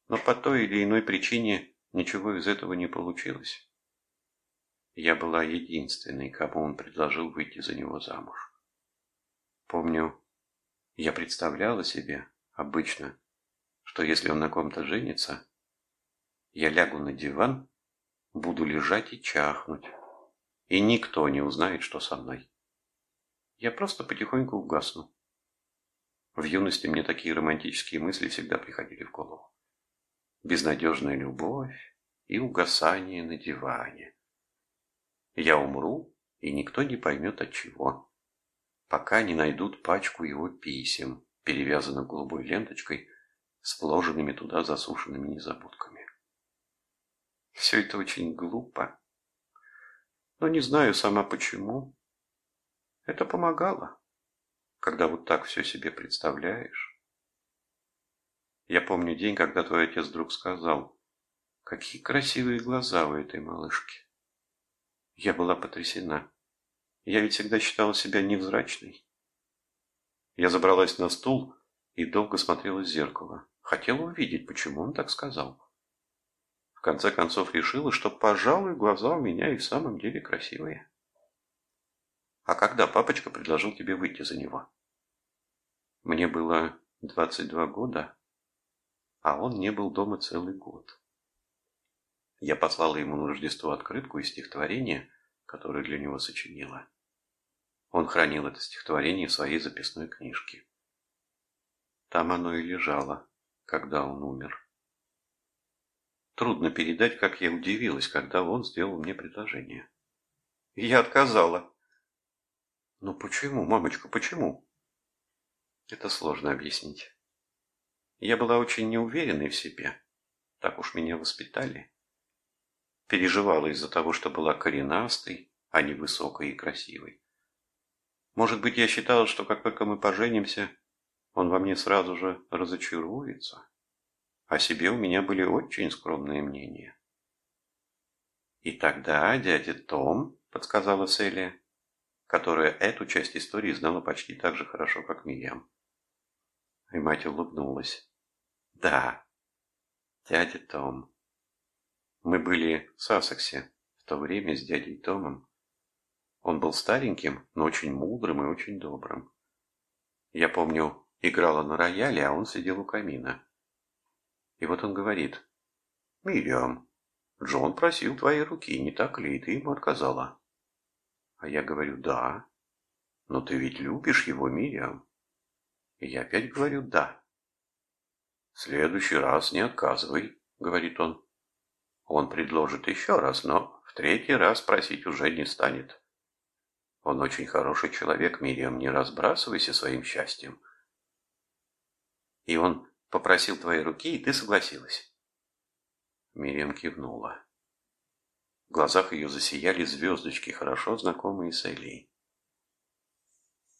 Но по той или иной причине Ничего из этого не получилось. Я была единственной, кому он предложил выйти за него замуж. Помню, я представляла себе обычно, что если он на ком-то женится, я лягу на диван, буду лежать и чахнуть, и никто не узнает, что со мной. Я просто потихоньку угасну. В юности мне такие романтические мысли всегда приходили в голову безнадежная любовь и угасание на диване. Я умру, и никто не поймет от чего, пока не найдут пачку его писем, перевязанных голубой ленточкой, с вложенными туда засушенными незабудками. Все это очень глупо, но не знаю сама почему. Это помогало, когда вот так все себе представляешь. Я помню день, когда твой отец вдруг сказал, «Какие красивые глаза у этой малышки!» Я была потрясена. Я ведь всегда считала себя невзрачной. Я забралась на стул и долго смотрела в зеркало. Хотела увидеть, почему он так сказал. В конце концов решила, что, пожалуй, глаза у меня и в самом деле красивые. А когда папочка предложил тебе выйти за него? Мне было 22 года, а он не был дома целый год. Я послала ему на Рождество открытку и стихотворение, которое для него сочинила. Он хранил это стихотворение в своей записной книжке. Там оно и лежало, когда он умер. Трудно передать, как я удивилась, когда он сделал мне предложение. Я отказала. Ну почему, мамочка, почему? Это сложно объяснить. Я была очень неуверенной в себе. Так уж меня воспитали. Переживала из-за того, что была коренастой, а не высокой и красивой. Может быть, я считала, что как только мы поженимся, он во мне сразу же разочаруется. О себе у меня были очень скромные мнения. И тогда дядя Том, подсказала Селия, которая эту часть истории знала почти так же хорошо, как Миям. И мать улыбнулась. Да, дядя Том. Мы были в Сассексе в то время с дядей Томом. Он был стареньким, но очень мудрым и очень добрым. Я помню, играла на рояле, а он сидел у камина. И вот он говорит, «Мириам, Джон просил твоей руки, не так ли, и ты ему отказала?» А я говорю, «Да». «Но ты ведь любишь его, Мириам?» И я опять говорю, «Да». «В следующий раз не отказывай», — говорит он. Он предложит еще раз, но в третий раз просить уже не станет. Он очень хороший человек, Мириам, не разбрасывайся своим счастьем. И он попросил твоей руки, и ты согласилась. Мириам кивнула. В глазах ее засияли звездочки, хорошо знакомые с Элей.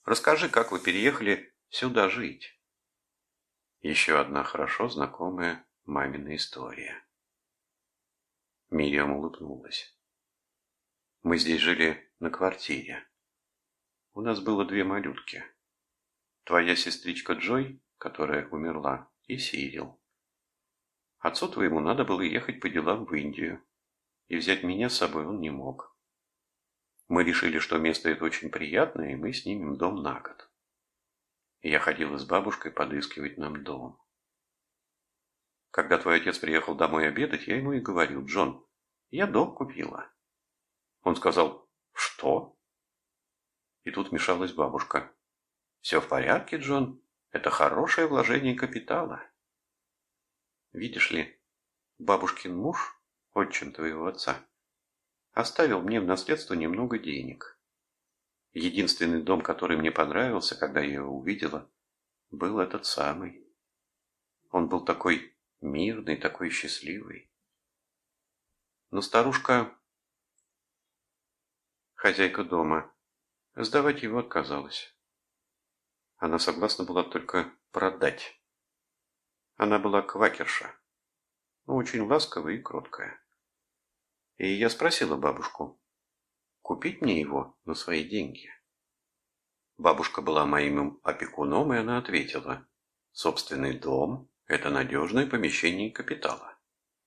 «Расскажи, как вы переехали сюда жить?» Еще одна хорошо знакомая мамина история. Мириам улыбнулась. «Мы здесь жили на квартире. У нас было две малютки. Твоя сестричка Джой, которая умерла, и Сирил. Отцу твоему надо было ехать по делам в Индию, и взять меня с собой он не мог. Мы решили, что место это очень приятное, и мы снимем дом на год. И я ходила с бабушкой подыскивать нам дом. Когда твой отец приехал домой обедать, я ему и говорю, Джон, я дом купила. Он сказал, что? И тут вмешалась бабушка. «Все в порядке, Джон. Это хорошее вложение капитала». Видишь ли, бабушкин муж, отчим твоего отца, оставил мне в наследство немного денег. Единственный дом, который мне понравился, когда я его увидела, был этот самый. Он был такой мирный, такой счастливый. Но старушка, хозяйка дома, Сдавать его отказалась. Она согласна была только продать. Она была квакерша, но очень ласковая и кроткая. И я спросила бабушку, купить мне его на свои деньги. Бабушка была моим опекуном, и она ответила, собственный дом – это надежное помещение капитала.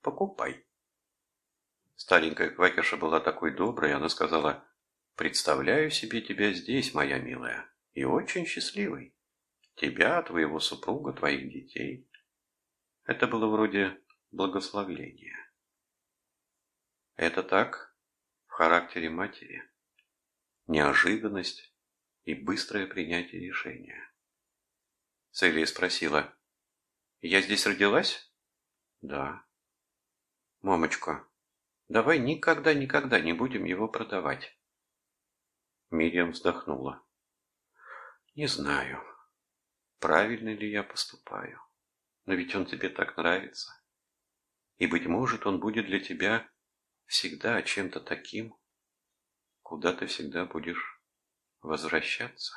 Покупай. Старенькая квакерша была такой доброй, она сказала, Представляю себе тебя здесь, моя милая, и очень счастливой. Тебя, твоего супруга, твоих детей. Это было вроде благословления. Это так характере матери. Неожиданность и быстрое принятие решения. Целия спросила, «Я здесь родилась?» «Да». «Мамочка, давай никогда-никогда не будем его продавать. Мириам вздохнула. Не знаю, правильно ли я поступаю, но ведь он тебе так нравится. И, быть может, он будет для тебя всегда чем-то таким, куда ты всегда будешь возвращаться.